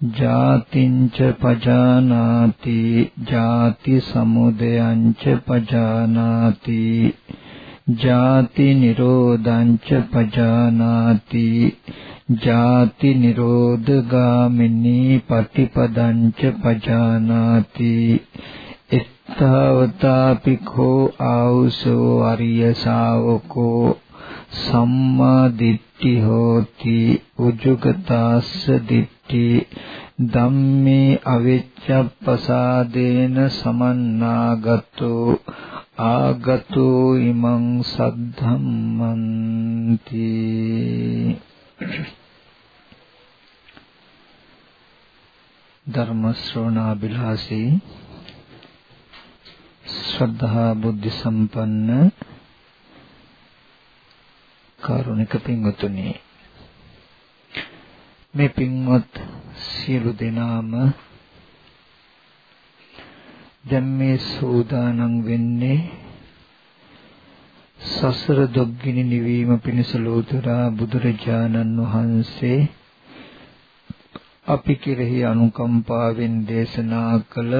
ජාතිංච පජානාති ජාති සමුදයංච පජානාති ජාති නිරෝධංච පජානාති ජාති නිරෝධගාමිනී පටිපදංච පජානාති එත්තාවතාපිකෝ ආවුසෝ අරිය ශාවකෝ සම්මා දිට්ඨි හෝති උජුගතාස්ස දිට්ඨි ධම්මේ අවිච්ඡප්පසාදේන සමන්නාගතෝ ආගතෝ ඉමං සද්ධම්මන්ති. ධර්ම ශ්‍රවණාබිලාසී ශ්‍රද්ධා බුද්ධ සම්පන්න කාරුණික පින්වතුනි. මේ පින්වත් සියලු දෙනාම දැන් මේ සූදානම් වෙන්නේ සසර දුක්ගිනි නිවීම පිණිස ලෝතුරා බුදුරජාණන් වහන්සේ අපි කෙරෙහි අනුකම්පාවෙන් දේශනා කළ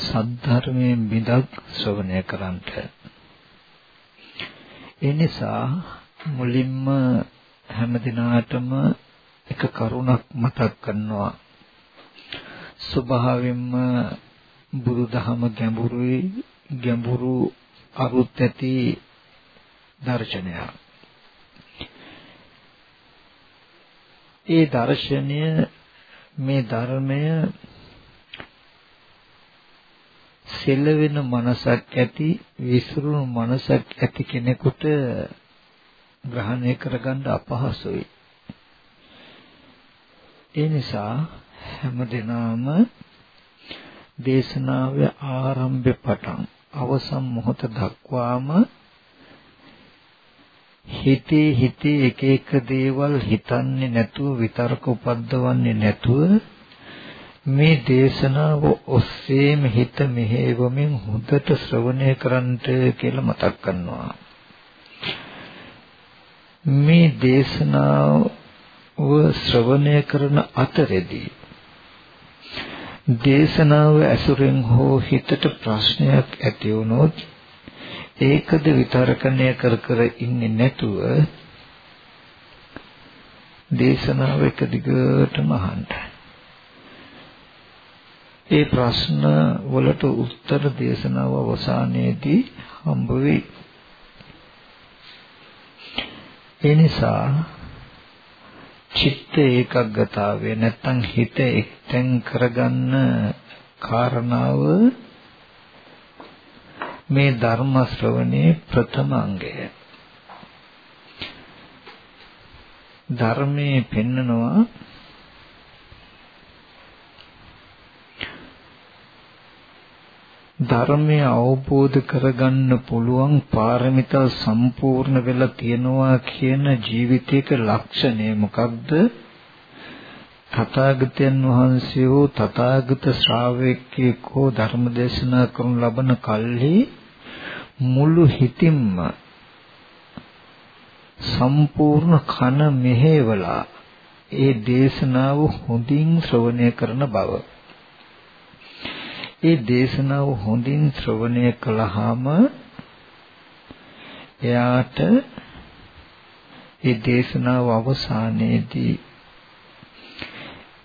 සද්ධර්මයෙන් බිඳක් ශ්‍රවණය කරන්ට ඒ නිසා මුලින්ම හැම දිනාටම එක කරුණක් මතක් කරනවා. ස්වභාවයෙන්ම බුදුදහම ගැඹුරුයි ගැඹුරු අරුත් ඇති දර්ශනයක්. ඒ දර්ශනය මේ ධර්මය සෙලවෙන මනසක් ඇති විසිරුණු මනසක් ඇති කෙනෙකුට ග්‍රහණය කරගන්න අපහසුයි. ඒ නිසා හැමදෙනාම දේශනාවේ ආරම්භය පටන් අවසන් මොහොත දක්වාම හිතේ හිතේ එක එක දේවල් හිතන්නේ නැතුව විතර්ක උපද්දවන්නේ නැතුව මේ දේශනාව ඔස්සේම හිත මෙහෙවමින් හොඳට ශ්‍රවණය කරන්ට කියලා මතක් කරනවා. මේ දේශනාව ශ්‍රවණය කරන අතරෙදී දේශනාව ඇසුරෙන් හෝ හිතට ප්‍රශ්නයක් ඇති වුණොත් ඒකද විතරකණය කර කර ඉන්නේ නැතුව දේශනාව එක දිගටම අහන්න. ඒ ප්‍රශ්න වලට උත්තර දේශනාව අවසානයේදී හම්බ වෙයි. ඒ නිසා චිත්ත ඒකග්ගතාවය නැත්තම් හිත එක්තෙන් කරගන්න කාරණාව මේ ධර්ම ශ්‍රවණේ ප්‍රථම අංගය. ධර්මයේ පෙන්නනවා ධර්මය අවබෝධ කරගන්න පුළුවන් පාරමිතා සම්පූර්ණ වෙලා තියෙනවා කියන ජීවිතයක ලක්ෂණය මොකක්ද? තථාගතයන් වහන්සේ වූ තථාගත ශ්‍රාවකෙක් හෝ ධර්ම දේශනා කරනු ලබන කල්හි මුළු හිතින්ම සම්පූර්ණ කන මෙහෙवला ඒ දේශනාව හොඳින් ශ්‍රවණය කරන බව ඒ දේශනාව හොඳින් ශ්‍රවණය කළාම එයාට ඒ දේශනාව අවසානයේදී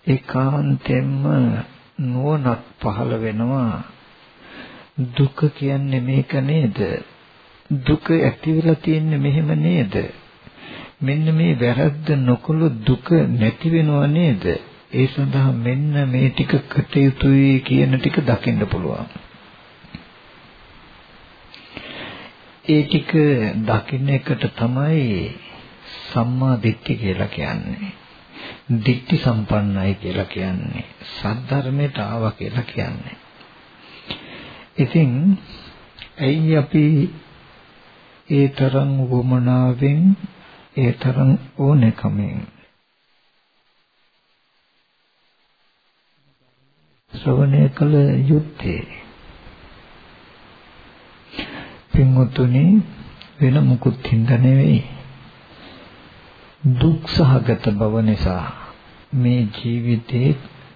ඒකාන්තයෙන්ම නුවණක් පහළ වෙනවා. දුක කියන්නේ මේක නේද? දුක ඇති වෙලා තියෙන්නේ මෙහෙම නේද? මෙන්න මේ වැරද්ද නොකළොත් දුක නැති වෙනව නේද? ඒ සඳහා මෙන්න මේ ටික කටයුතුයි කියන ටික දකින්න පුළුවන්. ඒ ටික දකින්න එකට තමයි සම්මා දිට්ඨි කියලා කියන්නේ. දිට්ඨි සම්පන්නයි කියලා කියන්නේ. සද්ධර්මයට ආවා කියලා කියන්නේ. ඉතින් ඇයි අපි ඒ තරම් වමනාවෙන් ඒ තරම් ඕනෙකමෙන් ශ්‍රවණය කළ යුත්තේ පින්වතුනි වෙන මුකුත් හින්දා නෙවෙයි දුක් සහගත බව නිසා මේ ජීවිතේ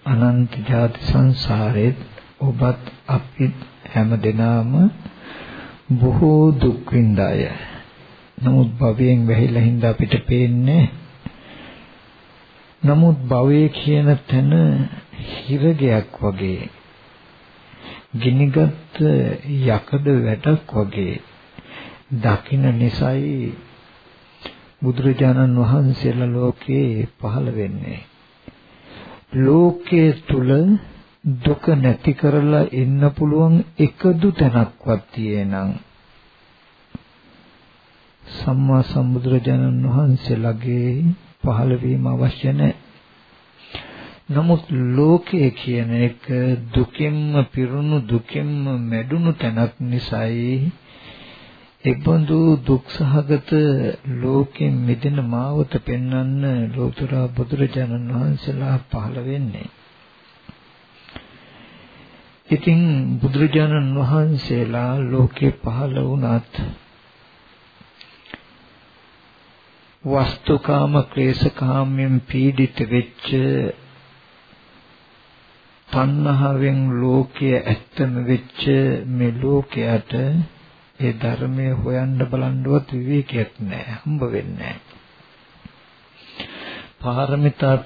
අනන්ත ජාති සංසාරෙත් ඔබත් අපිත් හැමදෙනාම බොහෝ දුක් විඳාය. නමුත් භවයෙන් වැහිලා හින්දා අපිට පේන්නේ නමුත් භවයේ කියන තැන හිරගයක් වගේ ගිනිගත් යකඩ වැටක් වගේ දකින්න නිසායි බුදුරජාණන් වහන්සේලා ලෝකේ පහළ වෙන්නේ. ලෝකයේ තුල දුක නැති කරලා ඉන්න පුළුවන් එකදු තැනක්වත් තියෙනම් සම්මා සම්බුදුරජාණන් වහන්සේලාගේ පහළ වීම අවශ්‍ය නැහැ. නමුත් ලෝකයේ කියන එක දුකින්ම පිරුණු දුකින්ම මැඩුණු තැනක් නිසායි එක්බඳු දුක්සහගත ලෝකෙන් මිදෙන මාවත පෙන්වන්න ලෝතර බුදුරජාණන් වහන්සේලා පහළ වෙන්නේ. ඉතින් බුදුරජාණන් වහන්සේලා ලෝකේ පහළ වුණත් වස්තුකාම ක්ලේශකාමයෙන් පීඩිත වෙච්ච තණ්හාවෙන් ලෝකයේ ඇත්තම වෙච්ච මේ ලෝකයට ඒ ධර්මයේ හොයන්න බලන්නවත් විවේකයක් නැහැ හම්බ වෙන්නේ නැහැ. පාරමිතා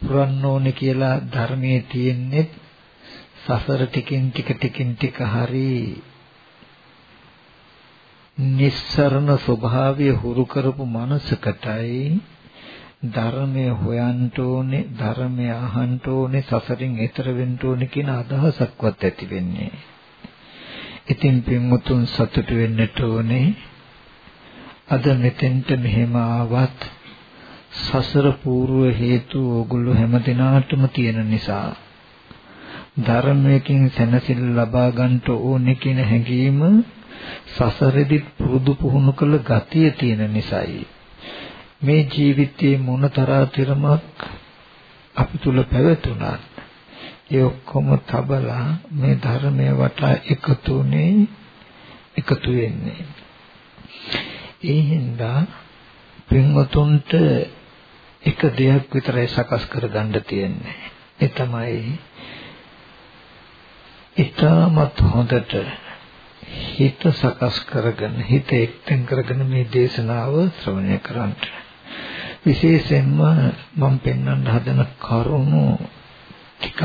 පුරන්න ඕනේ කියලා ධර්මයේ තියෙන්නේ සසර ටිකින් ටික ටිකින් ටික හරි නිස්සරණ ස්වභාවය හුරු කරපු මනසකටයි ධර්මය හොයන්න ඕනේ ධර්මය අහන්න ඕනේ සසරින් එතර වෙන්න ඕනේ කියන අදහසක්වත් ඇති වෙන්නේ ඉතින් පින්මුතුන් සතුටු වෙන්නට ඕනේ අද මෙතෙන්ට මෙහෙම ආවත් සසර పూర్ව හේතු ඕගොල්ලෝ හැමදිනාටම තියෙන නිසා ධර්මයෙන් සැනසෙල්ල ලබා ගන්නට ඕනේ කියන හැඟීම සසරෙදි පුරුදු පුහුණු කළ ගතිය තියෙන නිසායි මේ ජීවිතයේ මොනතරාතිරමක් අපි තුල පැවතුණත් ඒ ඔක්කොම තබලා මේ ධර්මය වටා එකතුනේ එකතු වෙන්නේ. ඒ හින්දා පින්වතුන්ට එක දෙයක් විතරයි සකස් කරගන්න තියෙන්නේ. ඒ තමයි ඊටමත් හොඳට හිත සකස් කරගෙන හිත එක්තෙන් කරගෙන මේ දේශනාව ශ්‍රවණය කරන්න. විශේෂයෙන්ම මම පෙන්වන්න හදන කරුණු ටිකක්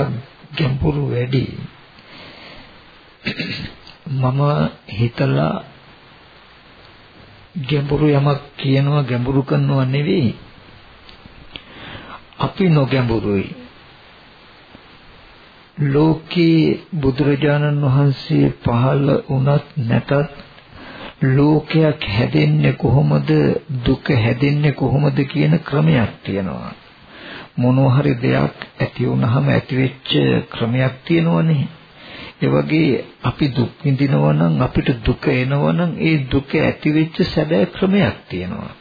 ගැඹුරු වැඩි. මම හිතලා ගැඹුරු යමක් කියනවා ගැඹුරු කරනවා නෙවෙයි. අපි නොගැඹුරුයි. ලෝකේ බුදුරජාණන් වහන්සේ පහළ වුණත් නැතත් ලෝකයක් හැදෙන්නේ කොහොමද දුක හැදෙන්නේ කොහොමද කියන ක්‍රමයක් තියෙනවා මොනවා හරි දෙයක් ඇති වුනහම ඇති වෙච්ච ක්‍රමයක් තියෙනවනේ. ඒ වගේ අපි දුක් විඳිනවා නම් අපිට දුක එනවා නම් ඒ දුක ඇති වෙච්ච සැබෑ ක්‍රමයක් තියෙනවා.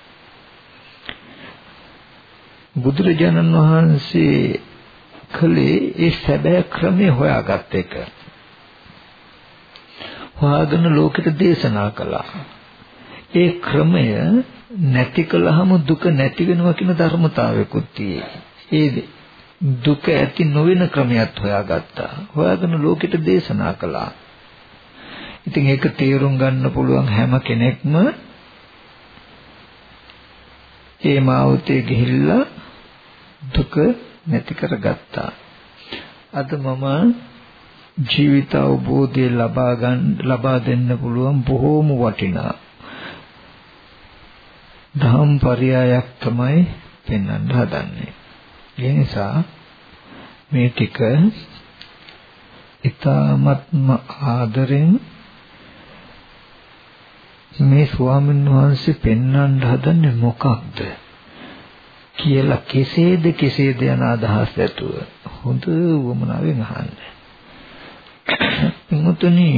බුදුරජාණන් වහන්සේ කලේ ඒ සැබෑ ක්‍රමය හොයාගත් එක. හොයාගෙන ලෝකෙට දේශනා කළා. ඒ ක්‍රමය නැති කළාම දුක නැති වෙනවා කියන ධර්මතාවයකුත් තියෙනවා. ඒ දුක ඇති නොවන ක්‍රමයක් හොයාගත්තා. හොයාගෙන ලෝකෙට දේශනා කළා. ඉතින් ඒක තේරුම් ගන්න පුළුවන් හැම කෙනෙක්ම ඒ මාවතේ ගිහිල්ලා දුක නැති කරගත්තා. අද මම ජීවිත අවබෝධය ලබා ගන්න ලබා දෙන්න පුළුවන් බොහෝම වටිනා ධම් පරයයක් තමයි පෙන්වන්න හදන්නේ. ඒ නිසා මේ ටික ඊ타ත්ම ආදරෙන් මේ ස්වාමීන් වහන්සේ පෙන්වන්න හදන්නේ මොකක්ද කියලා කෙසේද කෙසේද යන අදහස් ඇතුව හොඳ වමනාවෙන් අහන්න. මුතුනි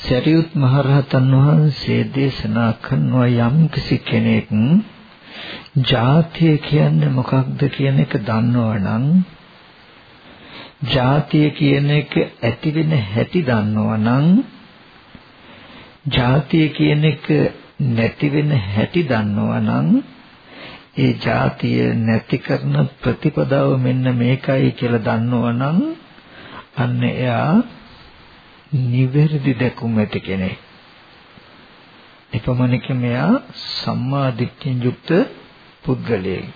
සරියුත් මහරහතන් වහන්සේ දේශනා කරනවා යම් කිසි කෙනෙක් ජාතිය කියන්නේ මොකක්ද කියන එක දන්නවනම් ජාතිය කියන එක ඇති වෙන හැටි දන්නවනම් ජාතිය කියන එක නැති වෙන හැටි දන්නවනම් ඒ ජාතිය නැති කරන ප්‍රතිපදාව මෙන්න මේකයි කියලා දන්නවනම් අන්න එයා නිවැරදි දැකුම් ඇති කෙනෙක්. එපමණක මෙයා සම්මා දිට්ඨියෙන් යුක්ත පුද්ගලයෙක්.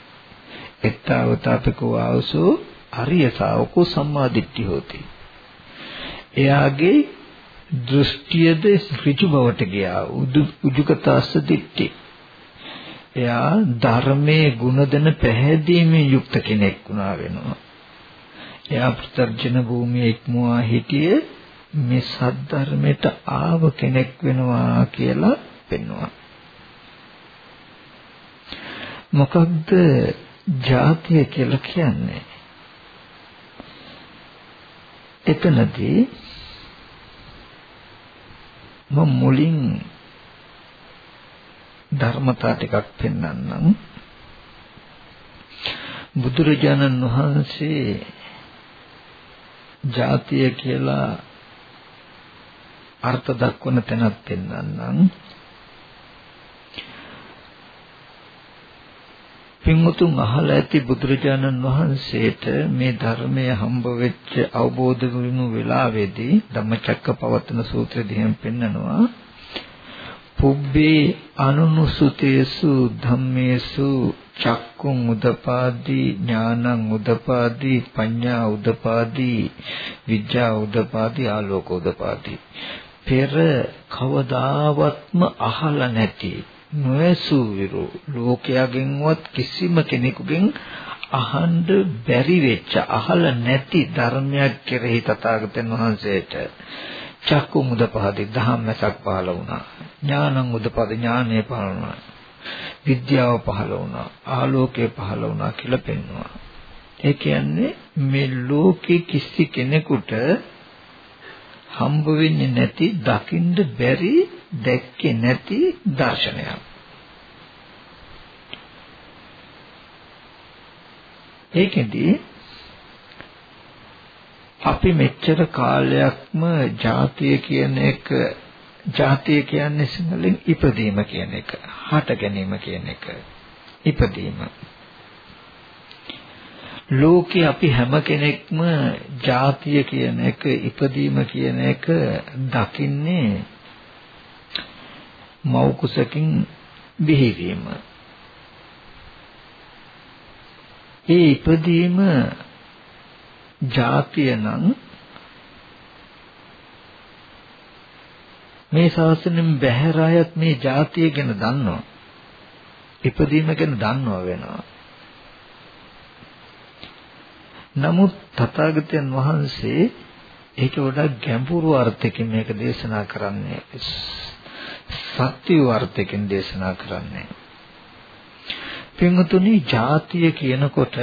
එත්තාවතාපකෝ ආවසෝ අරිය ශාවකෝ සම්මා දිට්ඨි හොති. එයාගේ දෘෂ්ටියද ඍජු බවට ගියා. උජුකතස්ස දිට්ඨි. එයා ධර්මයේ ගුණදෙන පැහැදීමේ යුක්ත කෙනෙක් වුණා වෙනවා. එයා ප්‍රත්‍යර්ජන භූමියේ ඉක්මවා හිටියේ මේ සද්ධර්මයට ආව කෙනෙක් වෙනවා කියලා පෙන්වනවා. මොකක්ද ජාතිය කියලා කියන්නේ? එතනදී මම මුලින් ධර්මතා ටිකක් පෙන්වන්නම් බුදුරජාණන් වහන්සේ ජාතිය කියලා අර්ථ දක්වන තැනක් පෙන්වන්නම් පින්වතුන් අහලා ඇති බුදුරජාණන් වහන්සේට මේ ධර්මය හම්බ වෙච්ච අවබෝධ වුණු වෙලාවේදී ධම්මචක්කපවත්තන සූත්‍රය දිහෙන් පෙන්නනවා. පුබ්බේ අනුනුසුතේසු ධම්මේසු චක්කුං උදපාදී ඥානං උදපාදී පඤ්ඤා උදපාදී විද්‍යා උදපාදී ආලෝක උදපාදී. පෙර කවදාවත්ම අහලා නැති නොඇසූ විරු ලෝකයාගෙන්වත් කිසිම කෙනෙකුගෙන් අහන්න බැරි වෙච්ච අහල නැති ධර්මයක් කෙරෙහි තථාගතයන් වහන්සේට චක්කු මුදපහදි ධම්මසක් පහළ වුණා. ඥානං උදපද ඥානය පහළ වුණා. විද්‍යාව පහළ වුණා. ආලෝකය පහළ වුණා කියලා පෙන්වනවා ඒ කියන්නේ මේ ලෝකේ කිසි කෙනෙකුට හම්බ වෙන්නේ නැති දකින්න බැරි දැක්කේ නැති දර්ශනයක්. ඒකෙදි අපි මෙච්චර කාලයක්ම ජාතිය කියන එක ජාතිය කියන්නේ සිංහලෙන් ඉපදීම කියන එක, හට ගැනීම කියන එක. ඉපදීම. ලෝකේ අපි හැම කෙනෙක්ම ජාතිය කියන එක ඉපදීම කියන එක දකින්නේ මව් කුසකින් බිහිවීම. ඒ ඉපදීම ජාතිය නම් මේ ශාසනයෙන් බැහැර අයත් මේ ජාතිය ගැන දන්නවා. ඉපදීම ගැන දන්නවා වෙනවා. නමුත් තථාගතයන් වහන්සේ ඒක වඩා ගැඹුරු අර්ථයකින් මේක දේශනා කරන්නේ සත්‍ය අර්ථයකින් දේශනා කරන්නේ පින්තුනි ජාතිය කියනකොට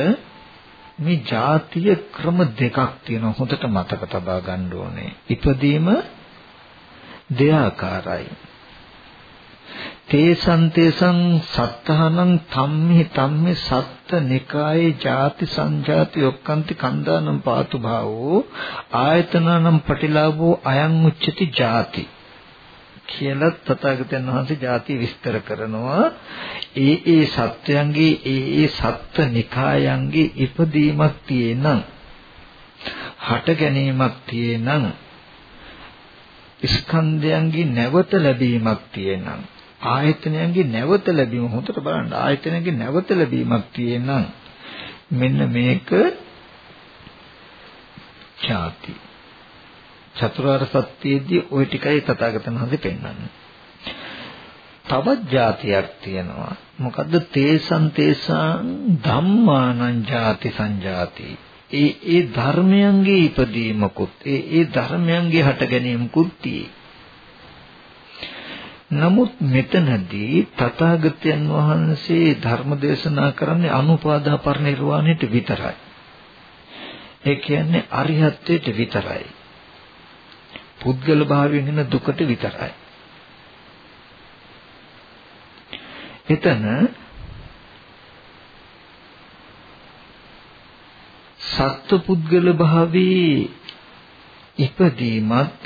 මේ ජාතිය ක්‍රම දෙකක් තියෙනවා. හොඳට මතක තබා ගන්න ඕනේ. ඉපදීම දෙආකාරයි තේසං තේසං සත්තහනං තම්හි තම්හි සත්ත නිකායේ ಜಾති සංජාති ඔක්කන්ති කන්දානම් පාතු භාවෝ ආයතනනම් පටිලාභෝ අයං උච්චති ಜಾති කියලා තථාගතයන් වහන්සේ ಜಾති විස්තර කරනවා. ඒ ඒ සත්‍යයන්ගේ ඒ ඒ සත්ත්ව නිකායන්ගේ ඉපදීමක් තියෙනං හට ගැනීමක් තියෙනං ස්කන්ධයන්ගේ නැවත ලැබීමක් තියෙනං ආයතනයන්ගේ නැවත ලැබීම හොඳට බලන්න ආයතනයන්ගේ නැවත ලැබීමක් තියෙනං. මෙන්න මේක ඡාති චතුරාර්ය සත්‍යයේදී ওই ටිකයි තථාගතයන් වහන්සේ පෙන්වන්නේ. තවත් જાතියක් තියෙනවා. මොකද්ද තේසං තේසං ධම්මානං ಜಾති සංජාති. ඒ ඒ ධර්මයන්ගේ ඉපදීමකුත් ඒ ඒ ධර්මයන්ගේ හට ගැනීමකුත් නමුත් මෙතනදී තථාගතයන් වහන්සේ ධර්ම දේශනා කරන්නේ අනුපාදා පරිනිර්වාණයට විතරයි. ඒ කියන්නේ අරිහත්ත්වයට විතරයි. පුද්ගල භාවයෙන් එන දුකට විතරයි. එතන සත්ව පුද්ගල භාවී ඉපදීමත්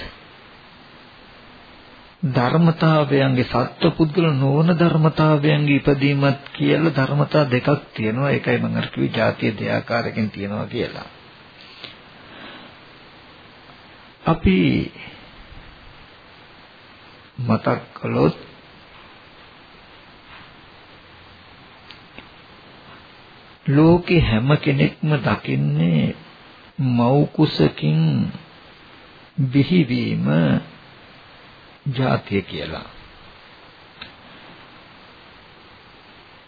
ධර්මතාවයන්ගේ සත්ව පුද්ගල නොවන ධර්මතාවයන්ගේ ඉපදීමත් කියලා ධර්මතා දෙකක් තියෙනවා ඒකයි මම අර කිව්වේ જાතිය දෙආකාරකින් තියෙනවා කියලා අපි මතක් කළොත් ලෝකේ හැම කෙනෙක්ම දකින්නේ මව් කුසකින් බිහිවීම ජාතිය කියලා.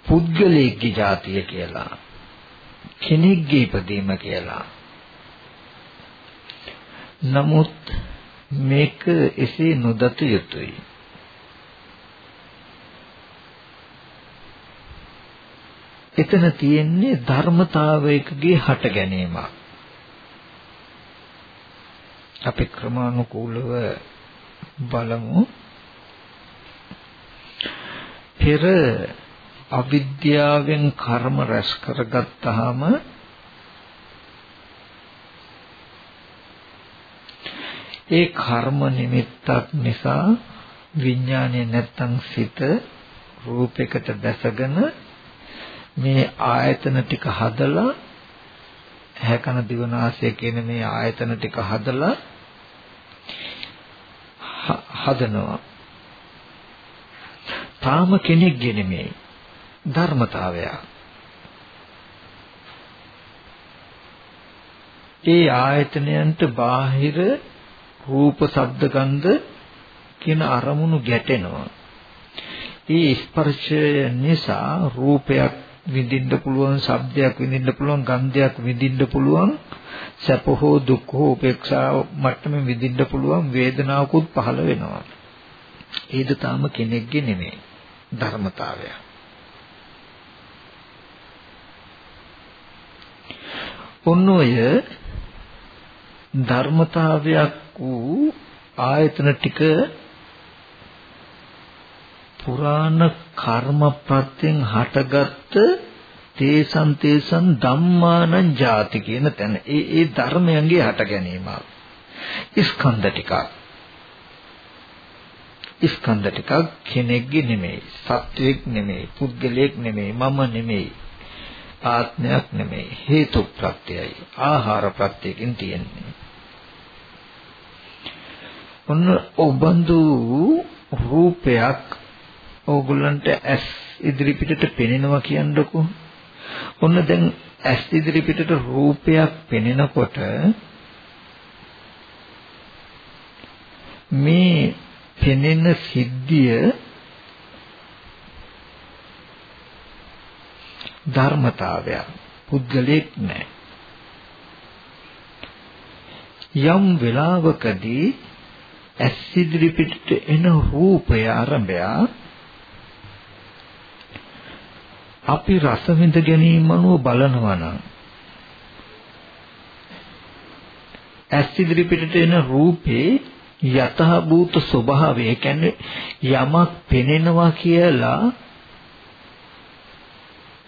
පුද්ගලයෙක්ගේ ජාතිය කියලා. කෙනෙක්ගේ ඉපදීම කියලා. නමුත් මේක එසේ නොදත යුතුයි. එතන තියෙන්නේ ධර්මතාවයකගේ හට ගැනීමක්. අපි ක්‍රමානුකූලව බලමු. පෙර අවිද්‍යාවෙන් කර්ම රැස් කරගත්තාම ඒ කර්ම නිමිත්තක් නිසා විඥානය නැත්තම් සිත රූපයකට දැසගෙන මේ ආයතන ටික හදලා හැකන දිවනාසය කියන මේ ආයතන ටික හදලා හදනවා. තාම කෙනෙක්ගේ නෙමෙයි ධර්මතාවය. ඒ ආයතනයන්ට බාහිර රූප, ශබ්ද, ගන්ධ කියන අරමුණු ගැටෙනවා. ඒ ස්පර්ශය නිසා රූපයක් විඳින්න පුළුවන්, ශබ්දයක් විඳින්න පුළුවන්, ගන්ධයක් විඳින්න පුළුවන්, සැප හෝ දුක් හෝ උපේක්ෂාව මට්ටමින් විඳින්න පුළුවන් වේදනාවකුත් පහළ වෙනවා. ඒද තාම කෙනෙක්ගේ නෙමෙයි ධර්මතාවය. ඔන්න ඔය ධර්මතාවයක් වූ ආයතන ටික පුරාණ කර්ම ප්‍රත්‍යයෙන් හටගත්ත තේසන් තේසන් ධම්මානං ජාති කියන තැන. ඒ ඒ ධර්මයන්ගේ හට ගැනීම. ස්කන්ධ ටිකක්. ස්කන්ධ ටිකක් කෙනෙක්ගේ නෙමෙයි. සත්වයක් නෙමෙයි. පුද්ගලයෙක් නෙමෙයි. මම නෙමෙයි. ආත්මයක් නෙමෙයි. හේතු ප්‍රත්‍යයයි. ආහාර ප්‍රත්‍යයෙන් තියෙන්නේ. ඔන්න ඔබඳු රූපයක් ඕගොල්ලන්ට ඇස් ඉදිරි පිටට පෙනෙනවා කියන්නකෝ. ඔන්න දැන් ඇස් ඉදිරි පිටට රූපයක් පෙනෙනකොට මේ පෙනෙන සිද්ධිය ධර්මතාවයක් පුද්ගලෙක් නැහැ යම් වෙලාවකදී ඇස් ඉදිරි පිටට එන රූපය ආරම්භය අපි රස විඳ ගැනීම අනුව බලනවා නම් ඇස් ඉදිරි පිටට එන රූපේ යතහ භූත ස්වභාවය කියන්නේ යමක් පෙනෙනවා කියලා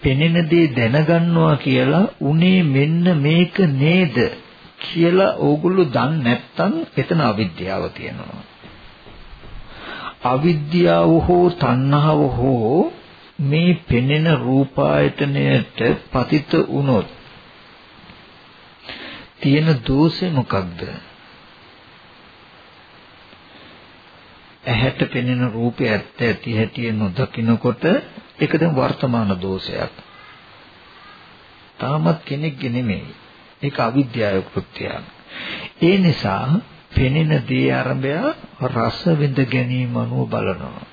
පෙනෙන දේ දැනගන්නවා කියලා උනේ මෙන්න මේක නේද? කියලා ඕගොල්ලෝ දන්නේ නැත්නම් එතන අවිද්‍යාව තියෙනවා අවිද්‍යාව හෝ තණ්හාව හෝ මේ පෙනෙන රූපායතනයට පතිත වුණොත් තියෙන දෝෂය මොකක්ද? ඇහැට පෙනෙන රූපය ඇත්ත ඇති හැටි නොදකිනකොට ඒක දැන් වර්තමාන දෝෂයක්. තාමත් කෙනෙක්ගේ නෙමෙයි. ඒක අවිද්‍යාව කෘත්‍යයක්. ඒ නිසා පෙනෙන දේ ආරම්භය රස විඳ ගැනීම අනුව බලනවා.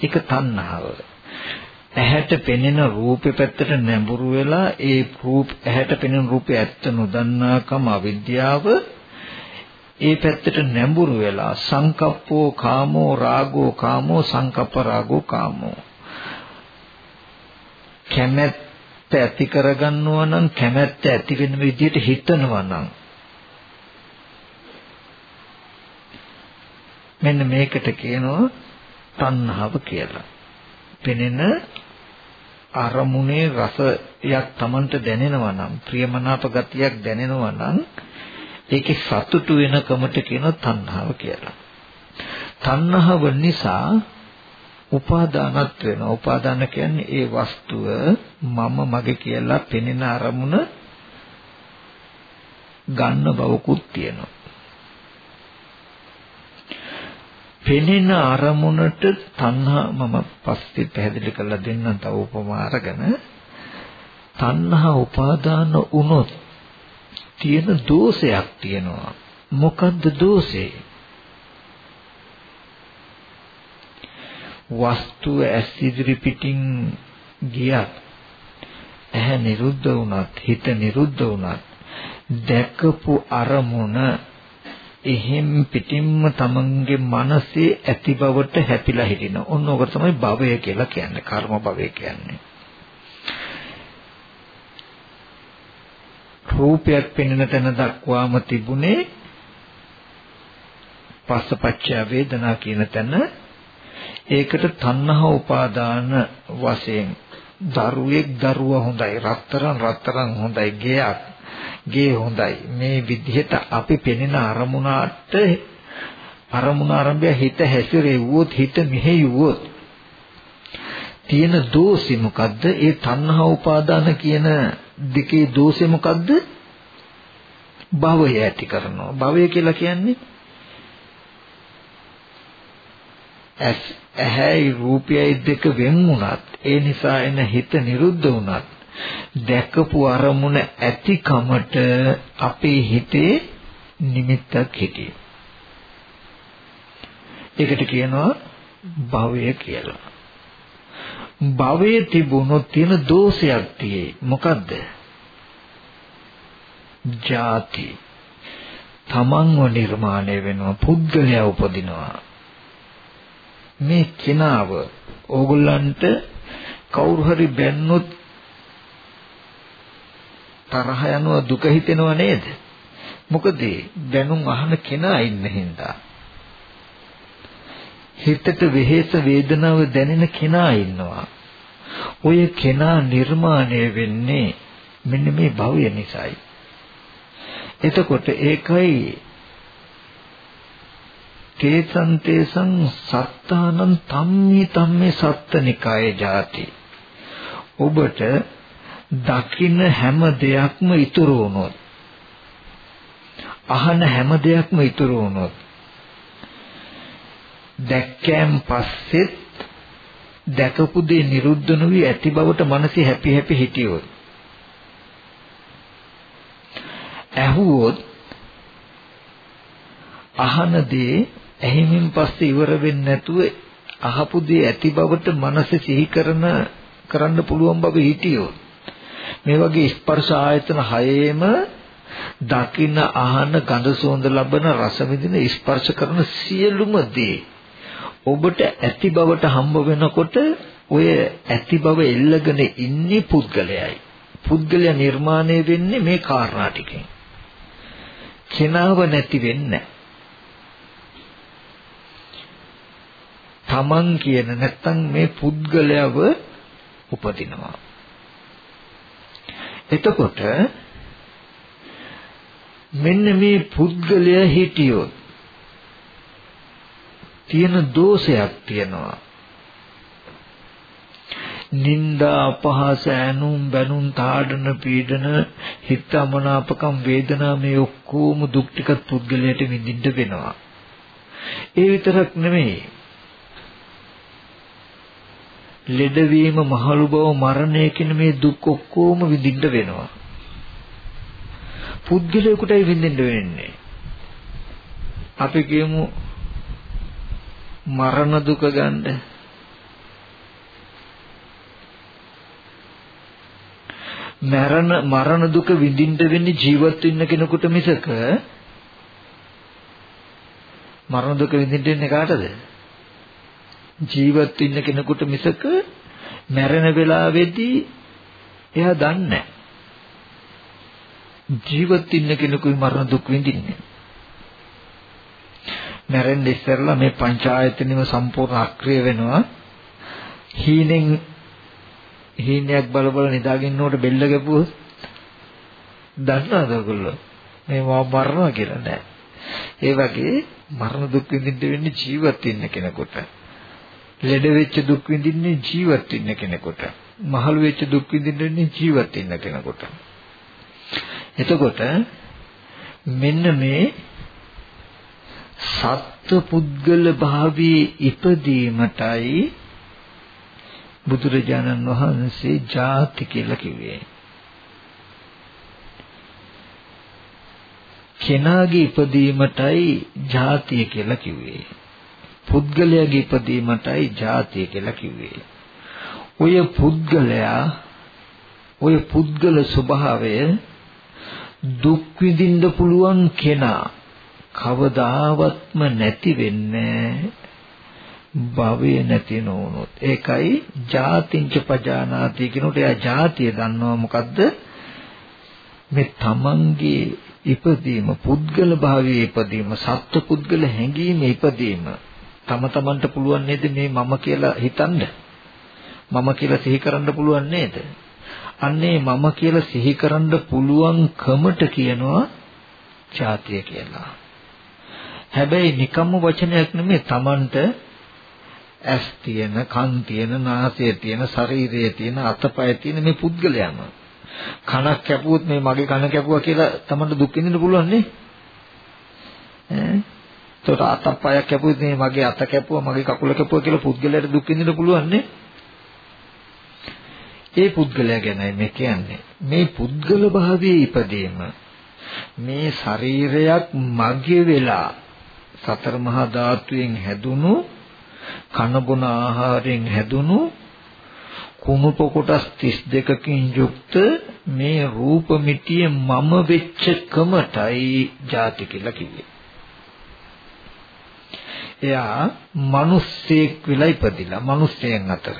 ඒක තණ්හාව. ඇහැට පෙනෙන රූපේ පැත්තට නැඹුරු වෙලා ඒ රූප ඇහැට පෙනෙන රූපේ ඇත්ත නොදන්නාකම අවිද්‍යාව ඒ පැත්තට නැඹුරු වෙලා සංකප්පෝ කාමෝ රාගෝ කාමෝ සංකප්ප රාගෝ කාමෝ කැමැත්ත ඇති කරගන්නවා නම් කැමැත්ත ඇති වෙන විදිහට හිතනවා නම් මෙන්න මේකට කියනවා තණ්හාව කියලා. පෙනෙන අරමුණේ රසයක් Tamanට දැනෙනවා නම් ප්‍රියමනාප ගතියක් දැනෙනවා නම් ඒකේ සතුටු වෙනකමට කියනවා තණ්හාව කියලා. තණ්හාව නිසා උපාදානත් වෙනවා. උපාදාන කියන්නේ ඒ වස්තුව මම මගේ කියලා පෙනෙන අරමුණ ගන්න බවකුත් තියෙනවා. පෙනෙන අරමුණට තණ්හා මම පස්සේ පැහැදිලි කරලා දෙන්නම් තව උපමා අරගෙන තණ්හා උපාදාන වුණොත් තියෙන දෝෂයක් තියෙනවා මොකද්ද දෝෂේ වස්තුව ඇස් ඉදිරි පිටින් ගියත් ඇහැ නිරුද්ධ වුණත් හිත නිරුද්ධ වුණත් දැකපු අරමුණ එහෙම් පිටින්ම තමන්ගේ මනසේ ඇති බවට හැපිලා හිටින. ඔන්න ඔක තමයි භවය කියලා කියන්නේ. කර්ම භවය කියන්නේ. රූපයක් පෙනෙන තැන දක්වාම තිබුණේ පස්සපච්චය වේදනා කියන තැන ඒකට තණ්හා උපාදාන වශයෙන් දරුවෙක් දරුවා හොඳයි රත්තරන් රත්තරන් හොඳයි ගෙයක් ගේ හොඳයි. මේ විදිහට අපි පෙනෙන අරමුණට අරමුණ ආරම්භය හිත හැසිරෙව්වොත් හිත මෙහෙයුවොත් තියෙන දෝෂෙ මොකද්ද? ඒ තණ්හා උපාදාන කියන දෙකේ දෝෂෙ මොකද්ද? භවය ඇති කරනවා. භවය කියලා කියන්නේ ඇස් ඇහැයි රූපයයි දෙක වෙන් වුණත් ඒ නිසා එන හිත නිරුද්ධ වුණත් දැකපු අරමුණ ඇතිකමට අපේ හිතේ නිමිත්තක් හිටියේ. ඒකට කියනවා භවය කියලා. භවයේ තිබුණොත් තියෙන දෝෂයක් තියෙයි. මොකද්ද? ಜಾති. තමන්ව නිර්මාණය වෙනවා පුද්ගලයා උපදිනවා. මේ කෙනාව ඕගොල්ලන්ට කවුරු හරි බැන්නොත් තරහ යනවා දුක හිතෙනව නේද? මොකද දැනුම් අහන කෙනා ඉන්න හින්දා. හිතට වෙහෙස වේදනාව දැනෙන කෙනා ඉන්නවා. ඔය කෙනා නිර්මාණය වෙන්නේ මෙන්න මේ භවය නිසායි. එතකොට ඒකයි තේසං තේසං සත්තානං තම්මි තම්මේ සත්තනිකායේ ಜಾති ඔබට දකින්න හැම දෙයක්ම ඉතුරු වුණොත් අහන හැම දෙයක්ම ඉතුරු වුණොත් දැක්කෑන් පස්සෙත් දැකපු දේ නිරුද්ධ නොවි ඇති බවට මනසේ හැපි හැපි හිටියොත් ඇහුවොත් අහන දේ ඇහිමින් පස්සේ ඉවර වෙන්නේ නැතුව අහපු දේ ඇති බවට මනස සිහි කරන කරන්න පුළුවන් බව හිටියොත් මේ වගේ ස්පර්ශ ආයතන හයේම දකින්න අහන ගඳ සුවඳ ලබන රස විඳින ස්පර්ශ කරන සියලුම දේ ඔබට ඇති බවට හම්බ වෙනකොට ඔය ඇති බව එල්ලගෙන ඉන්නේ පුද්ගලයයි. පුද්ගලයා නිර්මාණය වෙන්නේ මේ කාරණා ටිකෙන්. කෙනාව නැති වෙන්නේ තමන් කියන නැත්තම් මේ පුද්ගලයව උපදිනවා. එතකොට මෙන්න මේ පුද්ගලයා හිටියොත් තියෙන දෝෂයක් තියෙනවා. නිന്ദා අපහාස ඇනුම් බැනුම් තාඩන පීඩන හිතමනාපකම් වේදනා මේ ඔක්කොම දුක් ටික පුද්ගලයාට විඳින්න වෙනවා. ඒ විතරක් නෙමෙයි ලෙඩවීම මහලු බව මරණය කියන මේ දුක් ඔක්කොම විඳින්න වෙනවා. පුද්ගලයෙකුටයි විඳින්න වෙන්නේ. අපි කියමු මරණ දුක ගන්න. මරණ මරණ දුක විඳින්න වෙන්නේ ජීවත් වෙන්න කෙනෙකුට මිසක මරණ දුක විඳින්න වෙන්නේ කාටද? ජීවත් වෙන්න කෙනෙකුට මිසක මැරෙන වෙලාවේදී එයා දන්නේ ජීවත් ඉන්න කෙනෙකුයි මරණ දුක් විඳින්නේ. මැරෙන්න ඉස්සෙල්ලා මේ පංචායතනෙම සම්පූර්ණ අක්‍රිය වෙනවා. හීනෙන් හීනයක් බල බල නිදාගෙන ඉන්නකොට බෙල්ල ගැපුවොත් දන්නවද ඔයගොල්ලෝ? මේ මම මරනවා කියලා නෑ. ඒ වගේ මරණ දුක් විඳින්න වෙන්නේ ජීවත් ඉන්න කෙනෙකුට. ලෙඩ වෙච්ච දුක් විඳින්නේ ජීවත් ඉන්න කෙනෙකුට. මහලු වෙච්ච දුක් විඳින්න වෙන්නේ ජීවත් ඉන්න කෙනෙකුට. එතකොට මෙන්න මේ සත්ව පුද්ගල භාවයේ ඉපදීමටයි බුදුරජාණන් වහන්සේ ජාති කියලා කිව්වේ. කෙනාගේ ඉපදීමටයි ජාතිය කියලා කිව්වේ. පුද්ගලයාගේ ඉපදීමටයි ජාතිය කියලා කිව්වේ. ඔය පුද්ගලයා ඔය පුද්ගල ස්වභාවය දුක් විඳින්න පුළුවන් කෙනා කවදාවත්ම නැති වෙන්නේ භවය නැති නොවුනොත්. ඒකයි ජාතිංච පජානාති කියනකොට එයා ජාතිය දන්නවා මොකද්ද? මේ තමන්ගේ ඉපදීම පුද්ගල භාවයේ ඉපදීම සත්ව පුද්ගල හැඟීම ඉපදීම. තම තමන්ට පුළුවන් නේද මේ මම කියලා හිතන්න? මම කියලා සිහි කරන්න පුළුවන් නේද? අන්නේ මම කියලා සිහි කරන්න පුළුවන් කමට කියනවා ජාතිය කියලා. හැබැයි නිකම්ම වචනයක් නෙමෙයි තමන්ට ඇස් තියෙන කන් තියෙන නාසය තියෙන ශරීරය තියෙන අතපය තියෙන මේ පුද්ගලයාම. කනක් කැපුවොත් මේ මගේ කන කැපුවා කියලා තමන්ට දුක් විඳින්න පුළුවන් නේ? ඈ? ඒතකොට අතක් පයක් කැපුවොත් මේ මගේ අත කැපුවා මගේ කකුල කැපුවා කියලා පුද්ගලයාට දුක් විඳින්න පුළුවන් නේ ඒ පුද්ගලයා ගැනයි මේ කියන්නේ මේ පුද්ගල භාවයේ ඉපදීම මේ ශරීරයක් මගේ වෙලා සතර මහා ධාතුයෙන් හැදුණු කන බොන ආහාරයෙන් හැදුණු කුණුප කොටස් 32කින් යුක්ත මේ රූප මිටිය මම වෙච්ච කමටයි ಜಾති කියලා කිව්වේ. එයා මිනිස්සෙක් වෙලා ඉපදිලා මිනිස්යන් අතර.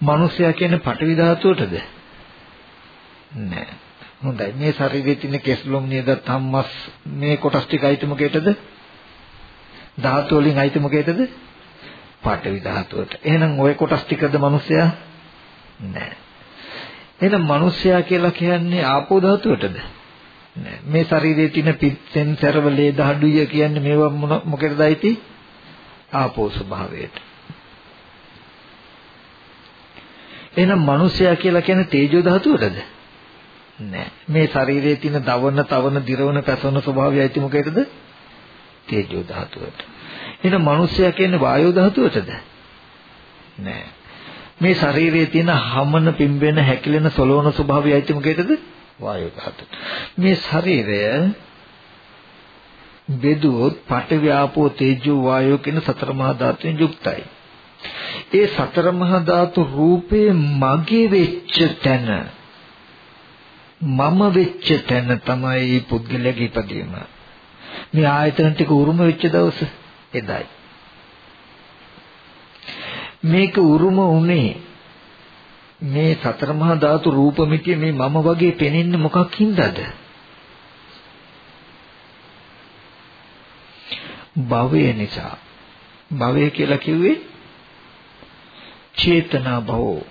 මිනිසයා කියන්නේ පටවි ධාතුවටද? නෑ. හොඳයි. මේ ශරීරයේ තියෙන කෙස්ලොම් නේද තම්මස් මේ කොටස් ටික අයිති මොකේටද? ධාතු වලින් අයිති මොකේටද? පාඨවි ධාතුවට. එහෙනම් ওই කොටස් ටිකද මිනිසයා? නෑ. එහෙනම් මිනිසයා කියලා කියන්නේ ආපෝ ධාතුවටද? නෑ. මේ ශරීරයේ තියෙන පිටෙන් සරවලේ දහඩුය කියන්නේ මේවා මොකේටද අයිති? ආපෝ ස්වභාවයට. එහෙනම් මිනිසයා කියලා කියන්නේ තේජෝ ධාතුවටද? නෑ. මේ ශරීරයේ තියෙන දවන, තවන, දිරවන, පැසවන ස්වභාවය ඇති මොකේදද? තේජෝ ධාතුවට. එහෙනම් මිනිස්සයා කියන්නේ වායෝ ධාතුවටද? නෑ. මේ ශරීරයේ තියෙන හමන, පිම්බෙන, හැකිලෙන, සොලවන ස්වභාවය ඇති මොකේදද? වායෝ ධාතුවට. මේ ශරීරය බෙදුවොත් පඨවි ආපෝ තේජෝ වායෝ කියන සතර මහා ධාතුන් යුක්තයි. ඒ සතර මහා ධාතු රූපේ මගේ වෙච්ච තැන මම වෙච්ච තැන තමයි පුද්ගලයාගේ ඉපදීම. මේ ආයතන ටික උරුම වෙච්ච දවස එදයි. මේක උරුම උනේ මේ සතර මහා ධාතු රූප මිතිය මේ මම වගේ පෙනෙන්නේ මොකක් හින්දාද? භවය නිසා. භවය කියලා කිව්වේ චේතනා භවෝ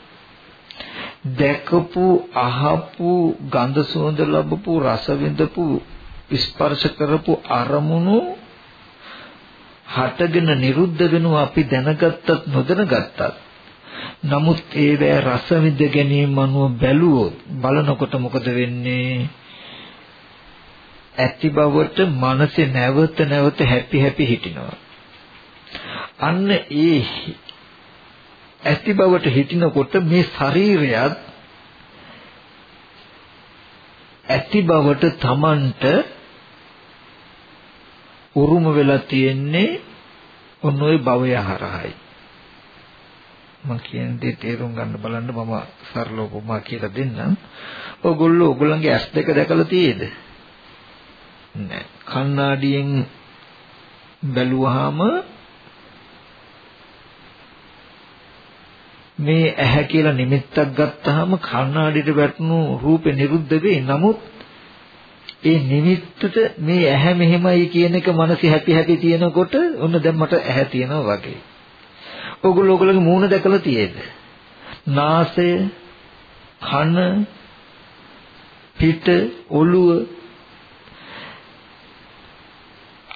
දැකපු අහපු ගඳ සුවඳ ලැබපු රස විඳපු ස්පර්ශ කරපු අරමුණු හටගෙන නිරුද්ධ වෙනවා අපි දැනගත්තත් නොදැනගත්තත් නමුත් ඒවැ රස විඳ ගැනීම අනුව බැලුවොත් බලනකොට මොකද වෙන්නේ? ඇති බවට මනසේ නැවත නැවත හැපි හැපි හිටිනවා. අන්න ඒ ඇති බවට හිටිනකොට මේ ශරීරයත් ඇති බවට Tamanට උරුම වෙලා තියෙන්නේ ඔන්න ඔය භවය හරහායි. මම කියන දේ තේරුම් ගන්න බලන්න මම සරල උපමා කියලා දෙන්නම්. ඔයගොල්ලෝ ඔයගොල්ලන්ගේ ඇස් දෙක දැකලා තියෙද? නෑ. කණ්ණාඩියෙන් බැලුවාම මේ ඇහැ කියලා නිමිත්තක් ගත්තාම කණ්ණාඩියට වැටුණු රූපේ නිරුද්ධ වෙයි. නමුත් ඒ නිමිත්තට මේ ඇහැ මෙහෙමයි කියන එක මනසේ හැපි හැපි තියෙනකොට ඔන්න දැන් මට ඇහැ තියෙනවා වගේ. ඕගොල්ලෝ ඕගොල්ලෝගේ මූණ දැකලා තියෙද? නාසය, කන, පිට, ඔළුව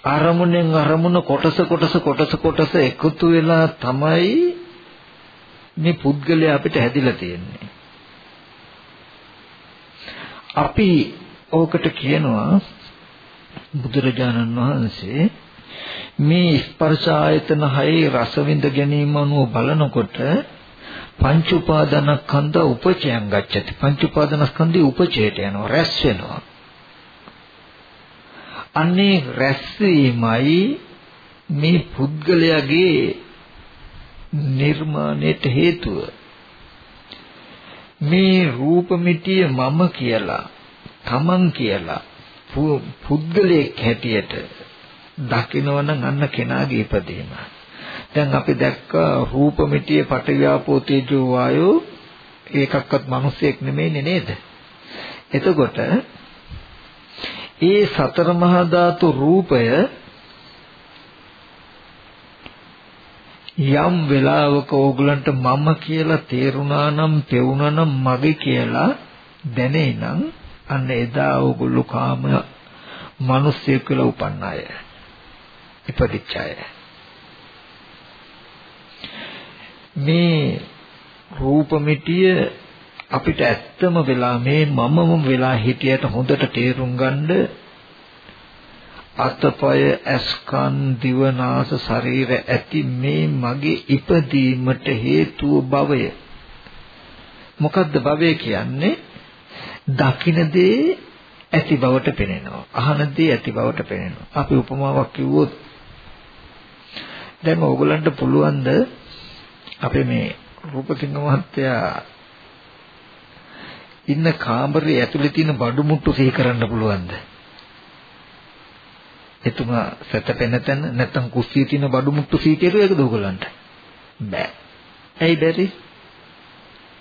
අරමුණෙන් අරමුණ කොටස කොටස කොටස කොටස එකතු වෙලා තමයි මේ පුද්ගලයා අපිට හැදිලා තියෙන්නේ. අපි ඕකට කියනවා බුදුරජාණන් වහන්සේ මේ ස්පර්ශ ආයතන හයේ රස විඳ ගැනීම අනුව බලනකොට පංච උපාදානස්කන්ධ උපචයන් ගච්ඡති. පංච උපාදානස්කන්ධي උපචයට යනවා රැස් වෙනවා. අන්නේ රැස් වීමයි මේ පුද්ගලයාගේ නිර්මාණයට හේතුව. මේ රූප මිටිය මම කියලා තමන් කියලා පුද්ගලයෙක් හැටියට දකිනවනම් අන්න කෙනාගේ ඉපදීම. දැන් අපි දැක්ක රූප මිටියේ පටවියාපෝ තේජෝ වායෝ ඒකක්වත් මිනිසෙක් නෙමෙයිනේ නේද? එතකොට ඒ සතර මහා ධාතු රූපය යම් වෙලාවක ඕගලන්ට මම කියලා තේරුණා නම් පෙවුණා නම් මගේ කියලා දැනේ නම් අන්න එදා ඕගොල්ලෝ කාම මිනිස්සෙක් කියලා උපන්න අය. ඉපදිච්ච අය. මේ රූප මිටිය අපිට ඇත්තම වෙලා මේ මමම වෙලා හිටියට හොඳට තේරුම් ගන්න අතපය ඇස්කන් දිවනාස ශරීර ඇති මේ මගේ ඉපදීමට හේතුව භවය මොකද්ද භවය කියන්නේ දකින්න දේ ඇති බවට පෙනෙනවා. අහන දේ ඇති බවට පෙනෙනවා. අපි උපමාවක් කිව්වොත් දැන් ඕගලන්ට පුළුවන්ද අපේ මේ රූපසිංහ මහත්තයා ඉන්න කාමරේ ඇතුලේ තියෙන බඩු මුට්ටු සිහි කරන්න පුළුවන්ද? එතුමා සැතපෙන තැන නැත්තම් කුස්සියේ තියෙන බඩු මුට්ටු සිහි කෙරුවේකද ඕගලන්ට? බෑ. ඇයි බැරි?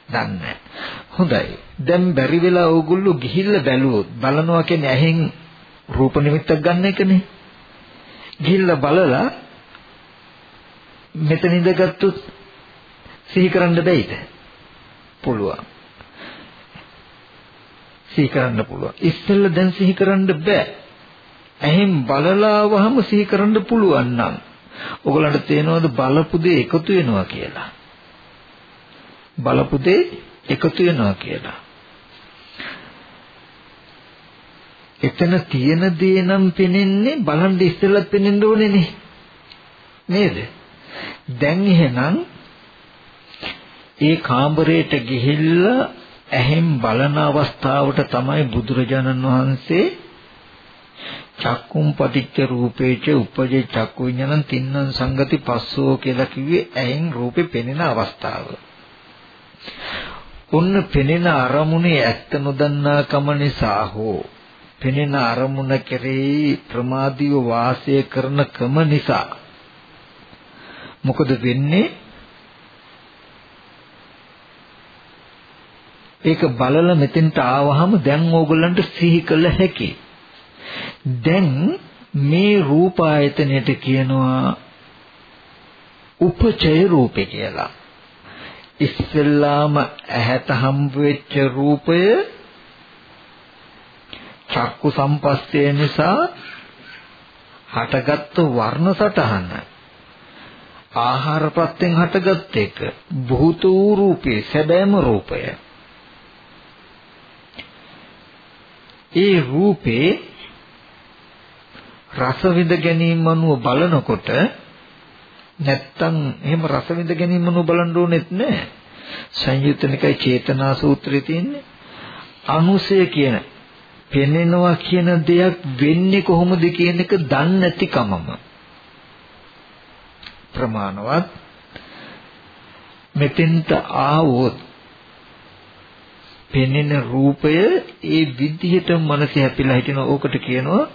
දන්නේ හොඳයි. දැන් බැරි වෙලා ඕගොල්ලෝ ගිහිල්ලා බැලුවොත් බලනවා කියන්නේ ඇහෙන් රූප නිමිත්තක් ගන්න එකනේ. ගිහිල්ලා බලලා මෙතන ඉඳගත්තුත් සිහි කරන්න බැයිද? පුළුවන්. සිහි කරන්න පුළුවන්. ඉස්සෙල්ලා දැන් සිහි කරන්න බෑ. ඇහෙන් බලලා වහම සිහි කරන්න පුළුවන් නම් ඔයගලන්ට තේනවද බලපු දේ එකතු වෙනවා කියලා? බලපු දේ එකතු වෙනවා කියලා. එතන තියෙන දේ නම් පෙනෙන්නේ බලන් ඉස්සෙල්ලත් පෙනෙන්න ඕනේ නේ. නේද? දැන් එහෙනම් ඒ කාමරයට ගිහිල්ලා ඇහෙන් බලන අවස්ථාවට තමයි බුදුරජාණන් වහන්සේ චක්කුම් පටිච්ච රූපේච උපජේ චක්කු විඥානං තින්නං සංගති පස්සෝ කියලා කිව්වේ ඇහෙන් රූපේ පෙනෙන අවස්ථාව. ඔන්න පෙනෙන අරමුණේ ඇත්ත නොදන්නා කම නිසා හෝ පෙනෙන අරමුණ කෙරෙහි ප්‍රමාදීව වාසය කරන කම නිසා මොකද වෙන්නේ ඒක බලලා මෙතෙන්ට ආවහම දැන් ඕගොල්ලන්ට සිහි කළ හැකි. දැන් මේ රූප ආයතනයට කියනවා උපචය රූපේ කියලා. ඉස්සෙල්ලාම ඇහැට හම්බ වෙච්ච රූපය චක්කු සම්පස්තය නිසා හටගත්තු වර්ණ සටහන ආහාර ප්‍රත්‍යයෙන් හටගත් එක භූත වූ රූපේ සැබෑම රූපය. ඒ රූපේ රස විඳ ගැනීම අනුව බලනකොට නැත්තම් එහෙම රස විඳ ගැනීම නෝ බලන්න ඕනෙත් නෑ. සංයුත්තනිකයි චේතනා සූත්‍රයේ තියෙන්නේ. අනුසය කියන පෙනෙනවා කියන දෙයක් වෙන්නේ කොහොමද කියන එක දන්නේ නැතිකමම ප්‍රමාණවත් මෙතෙන්ට ආවොත් පෙනෙන රූපය ඒ විදිහට මනසේ හැපිලා හිටින ඕකට කියනවා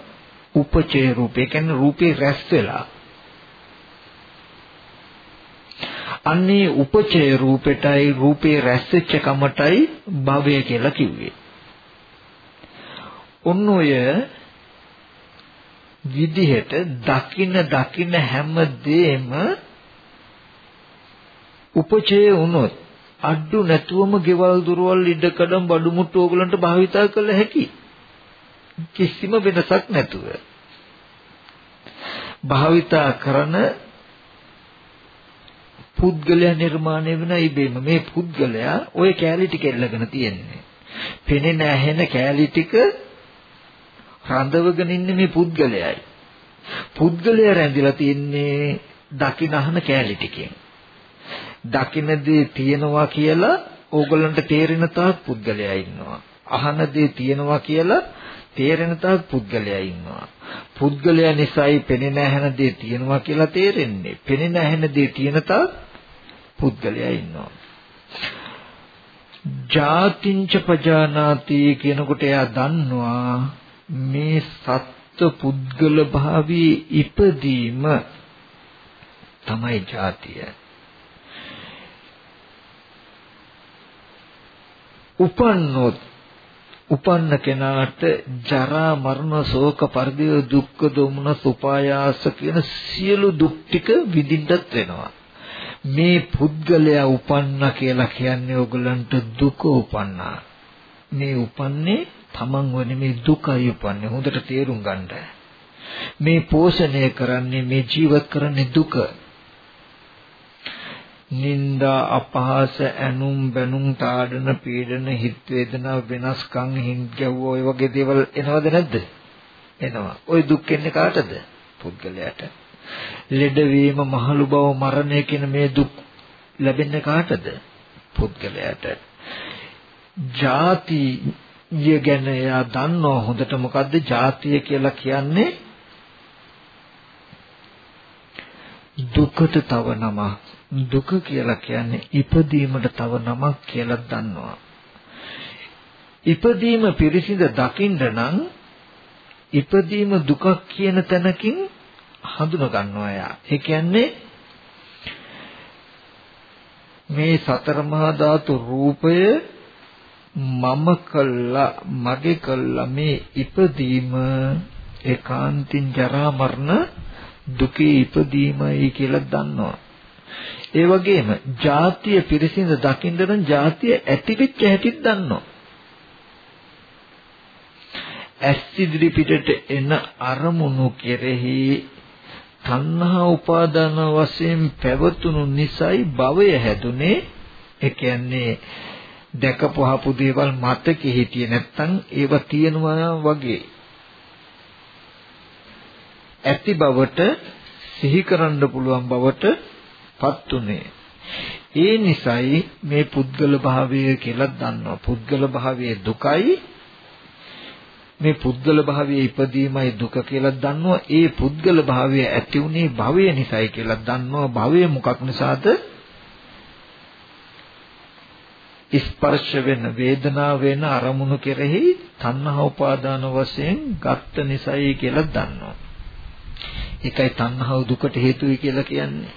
උපචේ රූපේ කියන්නේ රූපේ රැස් වෙලා. අන්නේ උපචය රූපෙටයි රූපේ රැස්වෙච්ච කමටයි භවය කියලා කිව්වේ. ඔන්න ඔය විදිහට දකින දකින හැම දෙෙම උපචය වුණොත් අඩු නැතුවම ගෙවල් දොරවල් ඉඩකඩම් බඩු මුට්ටු ඕගලන්ට භාවිතා කළ හැකි කිසිම වෙනසක් නැතුව භාවිතා කරන පුද්ගලයා නිර්මාණය වෙන ඉබේම මේ පුද්ගලයා ওই කැලී ටික එල්ලගෙන තියෙන්නේ. පෙනෙන ඇහෙන කැලී ටික රඳවගෙන ඉන්නේ මේ පුද්ගලයයි. පුද්ගලයා රැඳිලා තින්නේ දකින අහන කැලී ටිකෙන්. දකින දේ තියනවා කියලා ඕගොල්ලන්ට තේරෙන තාක් පුද්ගලයා ඉන්නවා. අහන දේ තියනවා කියලා තේරෙන තාක් පුද්ගලයා ඉන්නවා. පුද්ගලයා නිසායි පෙනෙන ඇහෙන දේ තියනවා කියලා තේරෙන්නේ. පෙනෙන ඇහෙන දේ තියන තාක් පුද්ගලයා ඉන්නවා. ජාතිංච පජානාති කියනකොට එයා දන්නවා මේ සත්ව පුද්ගල භාවී ඉපදීම තමයි ජාතිය. උපන්නොත් උපන්න කෙනාට ජරා මරණ ශෝක පරිදේ දුක්ඛ දොමනස් උපායාස කියන සියලු දුක් ටික විඳින්නත් වෙනවා. මේ පුද්ගලයා උපන්නා කියලා කියන්නේ ඕගලන්ට දුක උපන්නා. මේ උපන්නේ තමන්ව නෙමේ දුකයි උපන්නේ. හොඳට තේරුම් ගන්න. මේ පෝෂණය කරන්නේ මේ ජීවත් කරන්නේ දුක. නින්දා අපහාස ඇනුම් බැනුම් තාඩන පීඩන හිත වේදනා වෙනස්කම් හින්ද ගැව්ව ඔය වගේ දේවල් එනවද නැද්ද? එනවා. ওই දුක් එන්නේ කාටද? පුද්ගලයාට. ලෙඩවීම මහලු බව මරණය කියන මේ දුක් ලැබෙන්නේ කාටද? පුද්ගලයාට. ಜಾති ගැන එයා දන්නව හොඳට මොකද්ද ಜಾතිය කියලා කියන්නේ දුකට තව නමක් දුක කියලා කියන්නේ ඉපදීමට තව නමක් කියලා දන්නවා. ඉපදීම පිරිසිඳ දකින්න නම් ඉපදීම දුකක් කියන තැනකින් හඳුන ගන්නවා යා. ඒ කියන්නේ මේ සතර මහා ධාතු රූපය මම කළා මගේ කළා මේ ඉපදීම ඒකාන්තින් ජරා මරණ දුකේ ඉපදීමයි කියලා දන්නවා. ඒ වගේම ජාතිය පිරිසිඳ දකින්න නම් ජාතිය ඇතිවෙච්ච හැටිත් දන්නවා. ඇස් ඉදිරි පිටට එන අරමුණු කෙරෙහි තණ්හා උපාදාන වශයෙන් පැවතුණු නිසයි භවය හැදුනේ ඒ කියන්නේ දැකපහපු දේවල් මතකෙ හිටියේ නැත්තම් ඒව තියෙනවා වගේ ඇති බවට සිහි කරන්න පුළුවන් බවට පත් උනේ. ඒ නිසයි මේ පුද්ගල භාවය කියලා දන්නවා. පුද්ගල භාවයේ දුකයි මේ පුද්ගල භාවයේ ඉපදීමයි දුක කියලා දන්නවා. ඒ පුද්ගල භාවය ඇති උනේ භවය නිසයි කියලා දන්නවා. භවය මොකක් නිසාද? ස්පර්ශ වෙන වේදනාව වෙන අරමුණු කෙරෙහි තණ්හා උපාදාන වශයෙන් ගත්ත නිසයි කියලා දන්නවා. ඒකයි තණ්හාව දුකට හේතුයි කියලා කියන්නේ.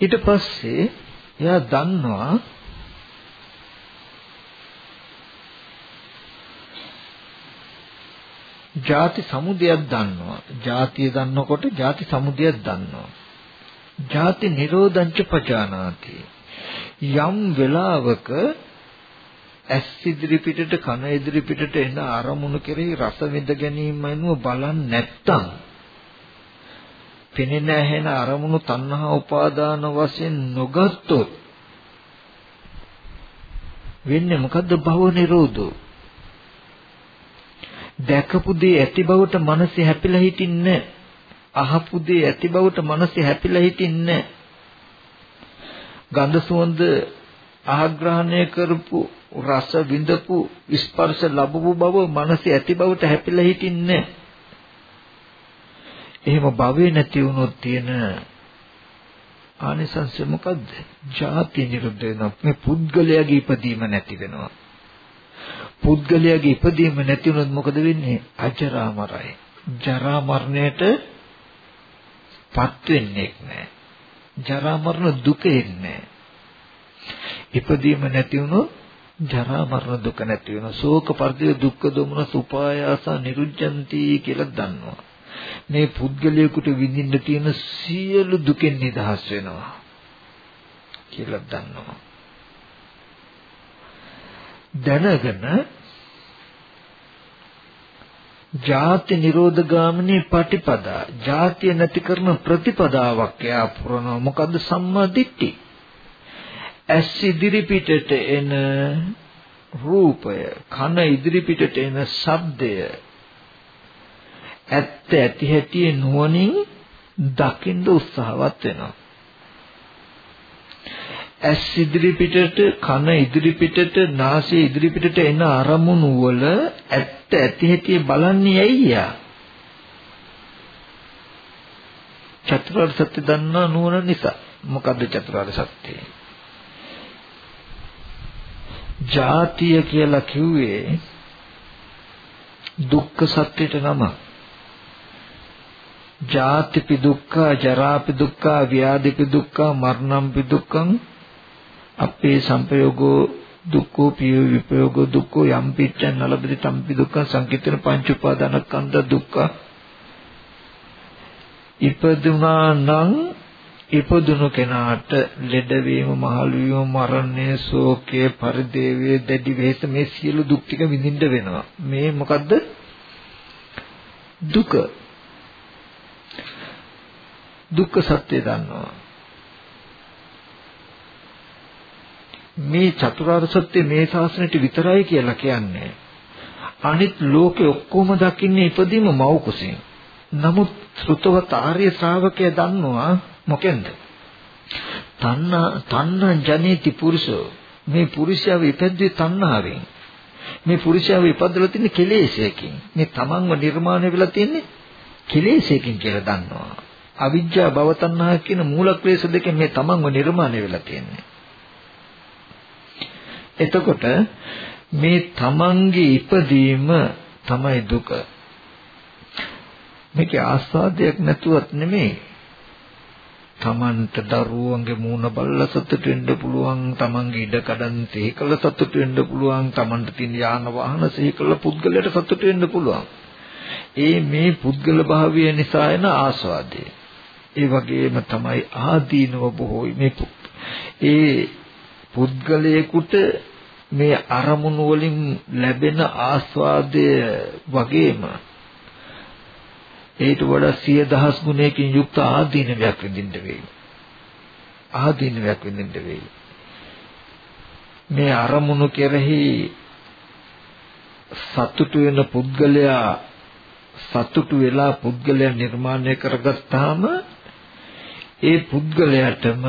ඊට පස්සේ එයා දන්නවා ಜಾති සමුදයක් දන්නවා. ಜಾතිය දන්නකොට ಜಾති සමුදයක් දන්නවා. ಜಾති නිරෝධංච පජානාති. යම් වෙලාවක ඇස් ඉදිරි පිටට කන ඉදිරි පිටට එන අරමුණු කෙරෙහි රස විඳ ගැනීම වෙනුව බලන්නේ නැත්තම් පෙනෙන ඇහෙන අරමුණු තණ්හා උපාදාන වශයෙන් නොගත්තොත් වෙන්නේ මොකද්ද භව නිරෝධෝ දැකපු දේ ඇති බවට මනස හැපිලා හිටින්නේ අහපු දේ ඇති බවට මනස හැපිලා හිටින්නේ ගන්ධ සුවඳ ආග්‍රහණය කරපු රස විඳපු ස්පර්ශ ලැබපු බව මනස ඇති බවට හැපිලා හිටින්නේ එහෙම භවේ නැති වුණොත් තියෙන ආනිසංසය මොකද්ද? ජාති නිරුද්ධ වෙනවා. මේ පුද්ගලයාගේ ඉපදීම නැති වෙනවා. පුද්ගලයාගේ ඉපදීම නැති වුණොත් මොකද වෙන්නේ? අජරාමරයි. ජරා මරණයට පත් වෙන්නේ නැහැ. ජරා මරණ දුක එන්නේ ඉපදීම නැති වුණොත් ජරා මරණ දුක නැති වෙනවා. ශෝක පරිදේ දුක්ඛ දොමන සුපායාස නිරුද්ධಂತಿ කියලා දන්නවා. මේ පුද්ගලයාට විඳින්න තියෙන සියලු දුකෙන් නිදහස් වෙනවා කියලා දන්නවා. දැනගෙන ජාති නිරෝධ ගාමිනී පටිපදා ජාතිය නැති කරන ප්‍රතිපදාවක් එයා පුරනවා. මොකද්ද සම්මා දිට්ඨි? ඇස් ඉදිරි පිටට එන රූපය කන ඉදිරි පිටට එන ශබ්දය ඇත්ත ඇති හැටි නුවණින් දකින්න උත්සාහවත් වෙනවා. ඇස් ඉදිරි පිටට කන ඉදිරි පිටට නාසය ඉදිරි පිටට එන අරමුණු වල ඇත්ත ඇති හැටි බලන්නේ ඇයියා චතුරාර්ය සත්‍ය දන්නා නුවණ නිසා. මොකද්ද චතුරාර්ය සත්‍යය? ජාතිය කියලා කිව්වේ දුක්ඛ සත්‍යයට නම. ජාතිපි දුක්ඛ, ජරාපි දුක්ඛ, ව්‍යාධිපි දුක්ඛ, මරණම්පි දුක්ඛං අපේ සංපයෝගෝ දුක්ඛෝ පිය විපයෝගෝ දුක්ඛෝ යම් පිච්ඡන් නලබති තම්පි දුක්ඛ සංකිටන පංච උපාදානස්කන්ධ දුක්ඛ. ඉපදුනා නම් ඉපදුණු කෙනාට ලෙඩවීම මහලු වීම මරණය ශෝකය පරිදේවය දැඩි වෙහෙස මේ සියලු දුක් ටික විඳින්න වෙනවා. මේ මොකද්ද? දුක. දුක්ඛ සත්‍ය දන්නවා. මේ චතුරාර්ය සත්‍ය මේ ශාසනයට විතරයි කියලා කියන්නේ. අනිත් ලෝකෙ ඔක්කොම දකින්නේ ඉපදීම මව් කුසින්. නමුත් ශ්‍රුතවත ආර්ය ශ්‍රාවකය දන්නවා මොකෙන්ද? තණ්හා තණ්හා ජනේති පුරුෂෝ මේ පුරුෂයාව ඉපැද්දුවේ තණ්හාවෙන්. මේ පුරුෂයාව ඉපදලා තින්නේ කෙලෙසයකින්. මේ තමන්ව නිර්මාණය වෙලා තින්නේ කෙලෙසයකින් කියලා දන්නවා. අවිජ්ජා භව තණ්හා කියන මූල ක්ලේශ දෙකෙන් මේ තමන්ව නිර්මාණය වෙලා තියෙන්නේ. එතකොට මේ තමන්ගේ ඉපදීම තමයි දුක. මේක ආස්වාදයක් නැතුවත් නෙමෙයි. තමන්ට දරුවන්ගේ මූණ බලලා සතුට වෙන්න පුළුවන් තමන්ගේ ඉඩ කඩන් තේකල සතුට වෙන්න පුළුවන් තමන්ට තියෙන යාන වාහන සීකල පුද්ගලයාට සතුට වෙන්න පුළුවන් ඒ මේ පුද්ගල භාවය නිසා එන ආස්වාදය ඒ වගේම තමයි ආදීනව බොහෝයි මේ ඒ පුද්ගලයෙකුට මේ අරමුණු වලින් ලැබෙන ආස්වාදය වගේම ඊට වඩා සිය දහස් ගුණයකින් යුක්ත ආදීනවයක් විඳින්න වෙයි. ආදීනවයක් විඳින්න වෙයි. මේ අරමුණු කෙරෙහි සතුටු වෙන පුද්ගලයා සතුටු වෙලා පුද්ගලයා නිර්මාණය කරගත්තාම ඒ පුද්ගලයාටම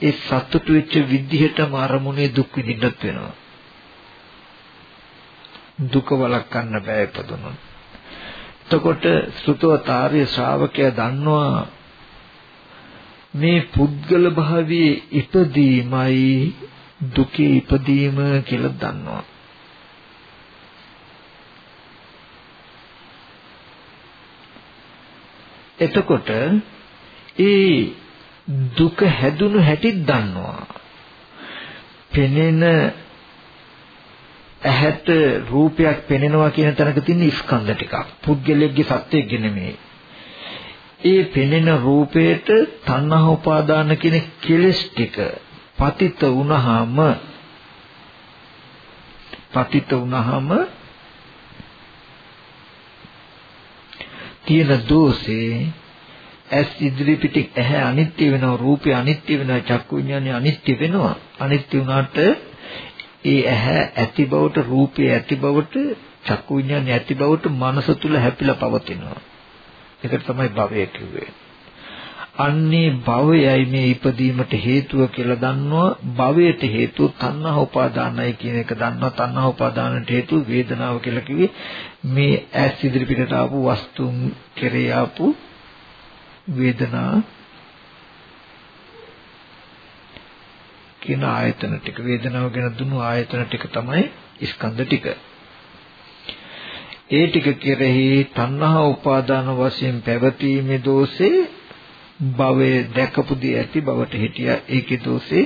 ඒ සතුටු වෙච්ච විදිහටම අරමුණේ දුක් විඳින්නත් වෙනවා. දුක වළක්වන්න බෑ ඉපදුනොත්. එතකොට සුතවතාරිය ශ්‍රාවකයා දන්නවා මේ පුද්ගල භාවයේ ඉපදීමයි දුකේ ඉපදීම කියලා දන්නවා. එතකොට ඒ දුක හැදුණු හැටිත් දන්නවා. පෙනෙන ඇහැට රූපයක් පෙනෙනවා කියන තැනක තියෙන ස්කන්ධ ටිකක්. පුද්ගලයෙක්ගේ සත්‍යයක් නෙමෙයි. ඒ පෙනෙන රූපේට තණ්හා උපාදාන කියන කෙලෙස් ටික පතිත වුණාම පතිත වුණාම තියෙන දෝෂේ ඇස් ඉදිරි පිටි ඇහැ අනිත්‍ය වෙනවා රූපය අනිත්‍ය වෙනවා චක්කු විඥානය අනිත්‍ය වෙනවා. අනිත්‍ය වුණාට ඒ ඇහැ ඇති බවට රූපය ඇති බවට චක්කු විඥානය ඇති බවට මනස තුල හැපිලා පවතිනවා. ඒකට තමයි භවය කිව්වේ. අන්නේ භවයයි මේ ඉපදීමට හේතුව කියලා දන්නවා. භවයට හේතුව තණ්හා උපාදානයි කියන එක දන්නවා. තණ්හා උපාදානට හේතුව වේදනාව කියලා කිව්වේ මේ ඇස් ඉදිරි පිටට ආපු වස්තුන් කෙරේ ආපු වේදනා කියන ආයතන ටික වේදනාව ගැන දුන්නු ආයතන ටික තමයි ස්කන්ධ ටික. ඒ ටික කෙරෙහි තණ්හා උපාදාන වශයෙන් පැවතීමේ දෝෂේ භවයේ දැකපු දී ඇති බවට හිටියා ඒකේ දෝෂේ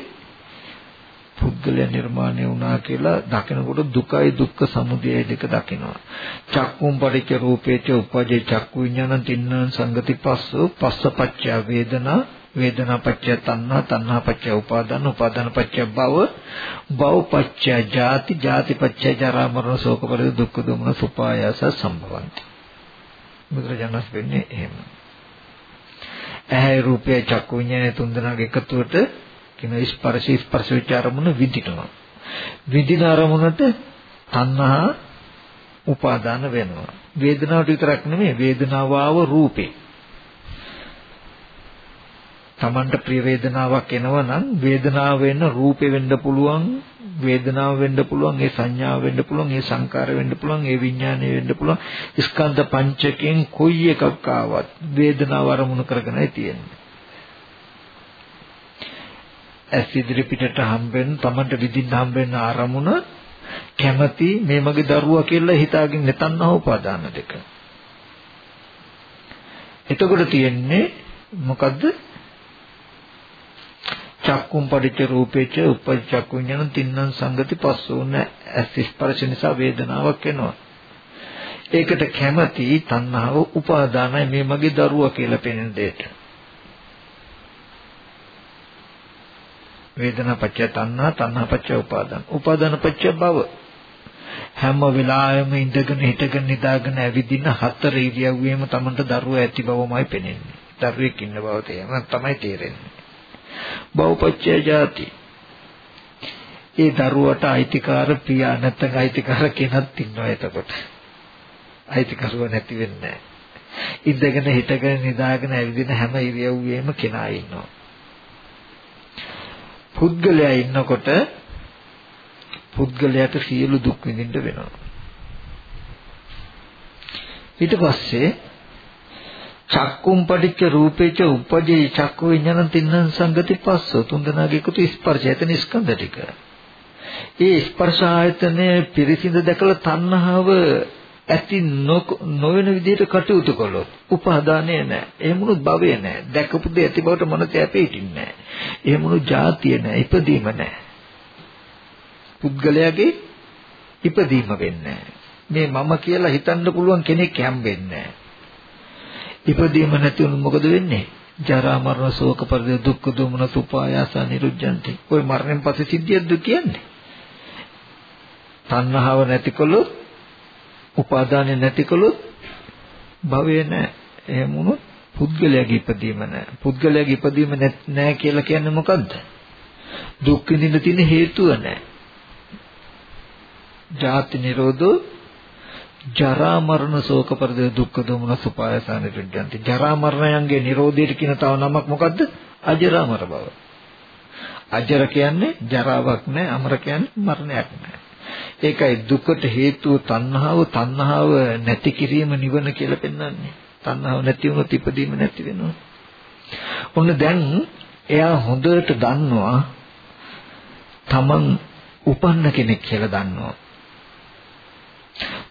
පුද්ගලයා නිර්මාණය වුණා කියලා දකිනකොට දුකයි දුක්ඛ සමුදය දෙක දකිනවා. චක්කුම් පරිච්ච රූපේච උපජේ චක්කු විඥාන තින්න සංගති පස්සෝ පස්සපච්චය වේදනා වේදනා පච්චය තණ්හා තණ්හා පච්චය උපාදාන උපාදාන පච්චය භව භව පච්චය ජාති ජාති පච්චය ජරා මරණ ශෝක පරිදේ දුක්ඛ දෝමන සුපායාස සම්භවಂತಿ බුදුරජාණන් වෙන්නේ එහෙම ඇහැ රූපය චක්කු විඤ්ඤාණය තුන්දෙනාගේ එකතුවට කියන ස්පර්ශ ස්පර්ශ විචාරමුණ විදිනවා විදින අරමුණට තණ්හා උපාදාන වෙනවා. වේදනාවට විතරක් නෙමෙයි වේදනාව ආව රූපේ. Tamanට ප්‍රිය වේදනාවක් එනවා නම් වේදනාව වෙන්න රූපේ වෙන්න පුළුවන් වේදනාව වෙන්න පුළුවන් ඒ සංඥාව වෙන්න පුළුවන් ඒ සංකාර වෙන්න පුළුවන් ඒ විඥානය වෙන්න පුළුවන්. ස්කන්ධ පංචකයෙන් කොයි එකක් ආවත් වේදනාව අරමුණු කරගෙනයි තියෙන්නේ. ඇස් ඉදිරි පිටට හම්බෙන්න Tamanට විඳින්න හම්බෙන්න අරමුණ කැමැති මේ මගේ දරුවා කියලා හිතාගෙන නැතනව උපාදාන දෙක එතකොට තියෙන්නේ මොකද්ද චක්කුම් පටිච්ච රූපේච උපචක්කු විඥාන තින්නම් සංගති පස්සෝන ඇස් ස්පර්ශ නිසා වේදනාවක් එනවා. ඒකට කැමැති තණ්හාව උපාදානයි මේ මගේ දරුවා කියලා පෙනෙන දෙයට. වේදනා පච්චය තණ්හා තණ්හා පච්චය උපාදාන. උපාදාන පච්චය භව. හැම වෙලාවෙම ඉඳගෙන හිටගෙන නිදාගෙන ඇවිදින හතර ඉරියව්වෙම Tamanට දරුවා ඇති බවමයි පෙනෙන්නේ. දරුවෙක් ඉන්න බව තමයි තේරෙන්නේ. බහුපච්චය ජාති. ඒ දරුවට අයිතිකාර පියා නැත්නම් අයිතිකාර කෙනක් ඉන්නවා එතකොට. අයිතිකරුව නැති වෙන්නේ ඉඳගෙන හිටගෙන නිදාගෙන ඇවිදින හැම ඉරියව්වෙම කෙනා ඉන්නවා. පුද්ගලයා ඉන්නකොට පුද්ගලයාට සියලු දුක් විඳින්න වෙනවා. ඊට පස්සේ චක්කුම් පටිච්ච රූපේච උපජේ චක්කු විඥාන තින්නං සංගති පස්සෝ තුන්දෙනාගේ එකතු ස්පර්ශය එතන ස්කන්ධ ටික. ඒ ස්පර්ශ ආයතනය පිරිසිඳ දැකලා තණ්හාව ඇති නොවන විදිහට කටයුතු කළොත් උපාදානය නැහැ. එහෙමනොත් භවය නැහැ. දැකපු දේ ඇති බවට මනස ඇපෙටින්නේ නැහැ. එහෙමනොත් ජාතිය නැහැ. ඉපදීම නැහැ. පුද්ගලයාගේ ඉපදීම වෙන්නේ මේ මම කියලා හිතන්න පුළුවන් කෙනෙක් හැම් වෙන්නේ ඉපදීම නැති වුණොත් මොකද වෙන්නේ? ජරා මරණ ශෝක පරිදේ දුක් දුමන සුපායාස නිරුජ්ජන්ති. ওই මරණයෙන් පස්සේ සිද්ධියක්ද කියන්නේ? තණ්හාව නැතිකොලොත් උපාදානෙ නැතිකොලොත් භවය නැහැ. එහෙම වුණොත් පුද්ගලයාගේ ඉපදීම නැහැ. පුද්ගලයාගේ ඉපදීම නැහැ කියලා කියන්නේ මොකද්ද? දුක් විඳින්න තියෙන හේතුව නැහැ. ජාති නිරෝධෝ ජරා මරණ ශෝක පරිදේ දුක්ඛ දෝමන සුපායසාන විද්‍යන්ති ජරා මරණයන්ගේ නිරෝධයට කියන තව නමක් මොකද්ද අජරාමර බව අජර කියන්නේ ජරාවක් නෑ අමර කියන්නේ මරණයක් නෑ ඒකයි දුකට හේතුව තණ්හාව තණ්හාව නැති කිරීම නිවන කියලා පෙන්වන්නේ තණ්හාව නැති වුණොත් ඉපදීම නැති වෙනවා ඔන්න දැන් එයා හොඳට දන්නවා තමන් උපන්න කෙනෙක් කියලා දන්නවා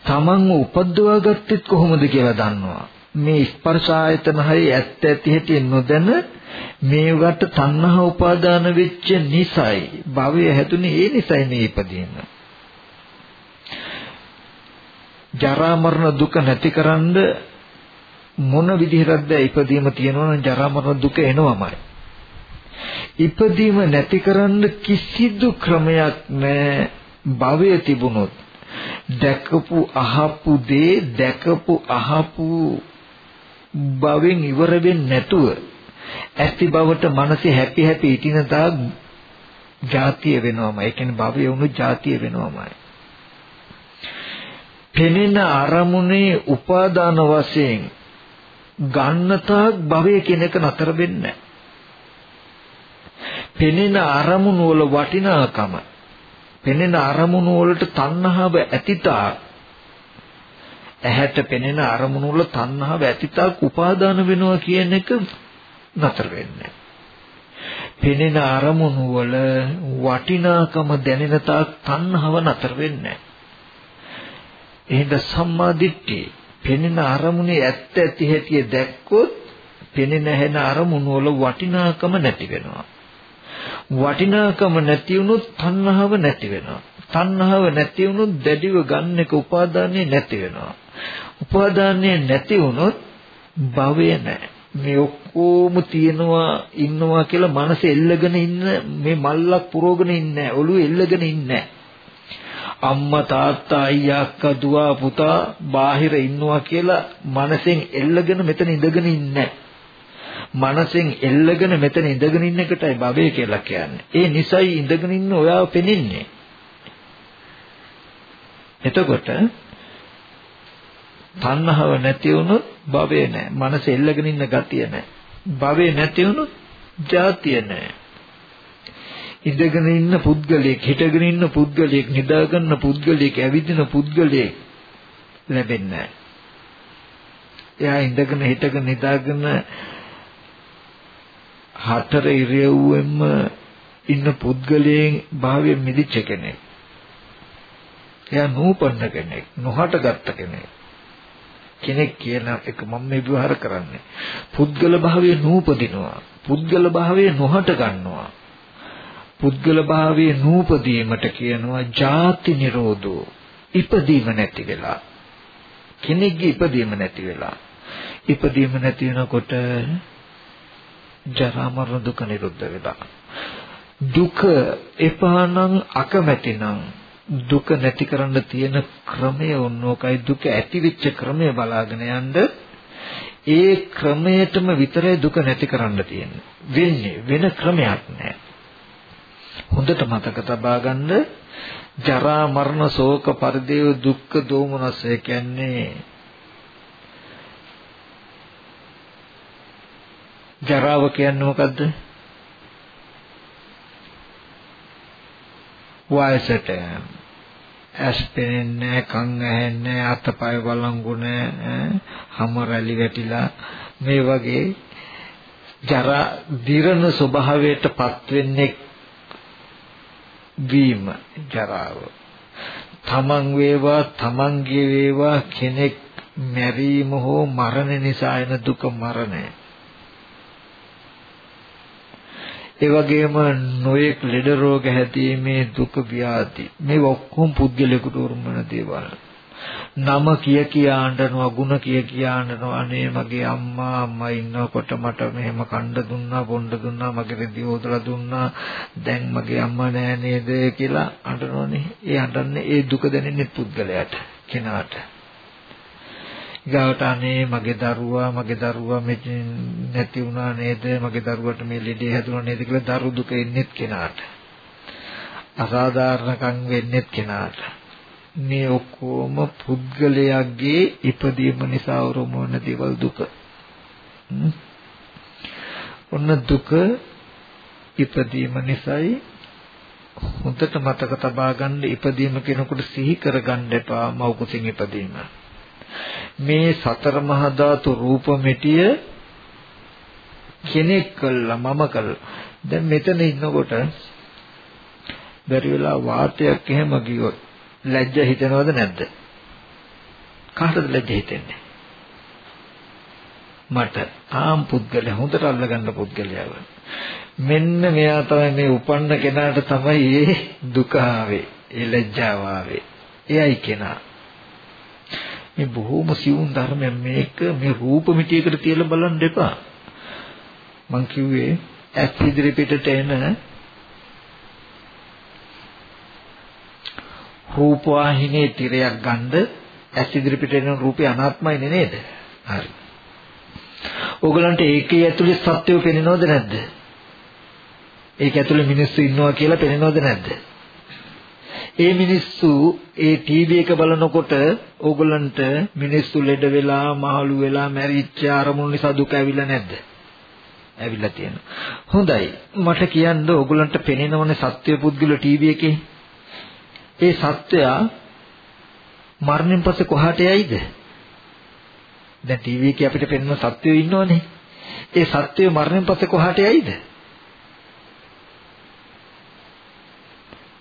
තමන්ව උපද්දවා ගත්තෙත් කොහොමද කියලා දන්නවා. මේ ස්පර්ශ ආයතන හරි ඇත්ත ඇති හැටි නොදැන මේවට තණ්හා උපාදාන වෙච්ච නිසයි භවය හැදුනේ ඒ නිසයි මේ ඉපදීම. ජරා මරණ දුක නැතිකරන්න මොන විදිහටද ඉපදීම තියෙනවනම් ජරා මරණ දුක එනවමයි. ඉපදීම නැතිකරන්න කිසිදු ක්‍රමයක් නැහැ භවය තිබුණොත් දැකපු අහපු දේ දැකපු අහපු බවෙන් ඉවර වෙන්නේ නැතුව ඇති බවට මනසේ හැපි හැපි ඉතින තාක් ජාතිය වෙනවමයි. ඒ කියන්නේ භවය වුණු ජාතිය වෙනවමයි. පෙනෙන අරමුණේ උපාදාන වශයෙන් ගන්න තාක් භවය කියන එක නතර වෙන්නේ පෙනෙන අරමුණු වල වටිනාකම පෙනෙන අරමුණු වලට තණ්හාව ඇතිතා ඇහැට පෙනෙන අරමුණු වල තණ්හාව ඇතිතා උපාදාන වෙනවා කියන එක නතර වෙන්නේ පෙනෙන අරමුණු වල වටිනාකම දැනෙන තාක් තණ්හාව නතර වෙන්නේ එහෙනම් සම්මා දිට්ඨිය පෙනෙන අරමුණේ ඇත්ත ඇති හැටි දැක්කොත් පෙනෙන හැන අරමුණු වල වටිනාකම නැති වෙනවා. වටිනාකම නැති වුණොත් තණ්හාව නැති වෙනවා. තණ්හාව නැති වුණොත් දැඩිව ගන්න එක උපාදානය නැති වෙනවා. උපාදානය නැති වුණොත් භවය නැහැ. මේ ඔක්කොම තියෙනවා ඉන්නවා කියලා මනස එල්ලගෙන ඉන්න මේ මල්ලක් පුරවගෙන ඉන්නේ නැහැ. ඔළුව එල්ලගෙන ඉන්නේ අම්මා තාත්තා අයියා අක්කා දුව පුතා බාහිර ඉන්නවා කියලා මනසෙන් එල්ලගෙන මෙතන ඉඳගෙන ඉන්නේ මනසෙන් එල්ලගෙන මෙතන ඉඳගෙන ඉන්න එකටයි භවය කියලා කියන්නේ. ඒ නිසයි ඉඳගෙන ඉන්න ඔයාව පෙනින්නේ. එතකොට තණ්හාව නැති වුණොත් භවය නැහැ. මනස එල්ලගෙන ඉන්න ගතිය නැහැ. භවය නැති වුණොත් ජාතිය නැහැ. ඉඳගෙන ඉන්න පුද්ගලයෙක්, හිටගෙන ඉන්න පුද්ගලයෙක්, නිදාගන්න පුද්ගලයෙක්, ඇවිදින පුද්ගලයෙක් ලැබෙන්නේ නැහැ. එයා ඉඳගෙන හිටගෙන නිදාගෙන හතර ඉරියව්වෙම ඉන්න පුද්ගලයන් භාවයෙන් මිදිච්ච කෙනෙක්. එයා නූපන්න කෙනෙක්, නොහට ගත්ත කෙනෙක්. කෙනෙක් කියන එක මම මේ විවහාර කරන්නේ. පුද්ගල භාවයේ නූපදිනවා. පුද්ගල භාවයේ නොහට ගන්නවා. පුද්ගල භාවයේ නූපදීමට කියනවා ජාති නිරෝධෝ. ඉපදීම නැති වෙලා. කෙනෙක්ගේ ඉපදීම නැති වෙලා. ඉපදීම නැති වෙනකොට ජරා මරණ දුක නිරුද්ධ වෙලා. දුක එපා නම් අකමැති නම් දුක නැති කරන්න තියෙන ක්‍රමය ඕනෝකයි දුක ඇති වෙච්ච ක්‍රමය බලාගෙන යන්න ඒ ක්‍රමයටම විතරයි දුක නැති කරන්න තියෙන්නේ වෙන්නේ වෙන ක්‍රමයක් නැහැ හොඳට මතක තබා ගන්න. ජරා මරණ ශෝක පරිදේව දුක්ඛ දෝමනස කියන්නේ ජරාව කියන්නේ මොකද්ද? වයසට. ඇස් පෙනෙන්නේ කන් ඇහෙන්නේ අතපය බලංගු නැහැ හම රැලි වැටිලා මේ වගේ ජරා දිරන ස්වභාවයටපත් වෙන්නේ වීම ජරාව. තමන් වේවා තමන්ගේ වේවා කෙනෙක් මැරීම හෝ මරණ නිසා එන දුක මරණය. ඒ වගේම නොයෙක් ලෙඩ රෝග හැදීමේ දුක ව්‍යාධි. මේ ඔක්කොම පුද්ගලයාට උරුම වෙන දේවල්. නම කිය කියා අඬනවා ಗುಣ කිය කියා අඬනවා අනේ මගේ අම්මා අම්මා ඉන්නකොට මට මෙහෙම කණ්ඩ දුන්නා බොණ්ඩ දුන්නා මගේ රෙදි හොදලා දුන්නා. දැන් මගේ අම්මා නෑ නේද කියලා අඬනෝනේ ඒ අඬන්නේ ඒ දුක දැනෙන්නේ පුද්ගලයාට කෙනාට. ඊගාවට අනේ මගේ දරුවා මගේ දරුවා මෙතන නැති වුණා නේද? මගේ දරුවට මේ ලෙඩේ හැදුණා නේද කියලා දරු දුක එන්නේත් කෙනාට. අසාධාරණකම් වෙන්නේත් කෙනාට. මේ ඔක්කොම පුද්ගලයාගේ ඉපදීම නිසා උරුම වන දේවල් දුක. ඔන්න දුක ඉපදීම නිසායි හොඳට මතක තබා ගන්න ඉපදීම කෙනෙකුට සිහි කරගන්න එපා මව් කුසින් ඉපදීම. මේ සතර මහා ධාතු රූප මෙටිය කෙනෙක් කළා මම කළා. දැන් මෙතන ඉන්නකොට බැරි වෙලා වාතයක් එහෙම ගියොත් ලැජ්ජ හිතෙනවද නැද්ද? කාටද ලැජ්ජ හිතෙන්නේ? මට ආම් පුද්ගලයා හොඳට අල්ලගන්න පුද්ගලයාව. මෙන්න මෙයා තමයි මේ උපන්න කෙනාට තමයි මේ දුක ආවේ ඒ ලැජ්ජාව ආවේ. එයයි කෙනා. මේ බොහොම සියුම් ධර්මයක් මේක මේ රූප මිටියකට තියලා බලන්න එපා. මං කිව්වේ ඇස් ඉදිරි පිටට එන රූප වාහිනියේ තිරයක් ගන්න ඇස් ඉදිරි පිට එන රූපේ අනාත්මයි නේද? හරි. ඕගලන්ට ඒකේ ඇතුලේ සත්‍යය පේනවද නැද්ද? ඒක ඇතුලේ මිනිස්සු ඉන්නවා කියලා පේනවද නැද්ද? ඒ මිනිස්සු ඒ ටීවී එක බලනකොට ඕගොල්ලන්ට මිනිස්සු ලෙඩ වෙලා මහලු වෙලා මැරිච්ච අරමුණු නිසා දුක ඇවිල්ලා නැද්ද? ඇවිල්ලා තියෙනවා. හොඳයි. මට කියන්න ඕගොල්ලන්ට පෙනෙනවනේ සත්‍ය පුද්ගල ටීවී එකේ. ඒ සත්‍යය මරණයෙන් පස්සේ කොහාට යයිද? දැන් ටීවී එකේ අපිට පෙනෙන සත්‍යය ඉන්නවනේ. ඒ සත්‍යය මරණයෙන් පස්සේ කොහාට යයිද?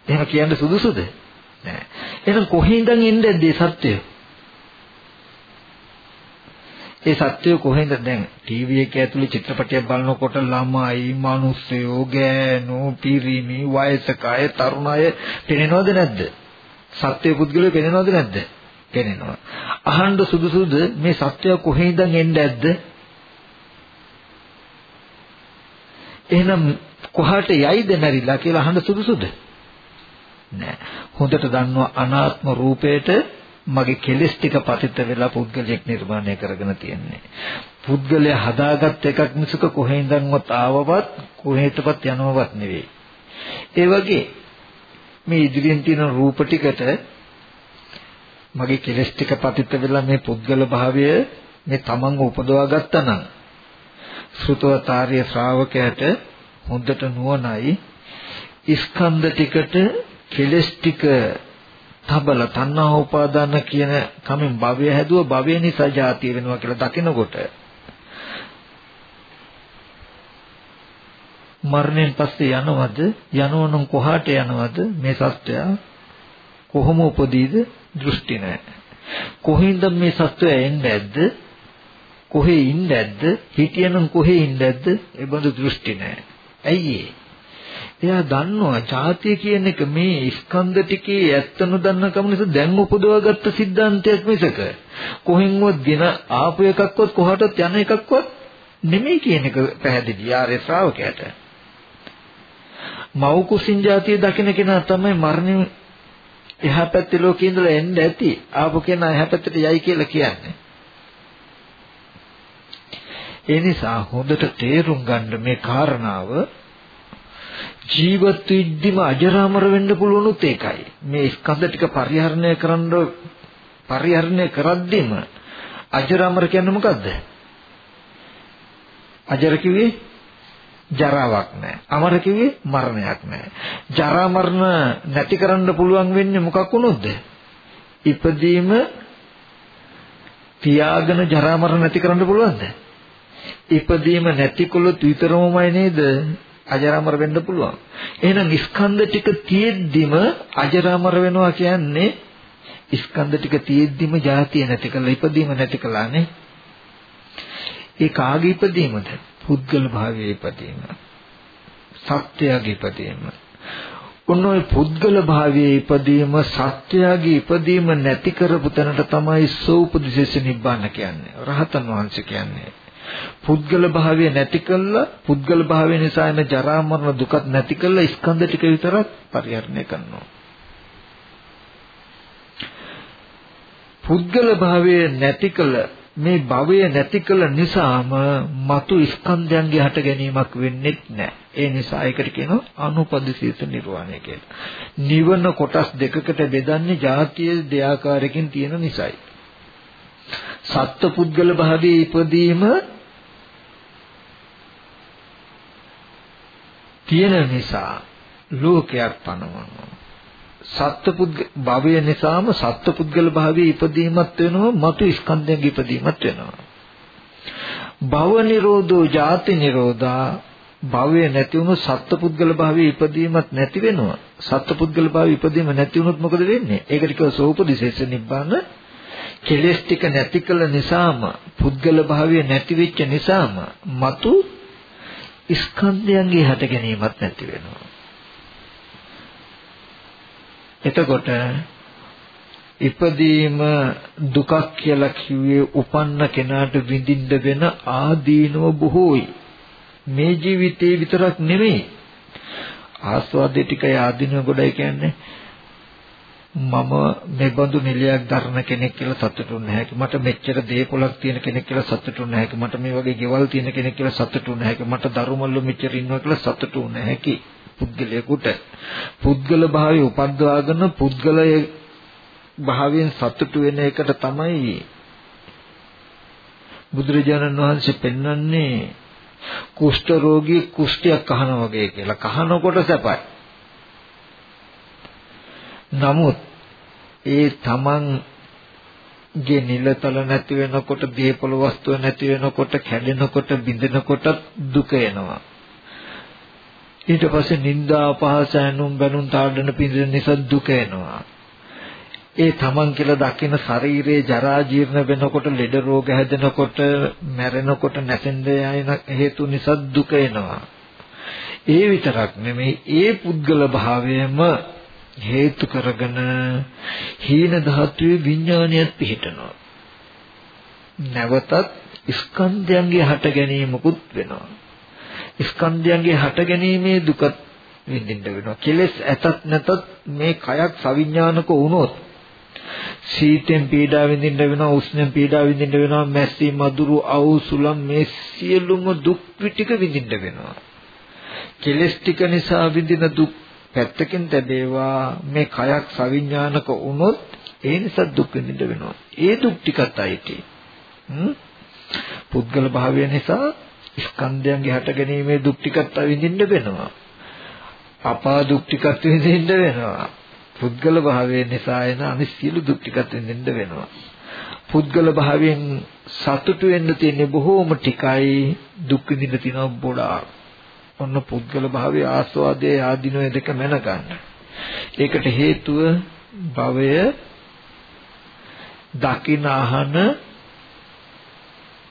එහෙම කියන්න සුදුසුද? නෑ. එහෙනම් කොහේ ඉඳන් එන්නේ මේ සත්‍යය? ඒ සත්‍යය කොහෙන්ද දැන් ටීවී එක ඇතුලේ චිත්‍රපටයක් බලනකොට ළමයි, මිනිස්සුයෝ, ගෑනු, පිරිමි, වයසක අය, තරුණ අය පෙනෙනවද නැද්ද? සත්‍ය පුද්ගලයෝ පෙනෙනවද නැද්ද? පෙනෙනවා. අහන්න සුදුසුද මේ සත්‍යය කොහෙන්ද එන්නේ ඇද්ද? එහෙනම් කොහාට යයිද මැරිලා කියලා අහන්න සුදුසුද? නෑ. හොඳට දන්නවා අනාත්ම රූපේට මගේ කෙලෙස් ටික පතිත වෙලා පුද්ගලයෙක් නිර්මාණය කරගෙන තියෙන්නේ. පුද්ගලයා හදාගත් එකක් මිසක කොහෙන්දන්වත් ආවවත් කොහෙටවත් යනවවත් නෙවෙයි. ඒ වගේ මේ ඉදිරියෙන් තියෙන රූප ටිකට මගේ කෙලෙස් ටික පතිත වෙලා මේ පුද්ගල භාවය මේ තමන්ව උපදවා ගත්තා නම් සෘතවතාර්ය ශ්‍රාවකයාට හොඳට නුවණයි ස්කන්ධ ටිකට කෙලෙස් ටික තබල තණ්හා උපාදාන කියන කමෙන් භවය හැදුව භවය නිසා ජාතිය වෙනවා කියලා දකිනකොට මරණයෙන් පස්සේ යනවද? යනවනම් කොහාට යනවද? මේ සත්‍යය කොහොම උපදීද? දෘෂ්ටි නැහැ. කොහෙන්ද මේ සත්‍යය එන්නේ නැද්ද කොහේ ඉන්නේ නැද්ද හිටියනම් කොහේ ඉන්නේ නැද්ද ඒ බඳු දෘෂ්ටි නැහැ. ඇයි ඒ? එයා දන්නවා ඡාතිය කියන එක මේ ස්කන්ධ ටිකේ ඇත්ත නොදන්න කම නිසා දැන් උපදවාගත්ත සිද්ධාන්තයක් මිසක කොහෙන්වත් ගෙන ආපු එකක්වත් කොහටත් යන එකක්වත් නෙමෙයි කියන එක පැහැදිලි ආර්ය ශ්‍රාවකයාට. මව් කුසින් જાතිය දකින කෙනා තමයි මරණය එහා පැත්තේ ලෝකේ ඉඳලා එන්න ඇති ආපු කෙනා එහා පැත්තට යයි කියලා කියන්නේ. ඒ නිසා හොඳට තේරුම් ගන්න මේ කාරණාව ජීවත් වෙද්දිම අජරාමර වෙන්න පුළුවනුත් ඒකයි. මේ ස්කන්ධ ටික පරිහරණය කරන්න පරිහරණය කරද්දිම අජරාමර කියන්නේ මොකද්ද? අජර කිව්වේ ජරාවක් නැහැ. අමර කිව්වේ මරණයක් නැහැ. ජරා මරණ නැති කරන්න පුළුවන් වෙන්නේ මොකක් වුණොත්ද? ඉපදීම තියාගෙන ජරා මරණ නැති කරන්න පුළුවන්ද? ඉපදීම නැතිකොලොත් විතරමමයි නේද අජරාමර වෙන්න පුළුවන්. එහෙනම් ස්කන්ධ ටික තියෙද්දිම අජරාමර වෙනවා කියන්නේ ස්කන්ධ ටික තියෙද්දිම ජාතිය නැති කළා ඉපදීම නැති කළානේ. ඒ කාගේ ඉපදීමද? පුද්ගල භාවයේ ඉපදීම. සත්‍යයේ ඉපදීම. ඔන්න ඔය පුද්ගල භාවයේ ඉපදීම සත්‍යයේ ඉපදීම නැති කරපු තැනට තමයි සෝපදිශේෂ නිබ්බාන කියන්නේ. රහතන් වහන්සේ කියන්නේ. පුද්ගල භාවය නැති කළා පුද්ගල භාවය නිසා එන ජරා මරණ දුකත් නැති කළා ස්කන්ධ ටික විතරක් පරිහරණය කරනවා පුද්ගල භාවය නැති කළ මේ භවය නැති කළ නිසාම మතු ස්කන්ධයන්ගේ හට ගැනීමක් වෙන්නේ නැහැ. ඒ නිසා ඒකට කියනවා අනුපදිසිත නිර්වාණය කියලා. නිවන කොටස් දෙකකට බෙදන්නේ ජාතිය දෙආකාරකින් තියෙන නිසායි. සත්පුද්ගල භාවයේ ඉපදීම තියෙන නිසා ලෝකයක් පනවනවා. සත්පුද්ග භවය නිසාම සත්පුද්ගල භාවයේ ඉපදීමත් වෙනවා මතු ස්කන්ධයන්ගේ ඉපදීමත් වෙනවා. භව නිරෝධෝ ජාති නිරෝධා භවය නැති වුණු සත්පුද්ගල භාවයේ ඉපදීමත් නැති වෙනවා. සත්පුද්ගල භාවයේ ඉපදීම නැති වුණොත් මොකද වෙන්නේ? ඒකට කියව සෝපදිශේෂ නිබ්බාන කෙලෙස් ටික නැති කළ නිසාම පුද්ගල භාවය නැති වෙච්ච නිසාම మతు ස්කන්ධයන්ගේ හට ගැනීමක් නැති වෙනවා. එතකොට ඉපදීම දුකක් කියලා කිව්වේ උපන්න කෙනාට විඳින්න වෙන ආදීනව බොහෝයි. මේ ජීවිතේ විතරක් නෙමෙයි. ආස්වාදයේ ටික ආදීනව ගොඩයි කියන්නේ මම මේ බඳු නිලයක් දරන කෙනෙක් කියලා සතුටු නැහැ. මට මෙච්චර දේපොලක් තියෙන කෙනෙක් කියලා සතුටු නැහැ. මට මේ වගේ ගෙවල් තියෙන කෙනෙක් කියලා සතුටු නැහැ. මට දරුමල්ලු මෙච්චර ඉන්නවා කියලා සතුටු නැහැ. පුද්ගලයෙකුට පුද්ගල භාවය උපද්දවාගෙන පුද්ගලයේ භාවයෙන් සතුටු වෙන එකට තමයි බුදුරජාණන් වහන්සේ පෙන්වන්නේ කුෂ්ඨ රෝගී කුෂ්ඨයක් කහන වගේ කියලා. කහනකොට සැපයි. නමුත් ඒ තමන්ගේ නිලතල නැති වෙනකොට දීපල වස්තුව නැති වෙනකොට කැඩෙනකොට බිඳෙනකොට දුක එනවා ඊට පස්සේ නිന്ദා අපහාස ඇනුම් බැනුම් තාඩන පිළිදෙන නිසා දුක එනවා ඒ තමන් කියලා දකින ශරීරයේ ජරා ජීර්ණ වෙනකොට ලෙඩ රෝග හැදෙනකොට මැරෙනකොට නැසෙන්න යන හේතු නිසා දුක එනවා. ඒ විතරක් නෙමෙයි ඒ පුද්ගල භාවයම හේතු කරගෙන හීන ධාතුවේ විඥානියත් පිහිටනවා. නැවතත් ස්කන්ධයන්ගේ හට ගැනීමකුත් වෙනවා. ස්කන්ධයන්ගේ හට ගැනීමේ දුකත් විඳින්න වෙනවා. කෙලෙස් ඇතත් නැතත් මේ කයක් සවිඥානික වුණොත් සීතෙන් පීඩා විඳින්න වෙනවා උෂ්ණෙන් පීඩා විඳින්න වෙනවා මැස්සි මදුරු අවුසුලම් මේ සියලුම දුක් ටික විඳින්න වෙනවා කෙලස් ටික නිසා විඳින දුක් පැත්තකින් තැබේවා. මේ කයක් සවිඥානික වුණොත් ඒ නිසා දුක් විඳින්න වෙනවා. ඒ දුක් ටිකත් අයිති. පුද්ගල භාවය නිසා ස්කන්ධයන්ගේ හට ගැනීමේ දුක් ටිකත් විඳින්න වෙනවා. අපා දුක් ටිකත් විඳින්න වෙනවා. පුද්ගල භාවය නිසා එන අනිත් සියලු දුක් ටිකත් විඳින්න වෙනවා. පුද්ගල භාවයෙන් සතුටු වෙන්න තියෙන බොහෝම ටිකයි දුක් විඳින්න තියෙන බොඩා. ඔන්න පුද්ගල භාවයේ ආස්වාදයේ ආධිනව දෙක මැන ගන්න. ඒකට හේතුව භවය දකින අහන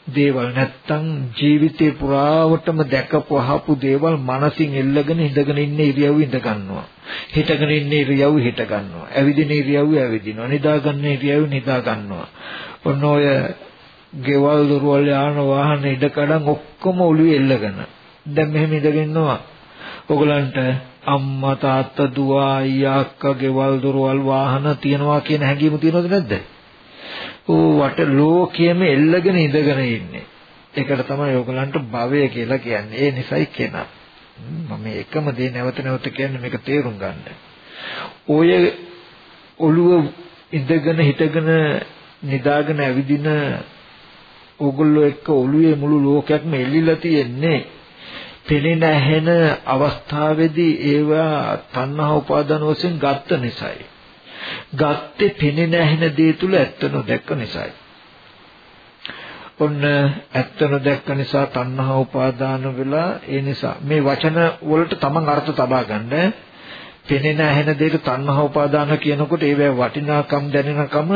දේවල් නැත්තම් ජීවිතේ පුරාවටම දැකපු අහපු දේවල් මනසින් එල්ලගෙන ඉඳගෙන ඉන්න ඉරියව් ඉඳ ගන්නවා. හිටගෙන ඉන්න ඉරියව් හිට ගන්නවා. ඇවිදින ඉරියව් ඇවිදිනවා. නිදා ගන්න ඉරියව් නිදා ගන්නවා. ඔන්න ඔය ගෙවල් දොරවල් යාන වාහන ඉඩකඩම් ඔක්කොම ඔළුවේ එල්ලගෙන. දැන් මෙහෙම ඉඳගෙන ඉන්නවා. ඔයගලන්ට අම්මා තාත්තා දුව අයියා අක්කා ගෙවල් දොරවල් වාහන තියනවා කියන හැඟීම තියෙනවද නැද්ද? ඌ වට ලෝකයේම එල්ලගෙන ඉඳගෙන ඉන්නේ. ඒකට තමයි ඔයගලන්ට භවය කියලා කියන්නේ. ඒ නිසයි කෙනා. මම එකම දේ නැවත නැවත කියන්නේ මේක තේරුම් ගන්න. ඔය ඔළුව ඉඳගෙන හිටගෙන නිදාගෙන ඇවිදින ඕගොල්ලෝ එක්ක ඔළුවේ මුළු ලෝකයක්ම එල්ලිලා තියෙන්නේ පෙනෙන ඇහෙන අවස්ථාවේදී ඒවා තණ්හා උපාදාන වශයෙන් ගත්ත නිසායි. ගත්තේ පෙනෙන ඇහෙන දේ තුල ඇත්ත නොදැක්ක නිසායි. ඔන්න ඇත්ත නොදැක්ක නිසා තණ්හා උපාදාන වෙලා ඒ නිසා මේ වචන වලට තමන් අර්ථ තබා ගන්න පෙනෙන ඇහෙන දෙයට තණ්හා උපාදාන කියනකොට ඒවැ වටිනාකම් දැනෙනකම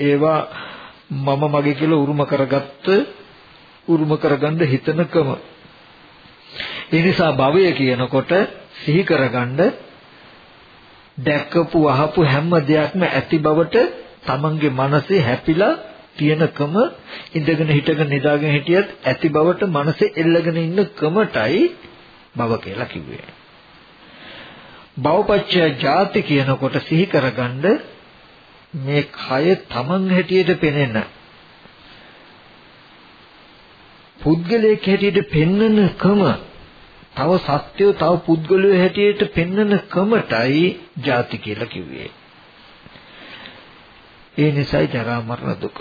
ඒවා මම මගේ කියලා උරුම කරගත්ත උරුම කරගන්න හිතනකම ඒ නිසා භවය කියනකොට සිහි කරගන්න දැකපු අහපු හැම දෙයක්ම ඇති බවට තමන්ගේ මනසේ හැපිලා තියෙනකම ඉඳගෙන හිටගෙන නිදාගෙන හිටියත් ඇති බවට මනසේ එල්ලගෙන ඉන්න කමටයි භව කියලා කිව්වේ. භවපච්චය ಜಾති කියනකොට සිහි කරගන්න මේ කය තමන් හැටියට පෙනෙන පුද්ගලයෙක් හැටියට පෙන්නනකම තව සත්‍යෝ තව පුද්ගලයෝ හැටියට පෙන්වන කමටයි ಜಾති කියලා කිව්වේ. ඒ නිසායි ජරා මරණ දුක.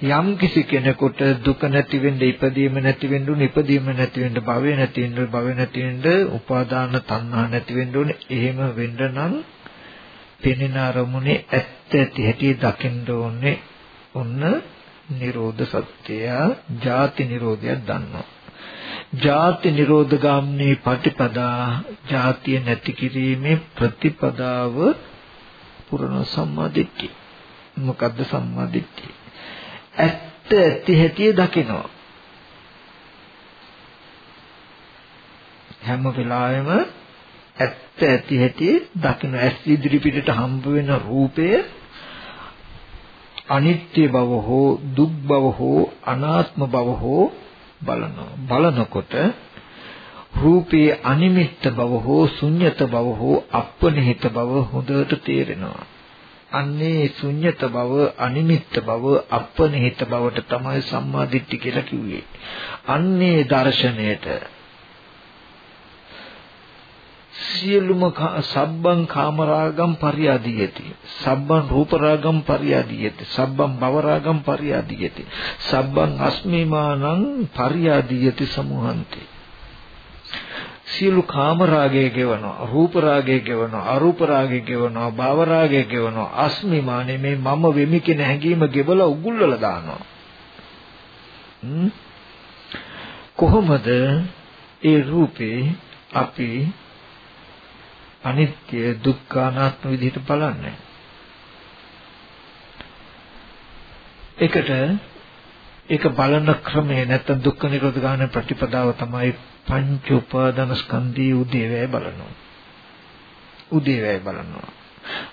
යම් කිසි කෙනෙකුට දුක නැති වෙන්න ඉපදීම නැති වෙන්න උන ඉපදීම නැති වෙන්න භවය නැති වෙන්න භවය නැති වෙන්න උපාදාන තණ්හා නැති වෙන්න උන එහෙම වෙන්න නම් පෙනෙන අරමුණේ ඇත්ත ඇති හැටි දකින්න ඕනේ ඔන්න නිරෝධ සත්‍යය ජාති නිරෝධයක් දන්නවා ජාති නිරෝධ ගාමිනී පටිපදා ජාතිය නැති කිරීමේ ප්‍රතිපදාව පුරණ සම්මාදිට්ඨිය. මොකද්ද සම්මාදිට්ඨිය? ඇත්ත ඇති හැටි දකිනවා. හැම වෙලාවෙම ඇත්ත ඇති හැටි දකින ඇස් ඉදිරි පිටට හම්බ වෙන රූපය අනිත්‍ය බව හෝ දුක් බව හෝ අනාත්ම බව හෝ බලනවා. බලනකොට රූපේ අනිමිත්ත බව හෝ ශුන්්‍යත බව හෝ අපනිහිත බව හොඳට තේරෙනවා. අන්නේ ශුන්්‍යත බව අනිමිත්ත බව අපනිහිත බවට තමයි සම්මාදිට්ඨි කියලා කිව්වේ. අන්නේ දර්ශනයට සියලුම සබ්බං කාමරාගම් පරියාදීයති. සබ්බං රූපරාගම් පරියාදීයති. සබ්බං භවරාගම් පරියාදීයති. සබ්බං අස්මිමානං පරියාදීයති සමුහන්ති. සියලු කාමරාගය ගෙවනවා රූප රාගය ගෙවනවා අරූප රාගය ගෙවනවා භව රාගය ගෙවනවා. අස්මිමානේ මේ මම වෙමි කියන හැඟීම ගෙවලා උගුල්වලා දානවා. කොහොමද ඒ රූපේ අපි අනිත්‍ය දුක්ඛ අනාත්ම විදිහට බලන්නේ. ඒකට ඒක බලන ක්‍රමය නැත්නම් දුක්ඛ නිරෝධ ගාන ප්‍රතිපදාව තමයි පංච උපාදාන ස්කන්ධී උදේවැය බලනවා. උදේවැය බලනවා.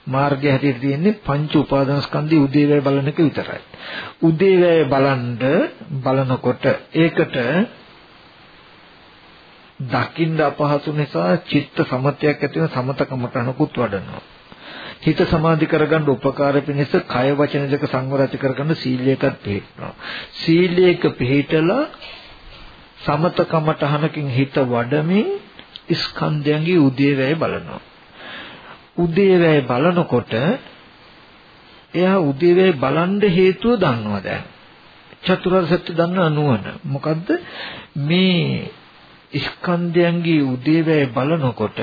මාර්ගය හැටියට තියෙන්නේ පංච උපාදාන ස්කන්ධී උදේවැය බලන එක විතරයි. උදේවැය බලන්ඩ බලනකොට ඒකට දකින්න අපහසු නිසා චිත්ත සමතයක් ඇති වෙන සමතකමට අනුකුත් වඩනවා. හිත සමාධි කරගන්න උපකාර පිණිස කය වචන දෙක සංවර ඇති කරගන්න සීලයකත් පිළිපදනවා. සීලයක පිළිටලා සමතකමටහනකින් හිත වඩමින් ස්කන්ධයන්ගේ උදේවැය බලනවා. උදේවැය බලනකොට එයා උදේවැය බලන්න හේතුව දන්නවා දැන්. චතුරාර්ය සත්‍ය දන්න නුවණ. මොකද්ද මේ ස්කන්ධයන්ගේ උදේවැය බලනකොට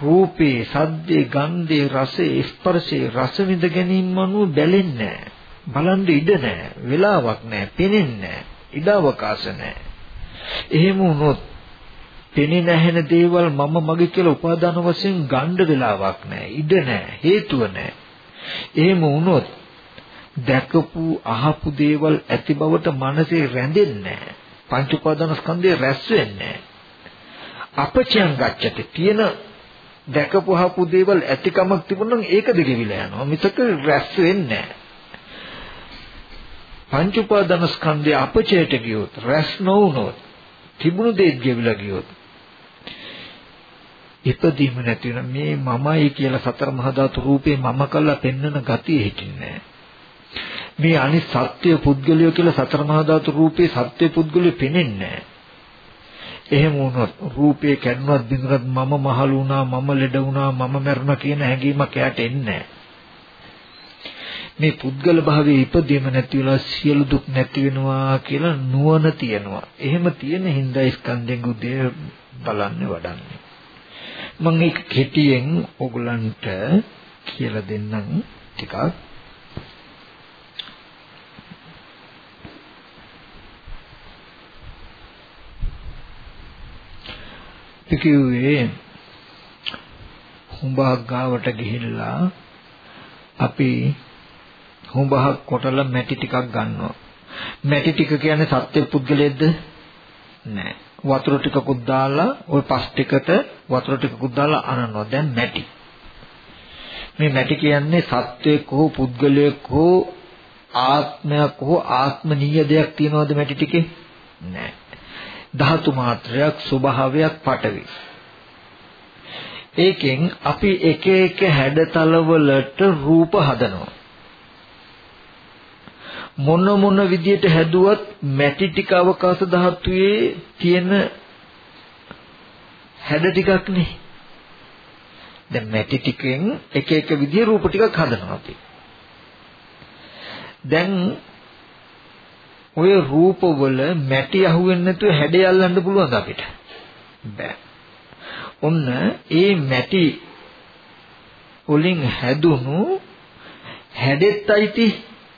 රූපේ, සද්දේ, ගන්ධේ, රසේ, ස්පර්ශේ රස විඳ ගැනීම අනුව බැලෙන්නේ නැහැ. බලන්න ඉඩ නැහැ. වෙලාවක් නැහැ. පෙනෙන්නේ නැහැ. ඉඩ අවකාශ නැහැ. එහෙම වුණොත් පෙනේ නැහෙන දේවල් මම මගේ කියලා උපාදාන වශයෙන් ගන්න වෙලාවක් නැහැ. ඉඩ නැහැ. හේතුව නැහැ. එහෙම වුණොත් දැකපු අහපු දේවල් ඇති බවට මනසේ රැඳෙන්නේ නැහැ. පංච උපාදාන ස්කන්ධය රැස් වෙන්නේ නැහැ. අපචයන් ගච්ඡති තියෙන දැකපු අහපු දේවල් ඇතිකමක් තිබුණනම් ඒකද ගෙවිලා යනවා. මිසක රැස් වෙන්නේ නැහැ. පංච උපාදාන ස්කන්ධය අපචයට ගියොත් රැස් නොවුනොත් තිබුණු දේත් ගෙවිලා ගියොත් ඉපදීම නැති වෙන මේ මමයි කියලා සතර මහා ධාතු රූපේ මම කළා පෙන්වන ගතිය හිටින්නේ මේ අනිත් සත්‍ය පුද්ගලිය කියලා සතර මහා ධාතු රූපේ සත්‍ය පුද්ගලිය පෙනෙන්නේ එහෙම වුණොත් රූපේ කැඩුණත් බිඳුනත් මම මහලු වුණා මම ලෙඩ වුණා මම මැරුණා කියන හැඟීමක් එයාට එන්නේ මේ පුද්ගල භාවයේ ඉපදීම නැති වෙලා සියලු දුක් නැති වෙනවා කියලා නුවණ තියෙනවා. එහෙම තියෙන හින්දා ස්කන්ධෙන් උදේ බලන්නේ වඩන්නේ. මම ඒක කෙටියෙන් ඕගලන්ට කියලා දෙන්නම් ටිකක් කිව්වේ හුඹක් ගාවට ගිහිල්ලා අපි හුඹහක් කොටලා මැටි ටිකක් ගන්නවා මැටි ටික කියන්නේ සත්‍ය පුද්ගලයේද නෑ වතුර ටිකකුත් දාලා ওই පස් ටිකට වතුර ටිකකුත් දාලා අනනවා. දැන් මැටි. මේ මැටි කියන්නේ සත්වයක් හෝ පුද්ගලයෙක් හෝ ආත්මයක් හෝ ආත්මනීය දෙයක් තියනවද මැටි ටිකේ? නැහැ. ධාතු මාත්‍රයක් ස්වභාවයක් පටවි. ඒකෙන් අපි එක එක හැඩතල වලට රූප හදනවා. මොන මොන විදියට හැදුවත් මැටි ටික අවකාශ ධාතුවේ තියෙන හැඩ ටිකක් නේ. දැන් මැටි ටිකෙන් එක එක විදිය රූප ටිකක් හදනවා අපි. දැන් ඔය රූපවල මැටි අහුවෙන්නේ නැතුව හැඩය අල්ලන්න පුළුවන්ද අපිට? බෑ. ඔන්න ඒ මැටි වලින් හැදුණු හැඩෙත් අයිති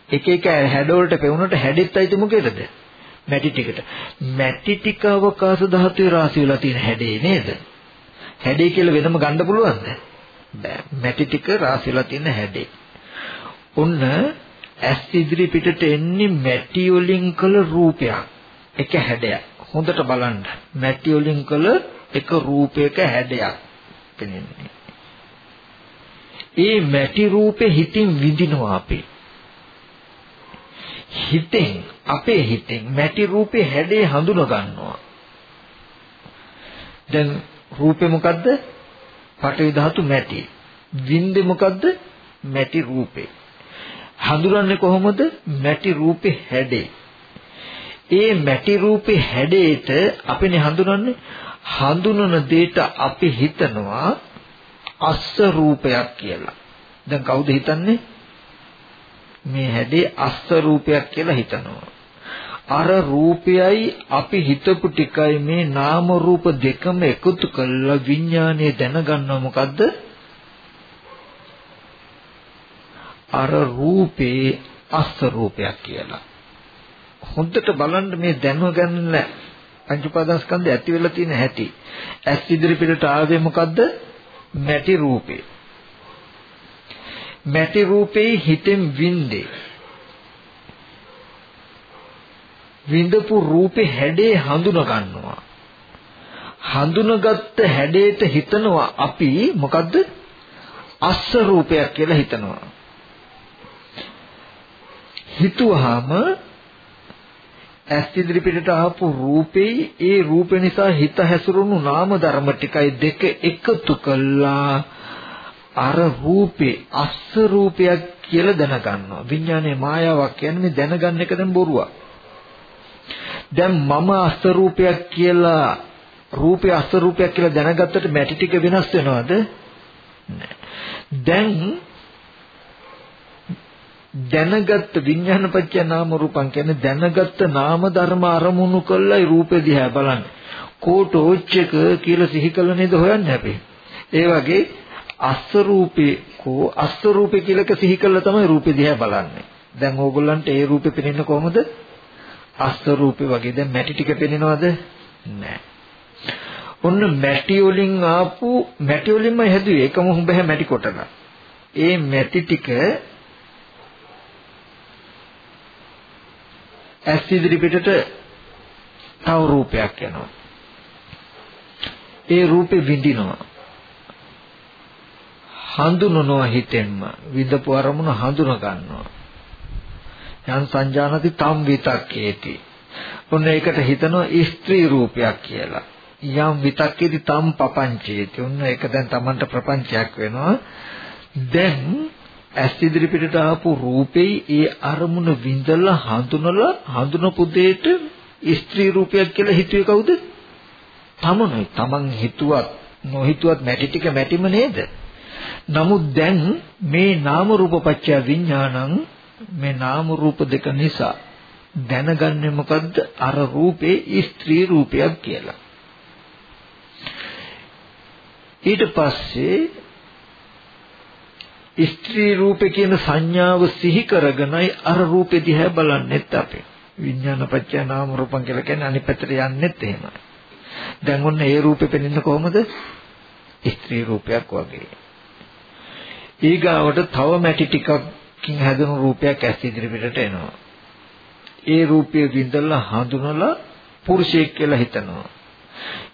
එක එක හැඩවලට පෙවුනට හැඩෙත් අයිති මොකේද? මැටි ටිකට. මැටි ටික අවකාශ ධාතුවේ රාශි වෙලා තියෙන හැඩේ නේද? හැඩේ කියලා වෙනම ගන්න පුළුවන්ද? බෑ. මැටි ටික රාශි වෙලා තියෙන හැඩේ. ඔන්න ඇස් ඉදිරි පිටට එන්නේ මැටි වලින් කළ රූපයක්. එක හැඩයක්. හොඳට බලන්න. මැටි වලින් කළ එක රූපයක හැඩයක් පෙනෙන්නේ. ඒ මැටි රූපේ හිතින් විඳිනවා අපි. හිතෙන් අපේ හිතෙන් මැටි රූපේ හැඩේ හඳුන ගන්නවා. දැන් රූපේ මොකද්ද? පඨවි ධාතු මැටි. වින්දේ මොකද්ද? මැටි රූපේ. හඳුනන්නේ කොහොමද? මැටි රූපේ හැඩේ. ඒ මැටි රූපේ හැඩේට අපිනේ හඳුනන්නේ හඳුනන දෙයට අපි හිතනවා අස්ස රූපයක් කියලා. දැන් කවුද හිතන්නේ? මේ හැඩේ අස්ස රූපයක් කියලා හිතනවා. අර රූපයයි අපි හිතපු ටිකයි මේ නාම රූප දෙකම එකතු කරලා විඥානය දැනගන්නව මොකද්ද? අර රූපේ අස්ස රූපයක් කියලා. හොඳට බලන්න මේ දැනගන්න පංච උපාදානස්කන්ධය ඇති වෙලා තියෙන හැටි. ඇස් ඉදිරි පිටට ආවේ මොකද්ද? මැටි රූපේ. මැටි රූපේ හිතෙන් වින්දේ. විඳපු රූපේ හැඩේ හඳුන ගන්නවා. හඳුනගත්ත හැඩයට හිතනවා අපි මොකද්ද? අස්ස රූපයක් කියලා හිතනවා. හිතුවාම ඇස් ඉදිරි පිටට ආපු රූපේ ඒ රූප නිසා හිත හැසිරුණු නාම ධර්ම ටිකයි දෙක එකතු කළා. අර රූපේ අස්ස රූපයක් කියලා දැනගන්නවා. විඥානයේ මායාවක් කියන්නේ දැනගන්න එක දැන් බොරුවක්. දැන් මම අස්ස රූපයක් කියලා රූපේ අස්ස රූපයක් කියලා දැනගත්තට මැටි ටික වෙනස් වෙනවද? දැන් දැනගත් විඥානපච්ච නාම රූපං කියන්නේ දැනගත් නාම ධර්ම අරමුණු කළයි රූපේ දිහා බලන්නේ. කෝටෝච්චක කියලා සිහි කළ නේද හොයන්නේ අපි. ඒ වගේ අස්ස රූපේ කෝ අස්ස රූපේ කියලාක සිහි කළා තමයි රූපේ දිහා බලන්නේ. දැන් ඕගොල්ලන්ට ඒ රූපේ පේන්නේ කොහොමද? අස්ස රූපේ වගේ දැන් මැටි ටික පේනවද? නැහැ. ඔන්න මැටි වලින් ආපු මැටි වලින්ම හැදුවේ එකම හුඹහැ මැටි කොටන. ඒ මැටි ටික ඇස් ඉදිරි පිටට තව රූපයක් යනවා. ඒ රූපේ විඳිනවා. හඳුනනවා හිතෙන්ම විඳපු අරමුණ හඳුන ගන්නවා. යන් සංජානති තම් විතක්කේති. ඔන්න ඒකට හිතනවා ස්ත්‍රී රූපයක් කියලා. යම් විතක්කේති තම් පපංචේති. ඔන්න ඒක දැන් Tamanට ප්‍රපංචයක් වෙනවා. දැන් ඇස් ඉදිරි පිටට ආපු රූපේ ඒ අරමුණ විඳලා හඳුනලා හඳුනපු දෙයට ස්ත්‍රී රූපයක් කියලා හිතුවේ කවුද? තමනුයි. Taman හිතුවත් නොහිතුවත් මැටි ටික මැටිම නේද? නමුත් දැන් මේ නාම රූප පත්‍ය විඥානං මේ නාම රූප දෙක නිසා දැනගන්නේ මොකද්ද? අර රූපේ ස්ත්‍රී රූපයක් කියලා. ඊට පස්සේ ස්ත්‍රී රූපේ කියන සංඥාව සිහි කරගෙනයි අර රූපේ දිහා බලන්නෙත් අපි. විඥානපච්චය නාම රූපං කියලා කියන්නේ අනිත් පැත්තට යන්නෙත් එහෙමයි. දැන් ඔන්න ඒ රූපේ පෙනෙන්නේ කොහොමද? ස්ත්‍රී රූපයක් වගේ. ඊගාවට තව මැටි ටිකකින් හැදෙන රූපයක් ඇස් ඉදිරිපිටට එනවා. ඒ රූපය විඳලා හඳුනලා පුරුෂයෙක් කියලා හිතනවා.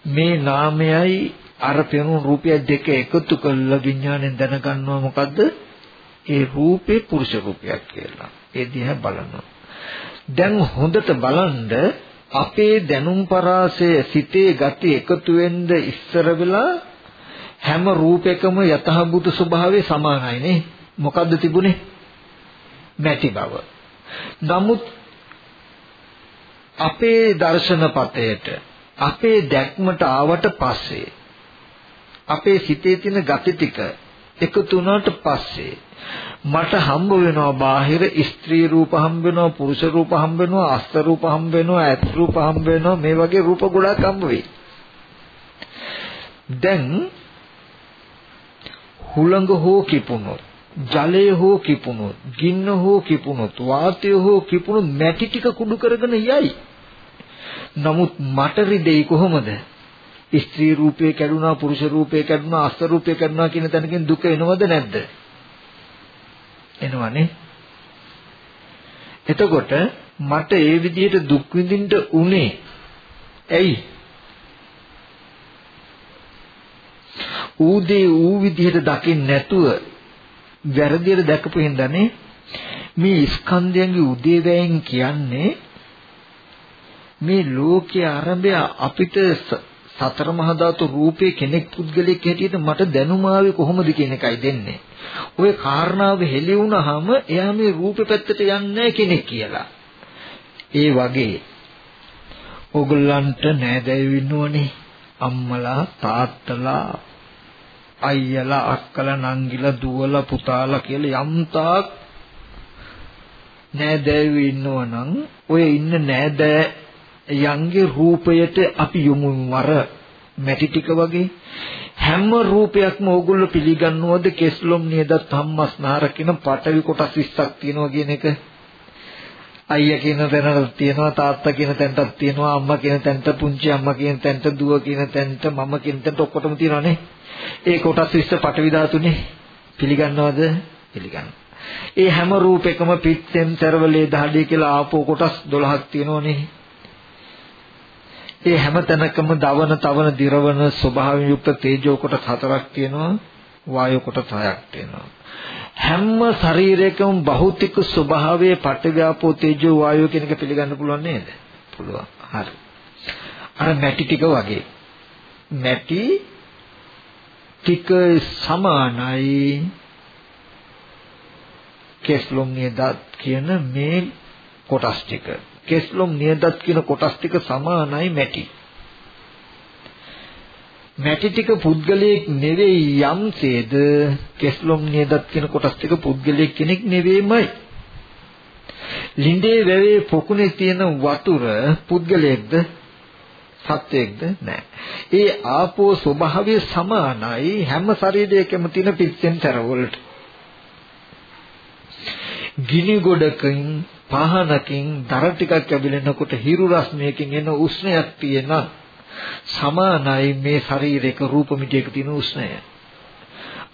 මේ නාමයයි අර පෙනුණු රූපය දෙක එකතු කරලා විඥාණයෙන් දැනගන්නවා මොකද්ද? ඒ රූපේ පුරුෂ රූපයක් කියලා. ඒ දිහා බලනවා. දැන් හොඳට බලන්න අපේ දැනුම් පරාසය සිතේ ගති එකතු වෙන්න ඉස්සර වෙලා හැම රූපයකම යතහබුත ස්වභාවය සමානයි නේ. මොකද්ද තිබුණේ? මැටි බව. නමුත් අපේ දර්ශනපතයට අපේ දැක්මට ආවට පස්සේ අපේ සිතේ තියෙන gati ටික එකතු වුණාට පස්සේ මට හම්බ වෙනවා බාහිර ස්ත්‍රී රූප හම්බ වෙනවා පුරුෂ රූප හම්බ වෙනවා අස්ත රූප හම්බ වෙනවා ඇත් රූප හම්බ වෙනවා මේ වගේ රූප ගොඩක් හම්බ වෙයි. දැන් හුළඟ හෝ කිපුණොත් ජලය හෝ කිපුණොත් ගින්න හෝ කිපුණොත් වාතය හෝ කිපුණොත් මැටි ටික කුඩු කරගෙන යයි. නමුත් මට රිදෙයි කොහොමද? ස්ත්‍රී රූපේ කැඩුනා පුරුෂ රූපේ කැඩුනා අස්ස රූපේ කැඩුනා කියන තැනකින් දුක එනවද නැද්ද? එනවනේ. එතකොට මට ඒ විදිහට දුක් විඳින්න උනේ. ඇයි? ඌදේ ඌ විදිහට දකින්න නැතුව වැරදියට දැකපු හින්දානේ මේ ස්කන්ධයන්ගේ උදේවැයෙන් කියන්නේ මේ ලෝකයේ ආරම්භය අපිට සතර මහා ධාතු රූපේ කෙනෙක් පුද්ගලෙක් හැටියට මට දැනුම ආවේ කොහොමද කියන එකයි දෙන්නේ. ওই කාරණාව හෙළි වුණාම එයා මේ රූපේ පැත්තට යන්නේ කෙනෙක් කියලා. ඒ වගේ ඕගොල්ලන්ට නෑදෑයෝ ඉන්නවනේ. අම්මලා තාත්තලා අයියලා අක්කලා නංගිලා දුවලා පුතාලා කියලා යම්තාක් නෑදෑයෝ ඉන්නවනම් ඔය ඉන්න නෑදෑ යන්ගේ රූපයට අපි යොමු වර. මැටි ටික වගේ. හැම රූපයක්ම ඕගොල්ලෝ පිළිගන්නවද? කෙස්ලොම් නියදත් හම්මස් නාර කියන පටවි කොටස් 20ක් තියෙනවා කියන එක. අයියා කියන තැනට තියෙනවා තාත්තා කියන තැනටත් තියෙනවා අම්මා කියන තැනට පුංචි අම්මා කියන තැනට දුව කියන තැනට මම කියන තැනට ඔක්කොටම තියෙනවානේ ඒ කොටස් 20 පටවි ධාතුනේ. පිළිගන්නවද? පිළිගන්න. ඒ හැම රූපයකම පිටෙන් තරවලේ දහඩිය කියලා ආපෝ කොටස් 12ක් තියෙනවනේ. ඒ හැම තැනකම දවන තවන දිරවන ස්වභාවයෙන් යුක්ත තේජෝ කොටස් හතරක් තියෙනවා වායෝ කොටස් හයක් තියෙනවා හැම ශරීරයකම භෞතික ස්වභාවයේ පටවියාපෝ තේජෝ වායෝ කියන එක පිළිගන්න පුළුවන් නේද? පුළුවන්. හරි. අර මැටි ටික වගේ. මැටි ටික සමානයි කෙස්ලොම් නියදත් කියන මේ කොටස් ටික. කෙස්ලොම් නියදත් කියන කොටස් ටික සමානයි මැටි. මැටි ටික පුද්ගලයෙක් නෙවෙයි යම්සේද කෙස්ලොම් නියදත් කියන කොටස් ටික පුද්ගලයෙක් කෙනෙක් නෙවෙයිමයි. ලින්ඩේ වැවේ පොකුණේ තියෙන වතුර පුද්ගලයෙක්ද සත්වයක්ද නැහැ. ඒ ආපෝ ස්වභාවය සමානයි හැම ශරීරයකම තියෙන පිස්සෙන් තරවලට. ගිනි ගොඩකින් පහනකින් දර ටිකක් ඇවිලෙනකොට හිරු රශ්මියකින් එන උෂ්ණයක් තියෙනවා. සමානයි මේ ශරීරයක රූප මිටියක තියෙන උෂ්ණය.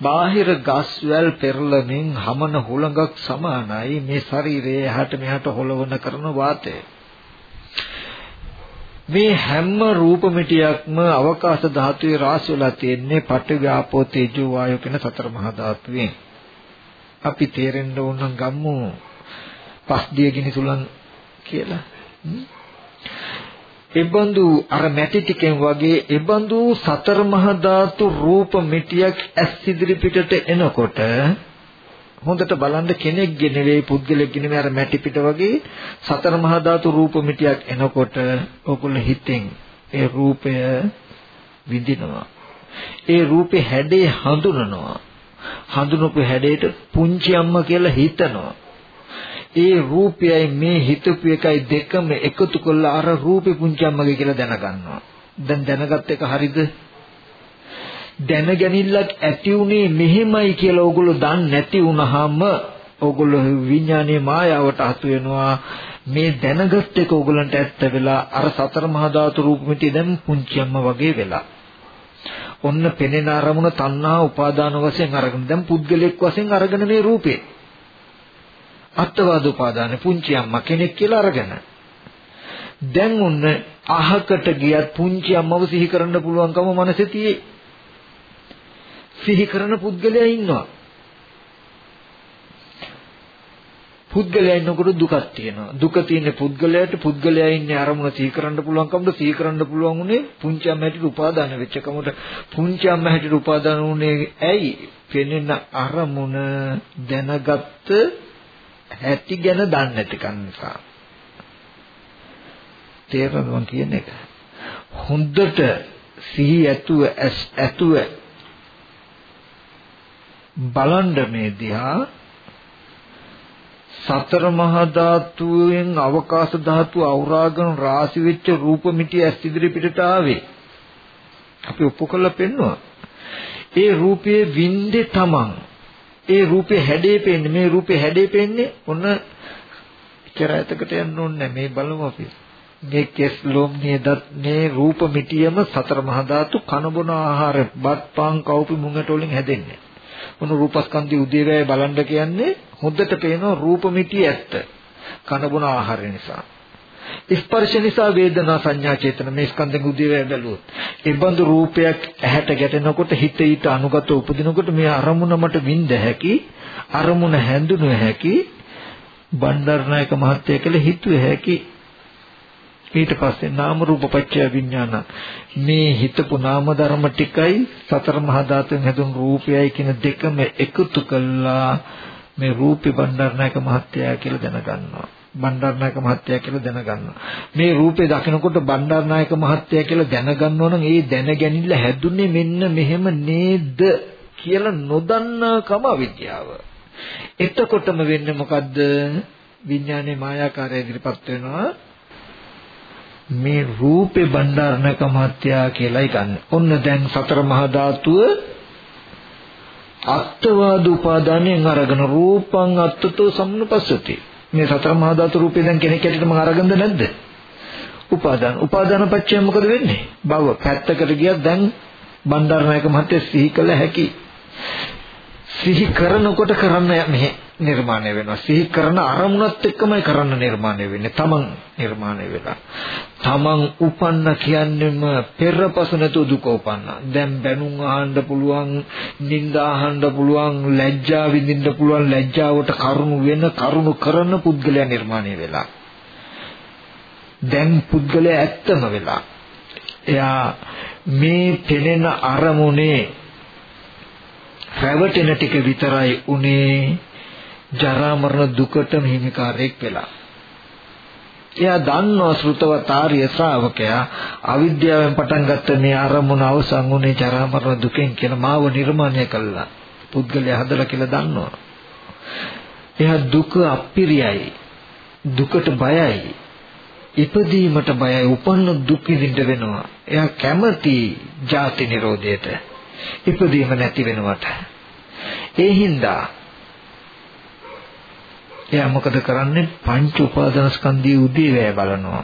බාහිර ගස් වැල් පෙරළමින් හමන හුළඟක් සමානයි මේ ශරීරයේ එහාට මෙහාට හොලවන කරන වාතය. මේ හැම රූප මිටියක්ම අවකාශ ධාතුවේ රාශි වෙලා තියෙන්නේ පඨවි ආපෝ තේජෝ වායෝ කියන සතර මහා ධාතුවෙන්. අපි තේරෙන්න ඕන ගම්මු පස් දිය ගිනි සුලං කියලා. එබඳු අර මැටි ටිකෙන් වගේ එබඳු සතර මහා ධාතු රූප මිටියක් ඇස් ඉදිරි පිටට එනකොට හොඳට බලන්න කෙනෙක්ගේ නෙවෙයි පුද්ගලෙක්ගේ නෙවෙයි අර මැටි පිට වගේ සතර මහා ධාතු රූප මිටියක් එනකොට ඔකුල හිතෙන් ඒ රූපය විඳිනවා. ඒ රූපේ හැඩේ හඳුනනවා. හඳුනපු හැඩයට පුංචි අම්මා කියලා හිතනවා. ඒ රූපයයි මේ හිතපු එකයි දෙකම එකතු කරලා අර රූපේ පුංචම්මගේ කියලා දැනගන්නවා. දැන් දැනගත් එක හරිද? දැනගැනිල්ලක් ඇති උනේ මෙහෙමයි කියලා ඕගොල්ලෝ දන්නේ නැති වුනහම ඕගොල්ලෝ විඥානයේ මායාවට අහතු වෙනවා. මේ දැනගත් එක ඕගොල්ලන්ට ඇත්ත වෙලා අර සතර මහා ධාතු රූපෙටි දැන් පුංචිම්ම වගේ වෙලා. ඔන්න පෙනෙන අරමුණ තණ්හා උපාදාන වශයෙන් අරගෙන දැන් පුද්ගලෙක් වශයෙන් අරගෙන මේ රූපේ අත්වාද උපාදාන පුංචි අම්මා කෙනෙක් කියලා අරගෙන. දැන් උන්න අහකට ගියත් පුංචි අම්මව සිහි කරන්න පුළුවන්කම මනසේ තියෙයි. සිහි කරන පුද්ගලයා ඉන්නවා. පුද්ගලයා ඉන්නකොට දුකක් තියෙනවා. දුක තියෙන පුද්ගලයාට පුද්ගලයා ඉන්නේ අරමුණ සිහි කරන්න පුළුවන්කමද? සිහි කරන්න පුළුවන් උනේ පුංචි අම්මා හැටියට උපාදාන වෙච්ච කමට. පුංචි අම්මා හැටියට උපාදාන උනේ ඇයි? පෙනෙන අරමුණ දැනගත්ත ඇති ගැන දන්නේ නැතිකම නිසා. තේරෙනවද මං කියන එක? හොඳට සිහි ඇතුව ඇතුව බලන්න මේ දිහා සතර මහා ධාතුවෙන් අවකාශ ධාතුව අවරාගෙන රාශි වෙච්ච රූප මිටි ඇස් ඉදිරි පිටට ආවේ. අපි ඔප්පු කරලා පෙන්නවා. ඒ රූපයේ වින්දේ තමන් ඒ රූපේ හැඩේ පෙන්නේ මේ රූපේ හැඩේ පෙන්නේ ඔන්න ඉතරයතකට යන්න ඕනේ මේ බලමු අපි. මේ කෙස් ලොම් නේදත් මේ රූප මිටියම සතර මහා ධාතු කන බොන ආහාර බත් පාන් කවුපි මුංගට වලින් හැදෙන්නේ ඔන්න රූපස්කන්ධي උදේවැය බලන්න කියන්නේ හොද්දට පේන රූප මිටිය ඇත්ත. කන බොන ආහාර නිසා. ස්පර්ශ නිසා වේදනා සංඥා චේතන මේ ස්කන්ධෙන් උදේවැය බැලුවොත්. ඒ බඳු රූපයක් ඇහැට ගැටෙනකොට හිත ඊට අනුගත උපදිනකොට මේ අරමුණ මට විඳ හැකි අරමුණ හැඳුනුව හැකි බණ්ඩාරනායක මහත්තයා කියලා හිතුවේ හැකි. ඊට පස්සේ නාම රූප පත්‍ය විඥාන. මේ හිතපු නාම ධර්ම ටිකයි සතර මහා ධාතුන් හැදුණු රූපයයි කියන දෙකම එකතු කළා මේ රූපේ බණ්ඩාරනායක මහත්තයා කියලා දැනගන්නවා. බණ්ඩාරනායක මහත්තයා කියලා දැනගන්නවා. මේ රූපේ දකිනකොට බණ්ඩාරනායක මහත්තයා කියලා දැනගන්නවා නම් ඒ දැනගැනිල්ල හැදුනේ මෙන්න මෙහෙම නේද කියලා නොදන්නාකම අවිද්‍යාව. එතකොටම වෙන්නේ මොකද්ද? විඥානයේ මායාකාරය ඉදිරිපත් වෙනවා. මේ රූපේ බණ්ඩාරනායක මහත්තයා කියලායි ගන්න. ඔන්න දැන් සතර මහා ධාතුව අත්වාද උපාදානයෙන් අරගෙන රූපං අත්තතෝ සම්නුපස්සති මේ සතර මහා ධාතු රූපේ දැන් කෙනෙක් ඇටියට මම අරගෙනද නැද්ද? උපාදාන. උපාදාන පත්‍ය මොකද වෙන්නේ? භව පැත්තකට ගියත් දැන් බණ්ඩාරනායක මහත්තයා සිහි කළ හැකි. සිහි කරනකොට කරන්න මෙහෙ නිර්මාණය වෙනවා. සිහි කරන අරමුණත් එක්කමයි කරන්න නිර්මාණය වෙන්නේ. තමන් නිර්මාණය වෙලා. තමන් උපන්න කියන්නේම පෙරපසු නැතුව දුක උපන්න. දැන් බැනුම් අහන්න පුළුවන්, නිന്ദා අහන්න පුළුවන්, ලැජ්ජා විඳින්න පුළුවන්, ලැජ්ජාවට කරුණු වෙන කරුණු කරන පුද්ගලයා නිර්මාණය වෙලා. දැන් පුද්ගලයා ඇත්තම වෙලා. එයා මේ පෙනෙන අරමුණේ රැවටෙන ටික විතරයි උනේ ජරා මරණ දුකට හිමිකාරයෙක් වෙලා. එයා දන්නවා ශ්‍රුතවත් ආර්ය ශ්‍රාවකයා අවිද්‍යාවෙන් පටන් ගත්ත මේ අරමුණ අවසන් වුනේ ජරා මරණ දුකෙන් කියන මාව නිර්මාණය කළා. පුද්ගලයා හදලා කියලා දන්නවා. එයා දුක අප්පිරියයි. දුකට බයයි. ඉපදීමට බයයි. උපන්න දුක් විඳින්න වෙනවා. එයා කැමති ජාති නිරෝධයට. ඉපදීම නැති වෙනවට. ඒ හින්දා. එයා මොකද කරන්නේ? පංච උපාදානස්කන්ධයේ උදේවැය බලනවා.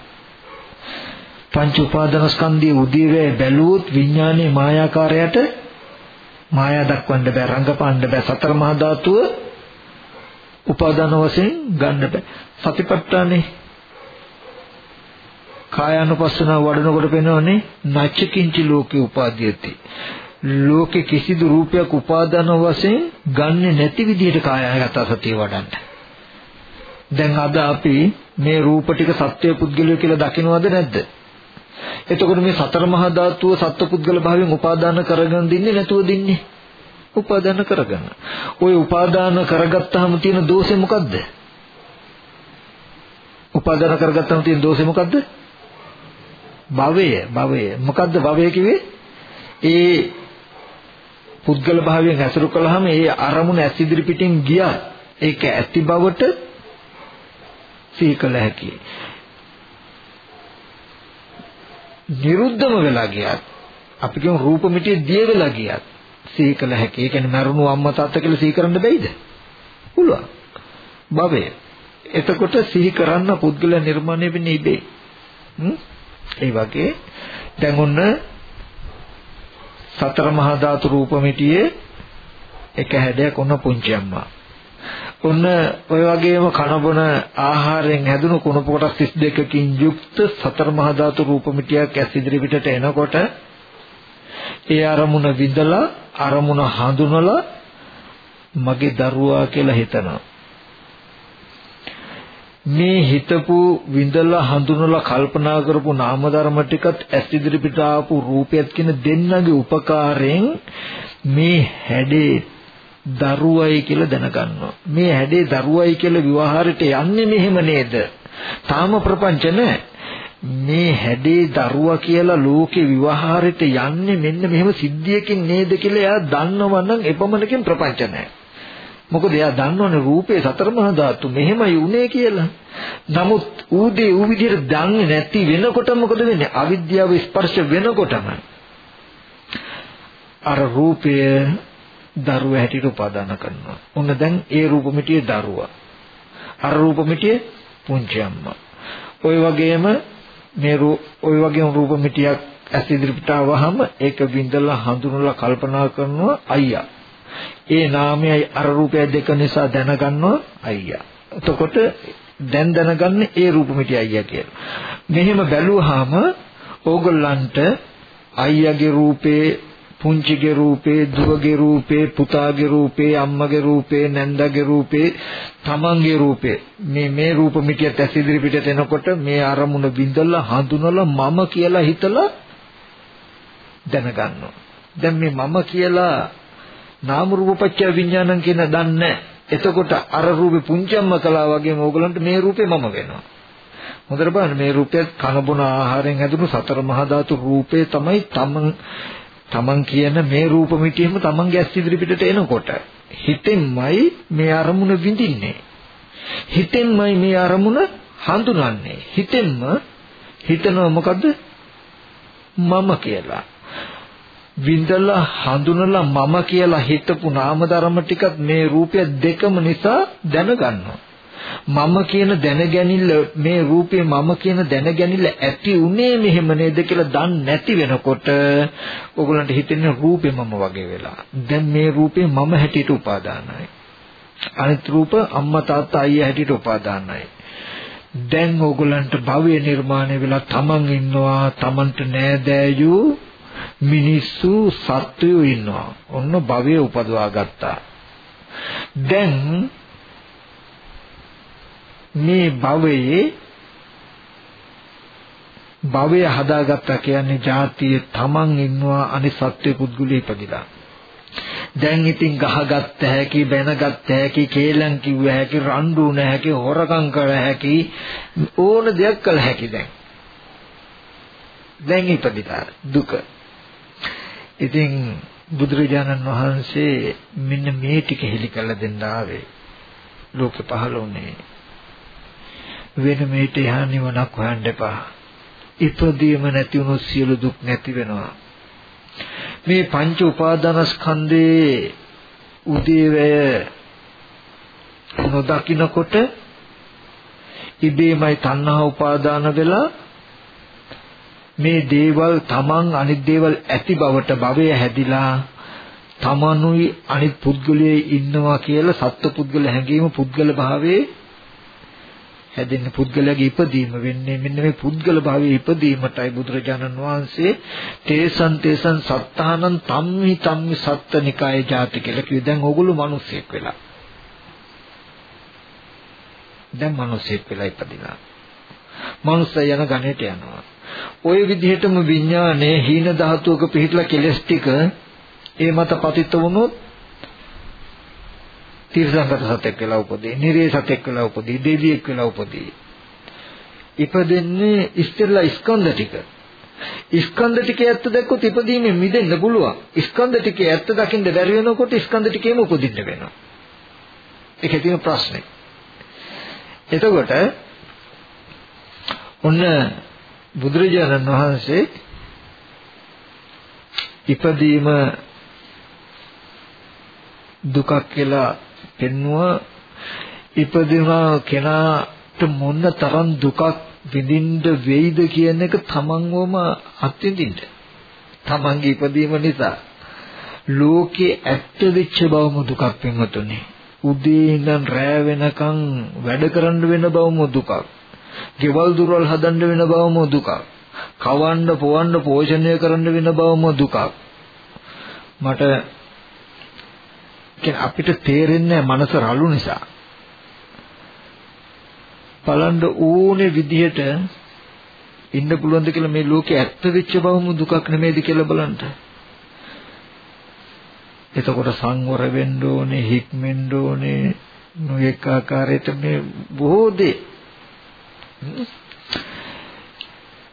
පංච උපාදානස්කන්ධයේ උදේවැය බැලුවොත් විඥානයේ මායාකාරයට මායා දක්වන්න බෑ රංගපාන්න බෑ. සතර මහා ධාතුව උපාදාන වශයෙන් ගන්න බෑ. සතිපට්ඨානේ කායानुපස්සන වඩනකොට පේනවනේ නච්චකින්චි ලෝකේ උපාදීයති. ලෝකේ කිසිදු රූපයක් උපාදාන වශයෙන් ගන්නෙ නැති විදිහට කායයගත සතිය වඩන්න දැන් අද අපි මේ රූප ටික සත්‍ය පුද්ගලය කියලා දකිනවද නැද්ද? එතකොට මේ සතර මහා ධාතුව සත්පුද්ගල භාවයෙන් උපාදාන කරගෙන දින්නේ නැතුව දින්නේ. උපාදාන කරගන්න. ওই උපාදාන කරගත්තාම තියෙන දෝෂේ මොකද්ද? උපාදාන කරගත්තාම තියෙන දෝෂේ මොකද්ද? භවය, භවය. මොකද්ද භවය කිව්වේ? ඒ පුද්ගල භාවයෙන් ඇසුරු කළාම ඒ අරමුණ ඇස් ඉදිරි පිටින් ගියා. ඒක ඇති බවට සිහි කළ හැකියි. නිරුද්ධම වෙලා ගියත් අපි කියමු රූප මිටිය දිය වෙලා ගියත් සිහි කළ හැකියි. ඒ කියන්නේ මරුණු අම්මා තාත්තා කියලා සිහි කරන්න බැයිද? පුළුවන්. භවය. එතකොට සිහි කරන්න පුද්ගල නිර්මාණය වෙන්නේ ඉබේ. ඒ වගේ දැන් ඔන්න සතර මහා ධාතු රූප මිටියේ එක හැඩයක් ඔන්න පුංචි අම්මා. ඔන්න ඔය වගේම කනබොන ආහාරයෙන් හැදුණු කුණප කොටස් 32කින් යුක්ත සතර මහා ධාතු රූප මිටියක් ඇස් ඉදිරි පිටට එනකොට ඒ අරමුණ විඳලා අරමුණ හඳුනලා මගේ දරුවා කියලා හිතනවා මේ හිතපු විඳලා හඳුනලා කල්පනා කරපු නාම ධර්ම ටිකත් ඇස් ඉදිරි පිට ආපු රූපයත් කියන දෙන්නගේ උපකාරයෙන් මේ හැඩේ දරුවයි කියලා දැනගන්නවා. මේ හැඩේ දරුවයි කියලා විවාහයට යන්නේ මෙහෙම නේද? තාම ප්‍රපංච මේ හැඩේ දරුවා කියලා ලෝකේ විවාහයට යන්නේ මෙන්න මෙහෙම සිද්ධියකින් නේද කියලා එයා දන්නවනම් එපමණකින් ප්‍රපංච නැහැ. මොකද එයා දන්නවනේ රූපේ සතර මහා ධාතු මෙහෙමයි උනේ කියලා. නමුත් ඌදී ඌ විදිහට දන්නේ නැති වෙනකොට මොකද වෙන්නේ? අවිද්‍යාව ස්පර්ශ වෙනකොටම අර රූපය දරුවා හැටියට උපාදාන කරනවා. ඔන්න දැන් ඒ රූප මිටියේ දරුවා. අර රූප මිටියේ පුංචි අම්මා. ওই වගේම මේ ওই වගේම රූප මිටියක් ඇස් ඉදිරිපිට ආවහම ඒක විඳලා හඳුනලා කල්පනා කරනවා අයියා. ඒ නාමයයි අර රූපය දෙක නිසා දැනගන්නවා අයියා. එතකොට දැන් දැනගන්නේ ඒ රූප මිටිය අයියා කියලා. මෙහෙම බැලුවාම ඕගොල්ලන්ට අයියාගේ රූපේ පුංචිගේ රූපේ දුවගේ රූපේ පුතාගේ රූපේ අම්මගේ රූපේ නැන්දාගේ රූපේ තමන්ගේ රූපේ මේ මේ රූප මිටියත් ඇස් ඉදිරි පිටට එනකොට මේ අරමුණ විඳලා හඳුනලා මම කියලා හිතලා දැනගන්නවා දැන් මේ මම කියලා නාම රූපපච්ච විඥානං කියන දන්නේ. එතකොට අර රූපේ පුංචම්ම කළා වගේම ඕගලන්ට මේ රූපේ මම වෙනවා. හොඳට බලන්න මේ රූපය කන බොන ආහාරයෙන් හැදුණු සතර මහා ධාතු රූපේ තමයි තමන් තමන් කියන මේ රූප මිටියෙම තමන්ගේ ඇස් ඉදිරි පිටට එනකොට හිතෙන්මයි මේ අරමුණ විඳින්නේ. හිතෙන්මයි මේ අරමුණ හඳුනන්නේ. හිතෙන්ම හිතනවා මොකද්ද? මම කියලා. විඳලා හඳුනලා මම කියලා හිතපු නාම ධර්ම ටිකත් මේ රූපය දෙකම නිසා දැනගන්නවා මම කියන දැනගැනිල්ල මේ රූපේ මම කියන දැනගැනිල්ල ඇති උනේ මෙහෙම නේද කියලා දන්නේ නැති වෙනකොට ඕගොල්ලන්ට හිතෙන්නේ රූපේ මම වගේ වෙලා. දැන් මේ රූපේ මම හැටියට උපාදානයි. අනිත් රූප අම්මා තාත්තා අයියා හැටියට උපාදානයි. දැන් ඕගොල්ලන්ට භවය නිර්මාණය වෙලා තමන් ඉන්නවා තමන්ට නෑදෑයෝ මිනිස්සු සත්වයෝ ඉන්නවා. ඔන්න භවය උපදවා ගත්තා. දැන් මේ භවයේ භවය හදාගත්තා කියන්නේ ජාතිය තමන් ඉන්නවා අනිසත්ත්ව පුද්ගලයා ඉපදිලා. දැන් ඉතින් ගහගත්ත හැකි බැනගත්ත හැකි කේලම් කිව්ව හැකි රණ්ඩු නැහැකි හොරකම් කර හැකි ඕන දෙයක් කළ හැකි දැන්. දැන් ඉපදිලා දුක. ඉතින් බුදුරජාණන් වහන්සේ මෙන්න මේ ටික හෙලි කළ දෙන්න ආවේ. ලෝකෙ පහළ වුණේ වෙන මේට එහා නිවනක් හොයන්න එපා. ඉපදීම නැති වුණොත් සියලු දුක් නැති වෙනවා. මේ පංච උපාදානස්කන්ධේ උදේවැය නොදකින්නකොට ඉබේමයි තණ්හා උපාදාන වෙලා මේ දේවල් තමන් අනිත් දේවල් ඇති බවට භවය හැදිලා තමනුයි අනිත් පුද්ගලයෙ ඉන්නවා කියලා සත්ව පුද්ගල හැඟීම පුද්ගල භාවයේ හැදෙන්න පුද්ගලයාගේ ඉපදීම වෙන්නේ. මෙන්න මේ පුද්ගල භාවයේ ඉපදීමටයි බුදුරජාණන් වහන්සේ තේසන් තේසන් සත්තානං තම්හි තම්හි සත්තනිකායේ ජාති කියලා කිව්වේ. දැන් ඕගොල්ලෝ මිනිස්සෙක් වෙලා. දැන් මිනිස්සෙක් වෙලා ඉපදිනා මනුස්සය යන ගණයට යනවා. ওই විදිහටම විඥානයේ හීන ධාතුවක පිහිටලා කෙලස් ටික ඒ මත පතිත වුණොත් තිරසංගත සතෙක් වෙලා උපදී, නිරේ සතෙක් වෙලා උපදී, දෙවියෙක් වෙලා උපදී. ඉපදෙන්නේ ඉස්තරලා ස්කන්ධ ටික. ස්කන්ධ ටික ඇත්ත දැක්කොත් ඉපදීමෙන් මිදෙන්න පුළුවන්. ස්කන්ධ ටික ඇත්ත දකින්න බැරි වෙනකොට ස්කන්ධ ටිකේම උපදින්න වෙනවා. ඒකේ තියෙන ප්‍රශ්නේ. එතකොට ඔන්න බුදුරජාණන් වහන්සේ ඉපදීම දුකක් කියලා පෙන්නුව ඉපදිනා කෙනාට මොන තරම් දුකක් විඳින්න වෙයිද කියන එක තමන්වම අත්විඳින්න. තමන්ගේ ඉපදීම නිසා ලෝකේ ඇත්ත වෙච්ච බවම දුකක් වෙනතුනේ. උදේ ඉඳන් රෑ වෙනකන් වැඩ කරන්න වෙන බවම දුකක්. ගෙවල් දුරවල් හදන්න වෙන බවම දුකක්. කවන්න පොවන්න පෝෂණය කරන්න වෙන බවම දුකක්. මට කියන්නේ අපිට තේරෙන්නේ මනස රළු නිසා. බලන්න ඕනේ විදිහට ඉන්න පුළුවන්ද කියලා මේ ලෝකේ ඇත්ත වෙච්ච බවම දුකක් නෙමෙයිද කියලා බලන්න. එතකොට සංවර වෙන්න ඕනේ, හික්මෙන්න ඕනේ, නොඑක ආකාරයට මේ බොහෝ දේ.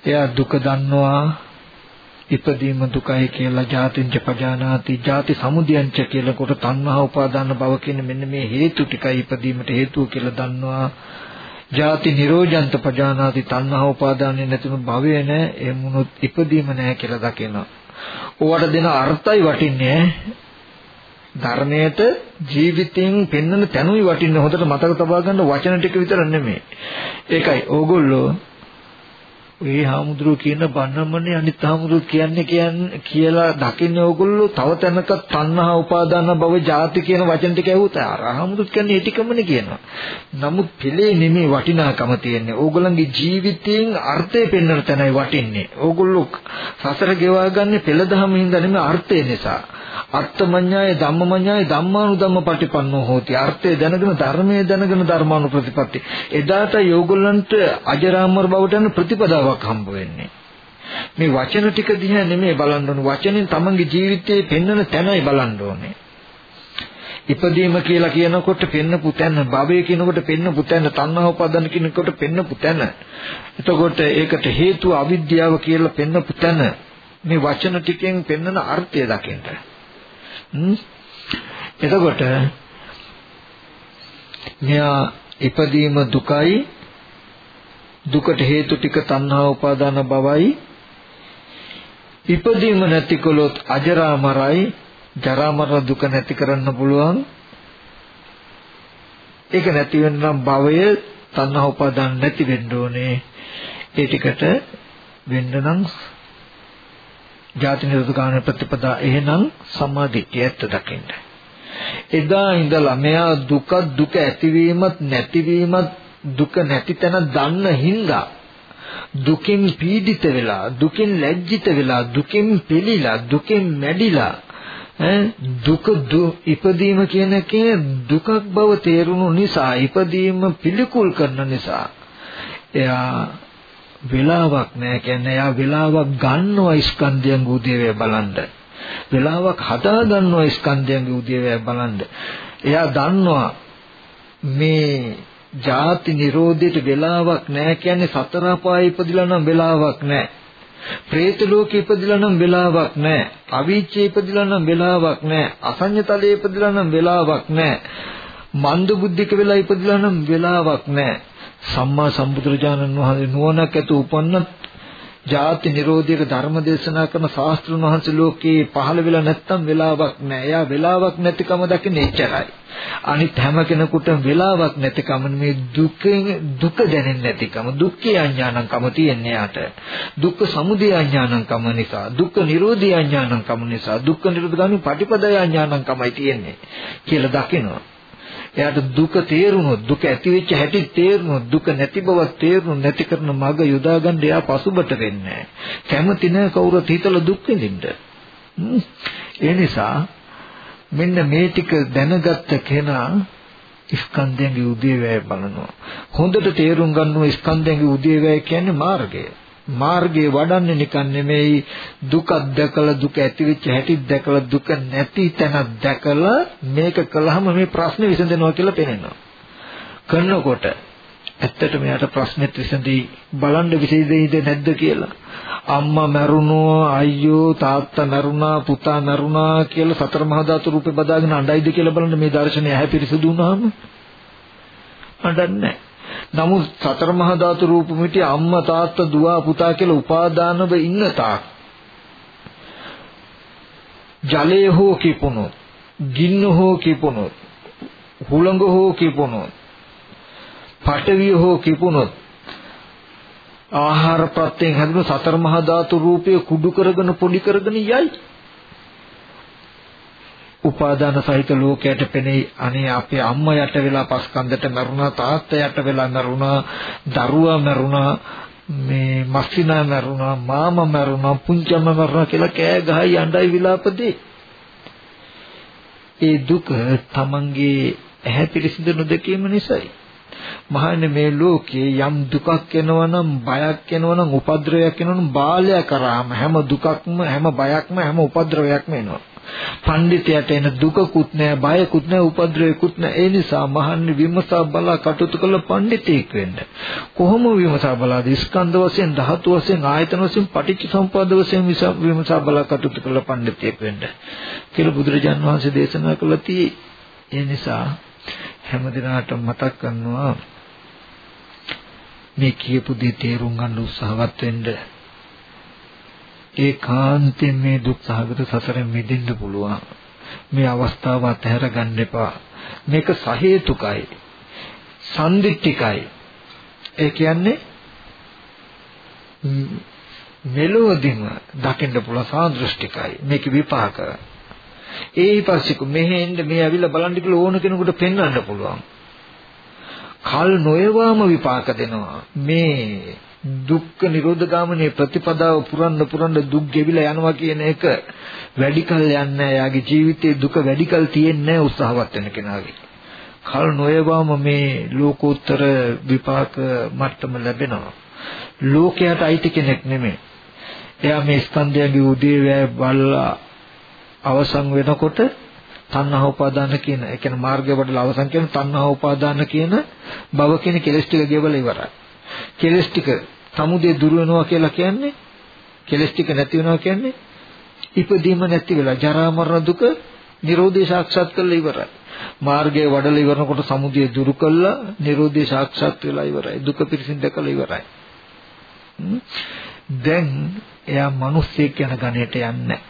එයා දුක දන්නවා ඉපදීම දුකයි කියලා ජාතිංච පජානාති ජාති සමුදයංච කියලා කොට තණ්හා උපාදාන භව කියන මෙන්න මේ හේතු ටිකයි ඉපදීමට හේතුව කියලා දන්නවා ජාති නිරෝධන්ත පජානාති තණ්හා උපාදානෙ නැතිනම් භවය නැහැ එමුණොත් ඉපදීම නැහැ කියලා දකිනවා. ඕවට දෙන අර්ථයි වටින්නේ ධර්මයට ජීවිතෙන් පෙන්වන තැනුයි වටින්නේ හොඳට මතක තබා ගන්න වචන ටික විතර නෙමෙයි. ඒකයි ඕගොල්ලෝ ඒ හාමුදුරුවෝ කියන බණමනේ අනිත් හාමුදුරුවෝ කියන්නේ කියන්නේ කියලා දකින්නේ ඕගොල්ලෝ තව තැනක තණ්හා උපාදාන භව ජාති කියන වචන ටික ඇහුවත අර හාමුදුරුවෝ කියන්නේ ඒ ටිකමනේ කියනවා. නමුත් පිළේ නෙමේ වටිනාකම තියෙන්නේ. ඕගොල්ලන්ගේ ජීවිතයෙන් අර්ථය පෙන්වන තැනයි වටින්නේ. ඕගොල්ලෝ සසර ගෙවා ගන්න පෙළ දහම හින්දා නෙමෙයි අර්ථය නිසා. අර්ථමඤ්ඤාය ධම්මමඤ්ඤාය ධම්මානුධම්ම පටිපන්නෝ හෝති අර්ථය දැනගෙන ධර්මයේ දැනගෙන ධර්මානුප්‍රතිපatti එදාට යෝගොල්ලන්ට අජරාමර බවට යන ප්‍රතිපදාවක් හම්බ වෙන්නේ. මේ වචන ටික දිහා නෙමෙයි බලන්න ඕනේ. වචනෙන් තමන්ගේ ජීවිතේ පෙන්වන තැනයි බලන්න ඕනේ. ඉපදීම කියලා කියනකොට පෙන්නපු තැන භවය කියනකොට පෙන්නපු තැන තණ්හා උපාදාන කියනකොට පෙන්නපු තැන එතකොට ඒකට හේතුව අවිද්‍යාව කියලා පෙන්නපු තැන මේ වචන ටිකෙන් පෙන්වන අර්ථය දකින්න. එතකොට මෙයා ඉපදීම දුකයි දුකට හේතු ටික තණ්හා උපාදාන බවයි ඉපදීම නැතිකොලොත් අජරා මරයි ජරා මරණ දුක නැති කරන්න පුළුවන් ඒක නැති වෙන්න නම් භවය තණ්හා උපාදාන නැති වෙන්න ඕනේ. ඒ ටිකට වෙන්න නම් ජාති නිරෝධ ගාන ප්‍රතිපදා එහෙනම් සම්මාදිට්ඨිය ඇත්ත දකින්න. එදා ඉඳලා මෙයා දුක දුක ඇතිවීමත් නැතිවීමත් දුක නැති තැන දන්න හින්දා දුකින් පීඩිත වෙලා දුකින් ලැජ්ජිත වෙලා දුකින් පිළිලා දුකින් මැඩිලා දුක ඉපදීම කියන එකේ දුකක් බව තේරුණු නිසා ඉපදීම පිළිකුල් කරන නිසා එයා වෙලාවක් නෑ කියන්නේ එයා වෙලාවක් ගන්නවා ස්කන්ධයන්ගේ උදේවැය බලන්න වෙලාවක් හදා ගන්නවා ස්කන්ධයන්ගේ උදේවැය බලන්න එයා දන්නවා මේ ජාති නිරෝධයට වෙලාවක් නෑ කියන්නේ සතර අපායේ ඉපදිලා නම් වෙලාවක් නෑ പ്രേත ලෝකේ ඉපදිලා නම් වෙලාවක් නැහැ. අවීචේ ඉපදිලා නම් වෙලාවක් නැහැ. අසඤ්ඤතලයේ ඉපදිලා නම් වෙලාවක් නැහැ. මන්ද බුද්ධික වෙලා ඉපදිලා නම් වෙලාවක් නැහැ. සම්මා සම්බුදුරජාණන් වහන්සේ නුවණක් ඇතු උපන්නත් ජාති නිරෝධයක ධර්ම දේශනා කරන ශාස්ත්‍රඥ වහන්සේ ලෝකේ පහළ වෙලා නැත්තම් වෙලාවක් නැහැ. එයා වෙලාවක් නැතිකම දකින්නේ එච්චරයි. අනිත් හැම කෙනෙකුටම වෙලාවක් නැතිකම මේ දුකෙන් දුක දැනෙන්නේ නැතිකම දුක්ඛේ අඥානංකම තියෙන්නේ යාට. දුක්ඛ සමුදය අඥානංකම නිසා, දුක්ඛ නිරෝධී අඥානංකම නිසා, දුක්ඛ නිරෝධ ගාමී පටිපදය අඥානංකමයි තියෙන්නේ කියලා දකිනවා. එයාට දුක තේරුණොත් දුක ඇති වෙච්ච හැටි තේරුණොත් දුක නැති බවක් තේරුණොත් නැති කරන මඟ යොදා ගන්න එයා පසුබට වෙන්නේ කැමති නැහැ කවුරුත් හිතලා දුක් විඳින්න. ඒ නිසා මෙන්න මේ ටික දැනගත්ත කෙනා ස්කන්ධයන්ගේ උදේවැය බලනවා. හොඳට තේරුම් ගන්නවා ස්කන්ධයන්ගේ උදේවැය කියන්නේ මාර්ගය. මාර්ගයේ වඩන්නේ නිකන් නෙමෙයි දුක දැකලා දුක ඇති වෙච්ච හැටි දැකලා දුක නැති තැන දැකලා මේක කළාම මේ ප්‍රශ්නේ විසඳෙනවා කියලා පේනවා. කරනකොට ඇත්තට මෙයාට ප්‍රශ්නෙත් විසඳෙයි බලන්න විසඳෙයිද නැද්ද කියලා. අම්මා මැරුණෝ අයියෝ තාත්තා මැරුණා පුතා මැරුණා කියලා සතර මහා ධාතු රූපේ බදාගෙන අඬයිද කියලා බලන්න මේ දර්ශනය ඇහැ පිරිසුදු වුණාම අඬන්නේ නැහැ. නමුත් සතර මහා ධාතු රූප මිටි අම්මා තාත්තා දුව පුතා කියලා උපාදානව ඉන්න තාක්. ජලය හෝ කිපුණොත් ගින්න හෝ කිපුණොත් හුළඟ හෝ කිපුණොත් පඨවිය හෝ කිපුණොත් ආහාර ප්‍රත්‍යයෙන් හැදුණු සතර මහා ධාතු රූපය කුඩු කරගෙන පොඩි කරගෙන යයි. උපාදාන සහිත ලෝකයට පෙනෙයි. අනේ අපේ අම්මා යට වෙලා පස්කන්දට මරුණා තාත්තා යට වෙලා මරුණා දරුවා මරුණා මේ මස්සිනා මරුණා මාමා මරුණා පුංචම්ම මරුණා කියලා කෑ ගහයි යණ්ඩයි විලාපදී. ඒ දුක තමන්ගේ ඇහැ පිරිසිදු නොදකීම නිසායි. මහන්නේ මේ ලෝකේ යම් දුකක් එනවා නම් බයක් එනවා නම් උපද්‍රවයක් එනවා නම් බාලය කරාම හැම දුකක්ම හැම බයක්ම හැම උපද්‍රවයක්ම එනවා. පඬිතයට එන දුකකුත් නැහැ බයකුත් නැහැ උපද්‍රවයකුත් නැහැ ඒ නිසා මහන්නේ විමසා බලා කටයුතු කළ පඬිතෙක් වෙන්න. කොහොම විමසා බලාද? ස්කන්ධ වශයෙන් ධාතු වශයෙන් ආයතන වශයෙන් පටිච්ච සමුප්පාද වශයෙන් විමසා බලා කටයුතු කළ පඬිතෙක් වෙන්න. කියලා බුදුරජාන් වහන්සේ දේශනා කළා tie ඒ නිසා හැමදිනාට මතක් කරනවා මේ කියපු දේ තේරුම් ගන්න උත්සාහවත් වෙන්න. ඒකාන්තයෙන් මේ දුක් සහගත සසරෙන් මිදෙන්න පුළුවන්. මේ අවස්ථාව අතහැර ගන්න එපා. මේක සහේතුකයි. සම්දිත්තිකයි. ඒ කියන්නේ මෙලොවදීම දකින්න පුළුවන් සාදෘෂ්ටිකයි. මේක විපාක. ඒ පස්සේ මෙහෙන්න මේ ඇවිල්ලා බලන්න කියලා ඕන කෙනෙකුට පෙන්වන්න පුළුවන්. කල් නොයවාම විපාක දෙනවා. මේ දුක්ඛ නිරෝධ ගාමනේ ප්‍රතිපදාව පුරන්න පුරන්න දුක් ගෙවිලා යනවා කියන එක වැඩි කල යන්නේ යාගේ ජීවිතේ දුක වැඩි කල තියෙන්නේ උත්සාහවත් වෙන කෙනාගේ. කල නොයවම මේ ලෝකෝත්තර විපාක මට්ටම ලැබෙනවා. ලෝකයට අයිති කෙනෙක් නෙමෙයි. එයා මේ ස්කන්ධයගේ උදේවැය බලලා අවසන් වෙනකොට තණ්හා උපාදාන කියන ඒ කියන්නේ මාර්ගය වඩලා අවසන් කියන තණ්හා උපාදාන කියන භව කියන කෙලස් ටික ගෙවලා ඉවරයි. කෙලස් ටික සමුදේ දුර වෙනවා කියලා කියන්නේ කෙලස් ටික නැති වෙනවා කියන්නේ ඉපදීම නැති වෙලා ජරා මරණ දුක නිරෝධය සාක්ෂාත් කරලා ඉවරයි. මාර්ගයේ වඩලා ඉවරනකොට සමුදය දුරු කළා නිරෝධය සාක්ෂාත් වෙලා ඉවරයි. දුක පිරිසින් දැකලා ඉවරයි. දැන් එයා මිනිස්සෙක් යන ගණයට යන්නේ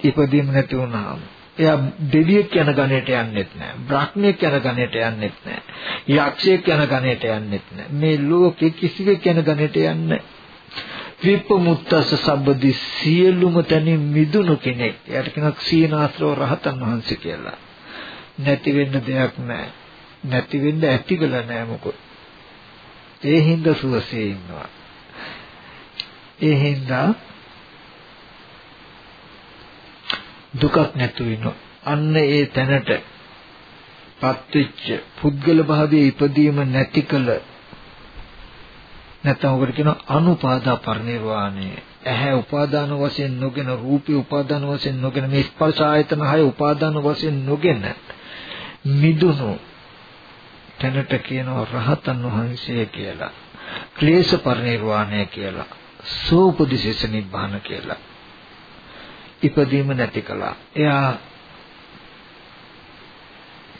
ඉපදීම නැති වුණාම එයා දෙවියෙක් යන ගණයට යන්නෙත් නැහැ. බ්‍රහ්මයෙක් යන ගණයට යන්නෙත් නැහැ. යක්ෂයෙක් යන ගණයට යන්නෙත් නැහැ. මේ ලෝකේ කිසිවෙක් යන ගණයට යන්නේ විපමුත්තස සබ්බදි සියලුම තැනින් මිදුණු කෙනෙක්. එයාට කියනවා සීනාස්ත්‍රව රහතන් වහන්සේ කියලා. නැති වෙන්න දෙයක් නැහැ. නැති වෙන්න ඇති වෙලා නැහැ මොකද. ඒ හින්දා සුවසේ ඉන්නවා. ඒ හින්දා දුකක් නැතු වෙනවා. අන්න ඒ තැනට පත්වෙච්ච පුද්ගල භාවයේ ඉපදීම නැතිකල නැත්නම් ඔකට කියන අනුපාදා පරිනිර්වාණය. ඇහැ උපාදාන වශයෙන් නොගෙන රූපේ උපාදාන වශයෙන් නොගෙන මේ ස්පර්ශ ආයතන හය උපාදාන වශයෙන් නොගෙන මිදුණු තැනට කියනවා රහතන් වහන්සේ කියලා. ක්ලේශ පරිනිර්වාණය කියලා. සෝපදිශේෂ නිබ්බාන කියලා. ඉපදීම නැති කළා. එයා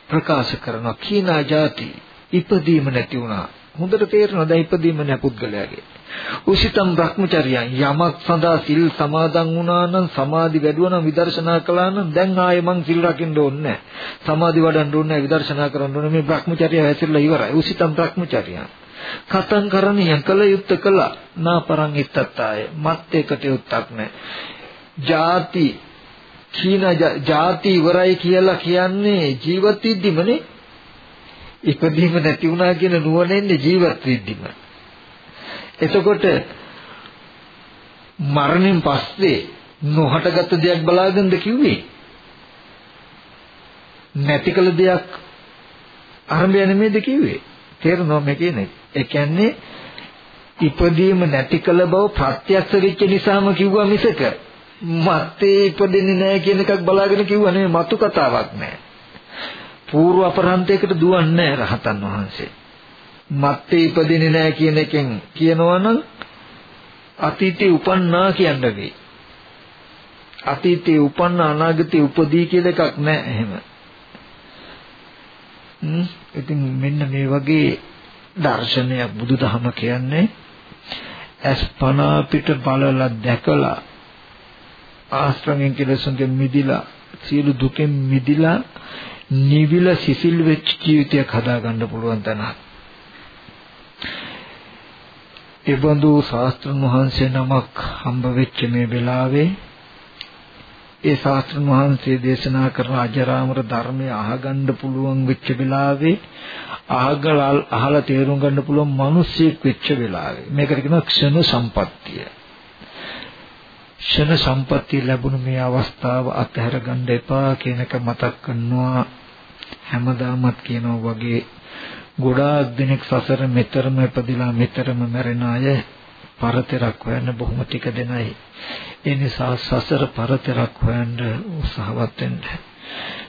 ප්‍රකාශ කරන කීනා જાති ඉපදීම නැති වුණා. හොඳට තේරෙනවා දැන් ඉපදීම නැහැ පුද්ගලයාගේ. උසිතම් භ්‍රමචර්යයන් යමක් සඳහා සිල් සමාදන් වුණා නම් සමාධි වැඩුවා නම් විදර්ශනා කළා නම් දැන් ආයේ මං සිල් රකින්න ඕනේ නැහැ. සමාධි වඩන්න ඕනේ නැහැ විදර්ශනා කරන්න ඕනේ මේ භ්‍රමචර්යය හැසිරලා ඉවරයි. උසිතම් භ්‍රමචර්යයන්. කතං කරණිය කළ යුත්ත කළා. නාපරං ඉත්තත්තාය. මත්තේකට යුත්තක් නැහැ. ಜಾති කීන ಜಾති ඉවරයි කියලා කියන්නේ ජීවත් වෙද්දිමනේ ඉපදීම නැති වුණා කියන නුවණෙන්නේ ජීවත් වෙද්දිම එතකොට මරණයෙන් පස්සේ නොහටගත් දෙයක් බලාගෙනද කිව්වේ? නැති කළ දෙයක් ආරම්භය නෙමෙයිද කිව්වේ? තේරෙනවද මේ කියන්නේ. ඒ කියන්නේ ඉපදීම නැති කළ බව ප්‍රත්‍යක්ෂ වෙච්ච නිසාම කිව්වා මිසක. මත්තේ ඉපදෙන්නේ නැහැ කියන එකක් බලාගෙන කිව්වා නෙමෙයි මතු කතාවක් නෑ. పూర్ව අපරන්තයකට දුවන්නේ නැහැ රහතන් වහන්සේ. මත්තේ ඉපදෙන්නේ නැහැ කියන එකෙන් කියනවනම් අතීතේ උපන්නා කියන්න වෙයි. අතීතේ උපන්න අනාගතේ උපදී කියලා එකක් නැහැ එහෙම. හ්ම් ඉතින් මෙන්න මේ වගේ දර්ශනයක් බුදුදහම කියන්නේ අස්පනා පිට බලලා දැකලා ආශ්‍රමයෙන් කෙලෙසුන්ගෙන් මිදිලා සියලු දුකෙන් මිදිලා නිවිල සිසිල් වෙච්ච ජීවිතයක් හදාගන්න පුළුවන් තැනක්. ඒ බඳු ශාස්ත්‍රඥ වහන්සේ නමක් හම්බ වෙච්ච මේ වෙලාවේ ඒ ශාස්ත්‍රඥ වහන්සේ දේශනා කරන අජරාමර ධර්මය අහගන්න පුළුවන් වෙච්ච වෙලාවේ අහගල අහලා තේරුම් ගන්න පුළුවන් මිනිස්සෙක් වෙච්ච වෙලාවේ මේකට කියනවා ක්ෂණ සම්පත්තිය. ක්ෂණ සම්පත්තිය ලැබුණු මේ අවස්ථාව අත්හැර ගන්න එපා කියන එක මතක් කරනවා. හැමදාමත් කියනවා වගේ ගොඩාක් දෙනෙක් සසර මෙතරම ඉපදිලා මෙතරම මැරෙන අය පරතරක් හොයන්න බොහොම ටික දෙනයි. ඒ නිසා සසර පරතරක් හොයන්න උත්සාහවත් වෙන්න.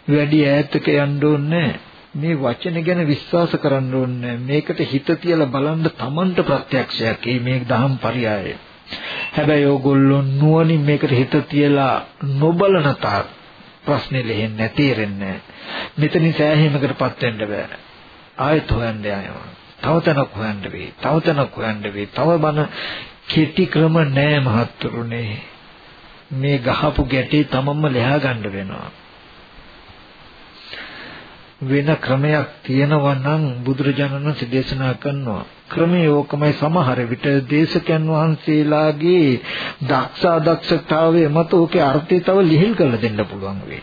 වැඩි ඈතක යන්න ඕනේ මේ වචන ගැන විශ්වාස කරන්න ඕනේ මේකට හිත තියලා බලන්න Tamanට ප්‍රත්‍යක්ෂයක්. මේ දහම් පරයය. හැබැයි ඕගොල්ලෝ නුවණින් මේකට හිත තියලා නොබලන තාක් ප්‍රශ්නේ ලෙහෙන්නේ තේරෙන්නේ මෙතනින් සෑහීමකටපත් වෙන්න බෑ. ආයෙත් හොයන්න යනවා. තව තැනක් හොයන්න වෙයි. තව තැනක් හොයන්න වෙයි. තව බන කෙටි ක්‍රම නෑ මහත්තුරුනේ. මේ ගහපු ගැටේ තමන්ම ලෙහා ගන්න වෙනවා. වෙන ක්‍රමයක් තියෙනවා නම් බුදුරජාණන් වහන්සේ දේශනා කරනවා ක්‍රමයේ ඕකමයි සමහර විට දේශකයන් වහන්සේලාගේ දක්ෂ අදක්ෂතාවයේ මත ඕකේ අර්ථය තව ලිහිල් කරලා දෙන්න පුළුවන් වෙයි.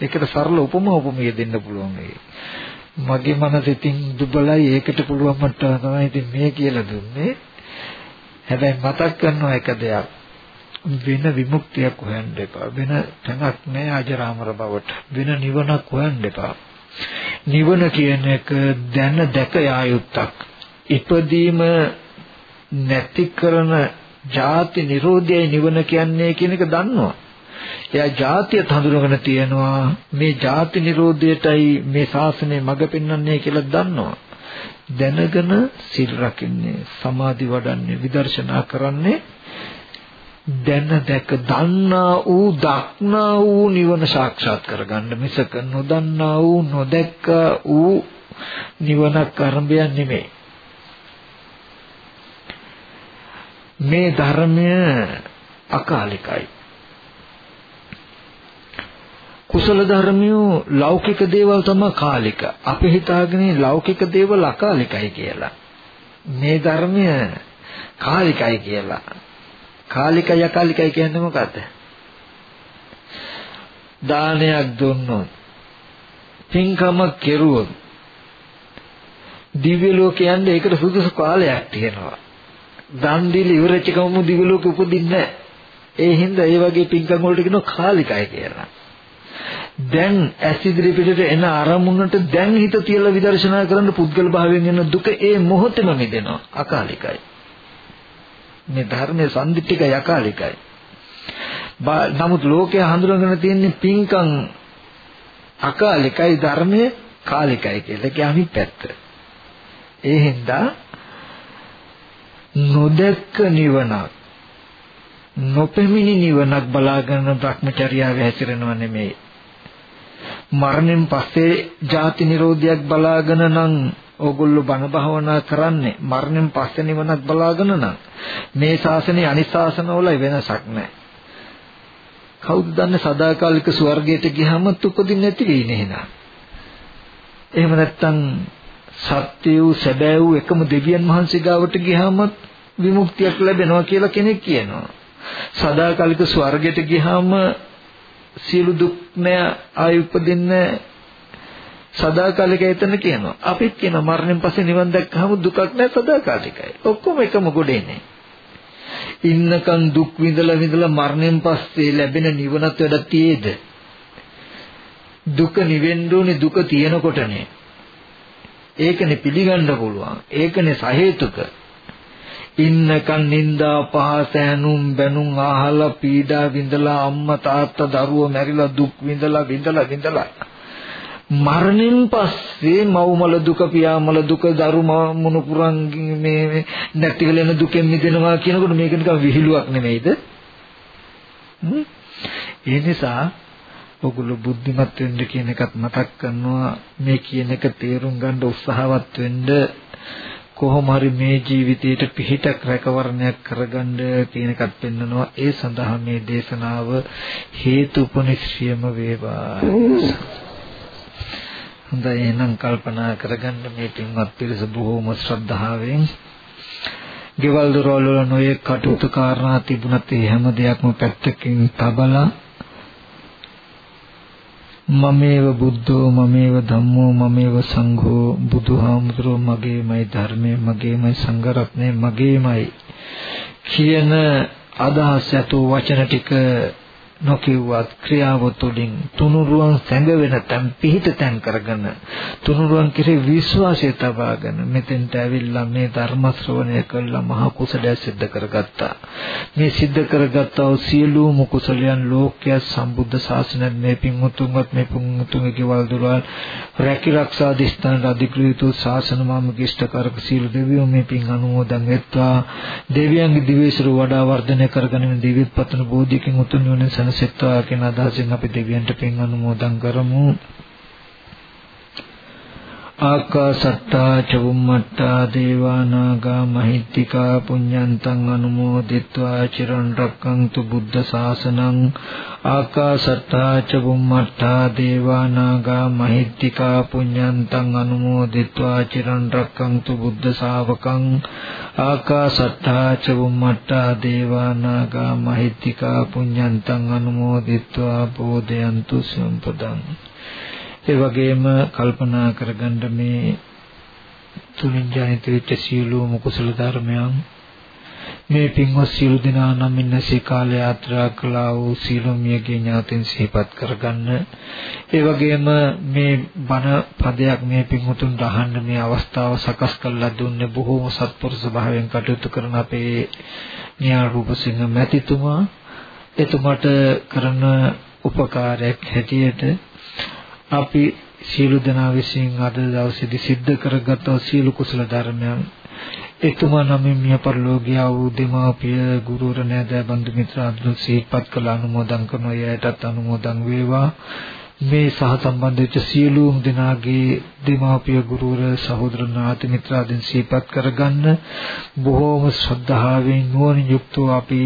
ඒකට සරල උපමා උපමිය දෙන්න පුළුවන් වෙයි. මගේ මනස ඉතින් දුබලයි ඒකට පුළුවන් මට්ටම තමයි ඉතින් මේ කියලා දුන්නේ. හැබැයි මතක් කරනවා එක දෙයක්. වෙන විමුක්තියක් හොයන්න එපා. වෙන තැනක් නෑ අජරාමර බවට. වෙන නිවනක් හොයන්න එපා. නිවන කියන එක දැන දැක යායුත්තක්. ඉපදීම නැති කරන ජාති නිරෝධයයි නිවන කියන්නේ කියන එක දන්නවා. එයා ජාතිය හඳුනගෙන තියෙනවා මේ ජාති නිරෝධයටයි මේ ශාසනය මඟ පෙන්වන්නේ කියලා දන්නවා. දැනගෙන සිල් රකින්නේ සමාධි වඩන්නේ විදර්ශනා කරන්නේ දැන දැක දන්නා වූ දක්නා වූ නිවන සාක්ෂාත් කරගන්න මිසක නොදන්නා වූ නොදැක්ක වූ නිවනක් අරඹයක් නෙමෙයි මේ ධර්මය අකාලිකයි කුසල ධර්මියෝ ලෞකික දේවල් තමයි කාලික. අපි හිතාගෙන ලෞකික දේවල් අකාලිකයි කියලා. මේ ධර්මය කාලිකයි කියලා. කාලිකයි අකාලිකයි කියන්නේ මොකද්ද? දානයක් දුන්නොත් පින්කමක් කෙරුවොත් දිව්‍ය ලෝකයන්ද ඒකට සුදුසු කාලයක් තියෙනවා. දන් දීලා ඉවරච්ච ගමම දිව්‍ය ලෝකෙ උපදින්නේ ඒ හින්දා ඒ වගේ පින්කම් වලට කියනවා කාලිකයි කියලා. දැන් ඇස් ඉදිරි පිටට එන අරමුණට දැන් හිත තියලා විදර්ශනා කරන්න පුද්ගල භාවයෙන් එන දුක ඒ මොහොතේම මිදෙනවා අකාලිකයි. මේ ධර්මයේ සම්දිත්තිකයි අකාලිකයි. නමුත් ලෝකයේ හඳුනගෙන තියෙන පින්කම් අකාලිකයි ධර්මයේ කාලිකයි කියලා. ඒක අනිත් පැත්ත. ඒ හින්දා නොදැක්ක නිවනක් නොපෙමිණි නිවනක් බලාගෙන භ්‍රමචර්යාව හැසිරෙනව නෙමෙයි. මරණයෙන් පස්සේ ජාති නිරෝධයක් බලාගෙන නම් ඕගොල්ලෝ බණ භාවනා කරන්නේ මරණයෙන් පස්සේ නිවනක් බලාගෙන නම් මේ ශාසනයේ අනිත් ශාසනවල වෙනසක් නැහැ. කවුද දන්නේ සදාකාලික ස්වර්ගයට ගියහම උපදින්නේ නැති වෙන්නේ එහෙනම්. එහෙම නැත්නම් සත්‍ය වූ සැබෑ වූ එකම දෙවියන් වහන්සේ ගාවට ගියාම විමුක්තියක් ලැබෙනවා කියලා කෙනෙක් කියනවා. සදාකාලික ස්වර්ගයට ගියාම සියලු දුක් නැ ආයි උපදින්න සදාකාලික එතන කියනවා. අපිත් කියනවා මරණයෙන් පස්සේ නිවන් දැක්කහම දුකක් නැහැ සදාකාලිකයි. ඔක්කොම එකම ගොඩේනේ. ඉන්නකන් දුක් විඳලා විඳලා මරණයෙන් පස්සේ ලැබෙන නිවනත් වැඩ තියේද? දුක නිවෙන්න ඕනේ දුක තියෙනකොටනේ. ඒකනේ පිළිගන්න පුළුවන්. ඒකනේ සහේතුක. ඉන්නකන් නිന്ദා පහස ඇනුම් බැනුම් අහලා පීඩා විඳලා අම්මා තාත්තා දරුවෝ මැරිලා දුක් විඳලා විඳලා විඳලා මරණයෙන් පස්සේ මව්මල දුක පියාමල දුක දරුම මුණුපුරන් මේ නැති වෙලෙන දුකෙන් මිදෙනවා කියනකොට මේක නිකන් විහිළුවක් නෙමෙයිද ඒ නිසා ඔගොල්ලෝ බුද්ධිමත් වෙන්න කියන එකත් මතක් කරනවා. මේ කියන එක තේරුම් ගන්න උත්සාහවත් වෙන්න කොහොම හරි මේ ජීවිතයට පිහිටක් රැකවරණයක් කරගන්න කියන එකත් පෙන්නනවා ඒ සඳහා මේ දේශනාව හේතුපනිශ්‍රියම වේවා. හොඳයි එහෙනම් කල්පනා කරගන්න මේ පින්වත් පිරිස බොහෝම ශ්‍රද්ධාවෙන් ගෙවල් දොරවල් වල නොයේ කටයුතු කාරණා තිබුණත් ඒ හැම දෙයක්ම පැත්තකින් තබලා මමේව බුද්ධෝ මමේව ධම්මෝ මමේව සංඝෝ බුදුහාමුදුරුවෝ මගේමයි ධර්මය මගේමයි සංඝරත්නය මගේමයි කියන අදහස් ඇතුව වචන ටික නොකියුවත් ක්‍රියාව තුළින් තුනුරුවන් සැඟවෙන තැන් පිහිට තැන් කරගෙන තුනුරුවන් කෙරේ විශ්වාසය තබාගෙන මෙතෙන්ට ඇවිල්ලා මේ ධර්ම ශ්‍රවණය කළා මහ කුසලයක් සිද්ධ කරගත්තා. මේ සිද්ධ කරගත්තා වූ සියලුම කුසලයන් ලෝකයේ සම්බුද්ධ ශාසනයෙන් මේ පින්වතුන්වත් මේ පුන්තුන්ගේ ගෙවල් දොරවල් රැකිරක්ෂා දිස්ත්‍රාන් අධිකෘත ශාසන මාමකිෂ්ඨකාරක සීල දෙවියෝ මේ පින් අනුමෝදන් වෙත්වා. දෙවියන්ගේ දිවේශර වඩා වර්ධනය කරගෙන දිවිත් පතන බෝධියකින් උතුම් නිවන සැනසෙත්වා කියන අදහසින් අපි දෙවියන්ට පින් අනුමෝදන් කරමු. ආකාසත්තා චුම්මත්තා දේවානාගා මහිත්‍තිකා පුඤ්ඤන්තං අනුමෝදිත්වා චිරන් රක්කන්තු බුද්ධ ශාසනං ආකාසත්තා චුම්මත්තා දේවානාගා මහිත්‍තිකා පුඤ්ඤන්තං අනුමෝදිත්වා චිරන් රක්කන්තු බුද්ධ ශාවකං ආකාසත්තා චුම්මත්තා දේවානාගා මහිත්‍තිකා පුඤ්ඤන්තං අනුමෝදිත්වා බෝධයන්තු සම්පදං ඒ වගේම කල්පනා කරගන්න මේ තුලින් ජනිත වෙච්ච සියලුම කුසල ධර්මයන් මේ පින්වත් සියලු දෙනා නම් ඉන්නසේ කාල යාත්‍රා කළා වූ සීලමියගේ ඥාතින් සිහිපත් කරගන්න. ඒ වගේම මේ බණ පදයක් මේ පින්වතුන් අහන්න මේ අවස්ථාව සකස් කරලා දුන්නේ බොහෝම සත්පුරුෂ භාවයෙන් කටයුතු කරන අපේ න්‍යා රූපසිංහ මැතිතුමා. එතුමාට කරන උපකාරයක් හැටියට අපි සියලු දෙනා විසින් අද දවසේදී සිද්ධ කරගත් සියලු කුසල ධර්මයන් එතුමා නමින් මිය පරලෝකියා වූ දෙමාපිය ගුරුවර නෑදෑ බන්දු මිත්‍ර අතුළු සිහිපත් කළ අනුමෝදන් කරන අයටත් අනුමෝදන් වේවා. මේ සහ සම්බන්ධ වෙච්ච සියලුම දෙනාගේ දෙමාපිය ගුරුවර සහෝදර ඥාති මිත්‍රාදීන් සිහිපත් කරගන්න බොහෝම ශ්‍රද්ධාවෙන් නුවණින් යුක්තව අපි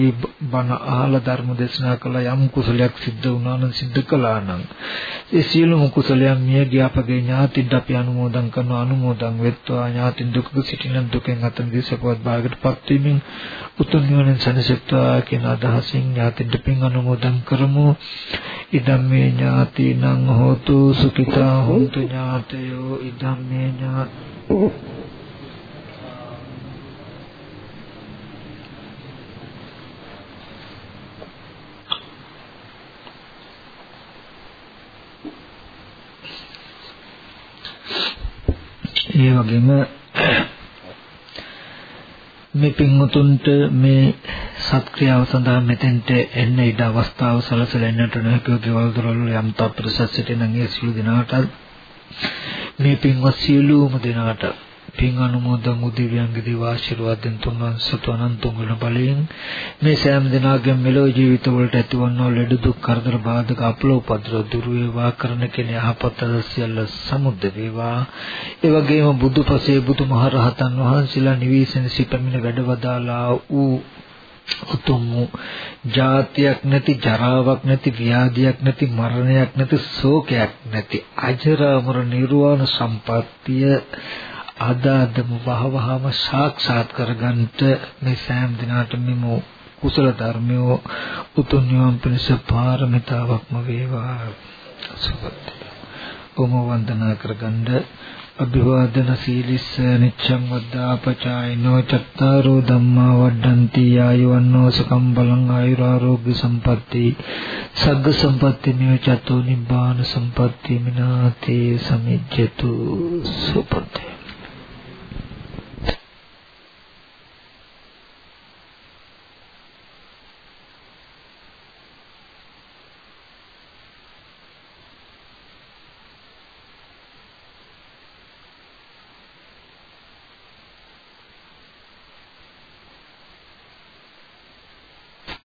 බණ අහලා ධර්ම දේශනා කළ යම් කුසලයක් සිද්ධ වුණා නම් සිද්ධ කළා නම් ඒ සියලුම කුසලයන් මිය ගියාපගේ ඥාතින්ට අපි අනුමෝදන් කරන අනුමෝදන් වෙත්වා. ඥාතින් දුක සිටින දුකෙන් අත මිදී සපවත් භාගයටපත් වීමෙන් උතුම් නිවනෙන් සැනසෙත්වා කියන අදහසින් ඥාතින්ට පින් අනුමෝදන් කරමු. ඉදම්මේ ඥාතිනං හෝතු සුඛිතා හොන්තු ඥාතයෝ ඉදම්මේ ඥාති ඒ වගේම මේ පින්වතුන්ට මේ සත්ක්‍රියාව සඳහා මෙතෙන්ට එන්න ඉඩ අවස්ථාව සලසලා එන්නට නොහැකිව ගෙවල් දොරවල් යම් තත්පරසක් සිටින ඒ සියලු දෙනාට මේ පින්වත් සියලුම දෙනාට පින් අනුමෝදන් උදේවියන්ගේ දේව ආශිර්වාදෙන් තුන්වන් සතු අනන්ත ගුණ බලයෙන් මේ සෑම දිනාගෙම මෙලෝ ජීවිත වලට ඇතිවන්නා ලෙඩ දුක් කරදර බාධක අපලෝ පද්‍ර දුරු වේවා කරන කෙනේ යහපත් සියල්ල සමුද්ද වේවා. ඒ වගේම බුදුපසේ බුදුමහරහතන් වහන්සේලා නිවිසෙන සිටමින වැඩවදාලා ඌ උතුම් ජාතියක් නැති ජරාවක් නැති ව්‍යාධියක් නැති මරණයක් නැති ශෝකයක් නැති අජරාමර නිර්වාණ සම්පත්තිය අදාදම වහවහම සාක්ෂාත් කරගන්නට මේ සෑම දිනාටම මෙමු කුසල ධර්මයෝ උතුම් නිවන් පිණිස පාරමිතාවක්ම වේවා. සුපත් ඔම වන්දනා කරගන්න අභිවාදන සීලිස්ස නිච්ඡං වද්දාපචායිනෝ චත්තාරෝ ධම්මා වඩ්ඩಂತಿ ආයවන්නෝ සකම් බලං ආයුරාෝග්‍ය සම්පatti සග්ග සම්පatti නියචතෝ නිබ්බාන සම්පatti මිනාතේ සමිජ්ජතු සුපතේ.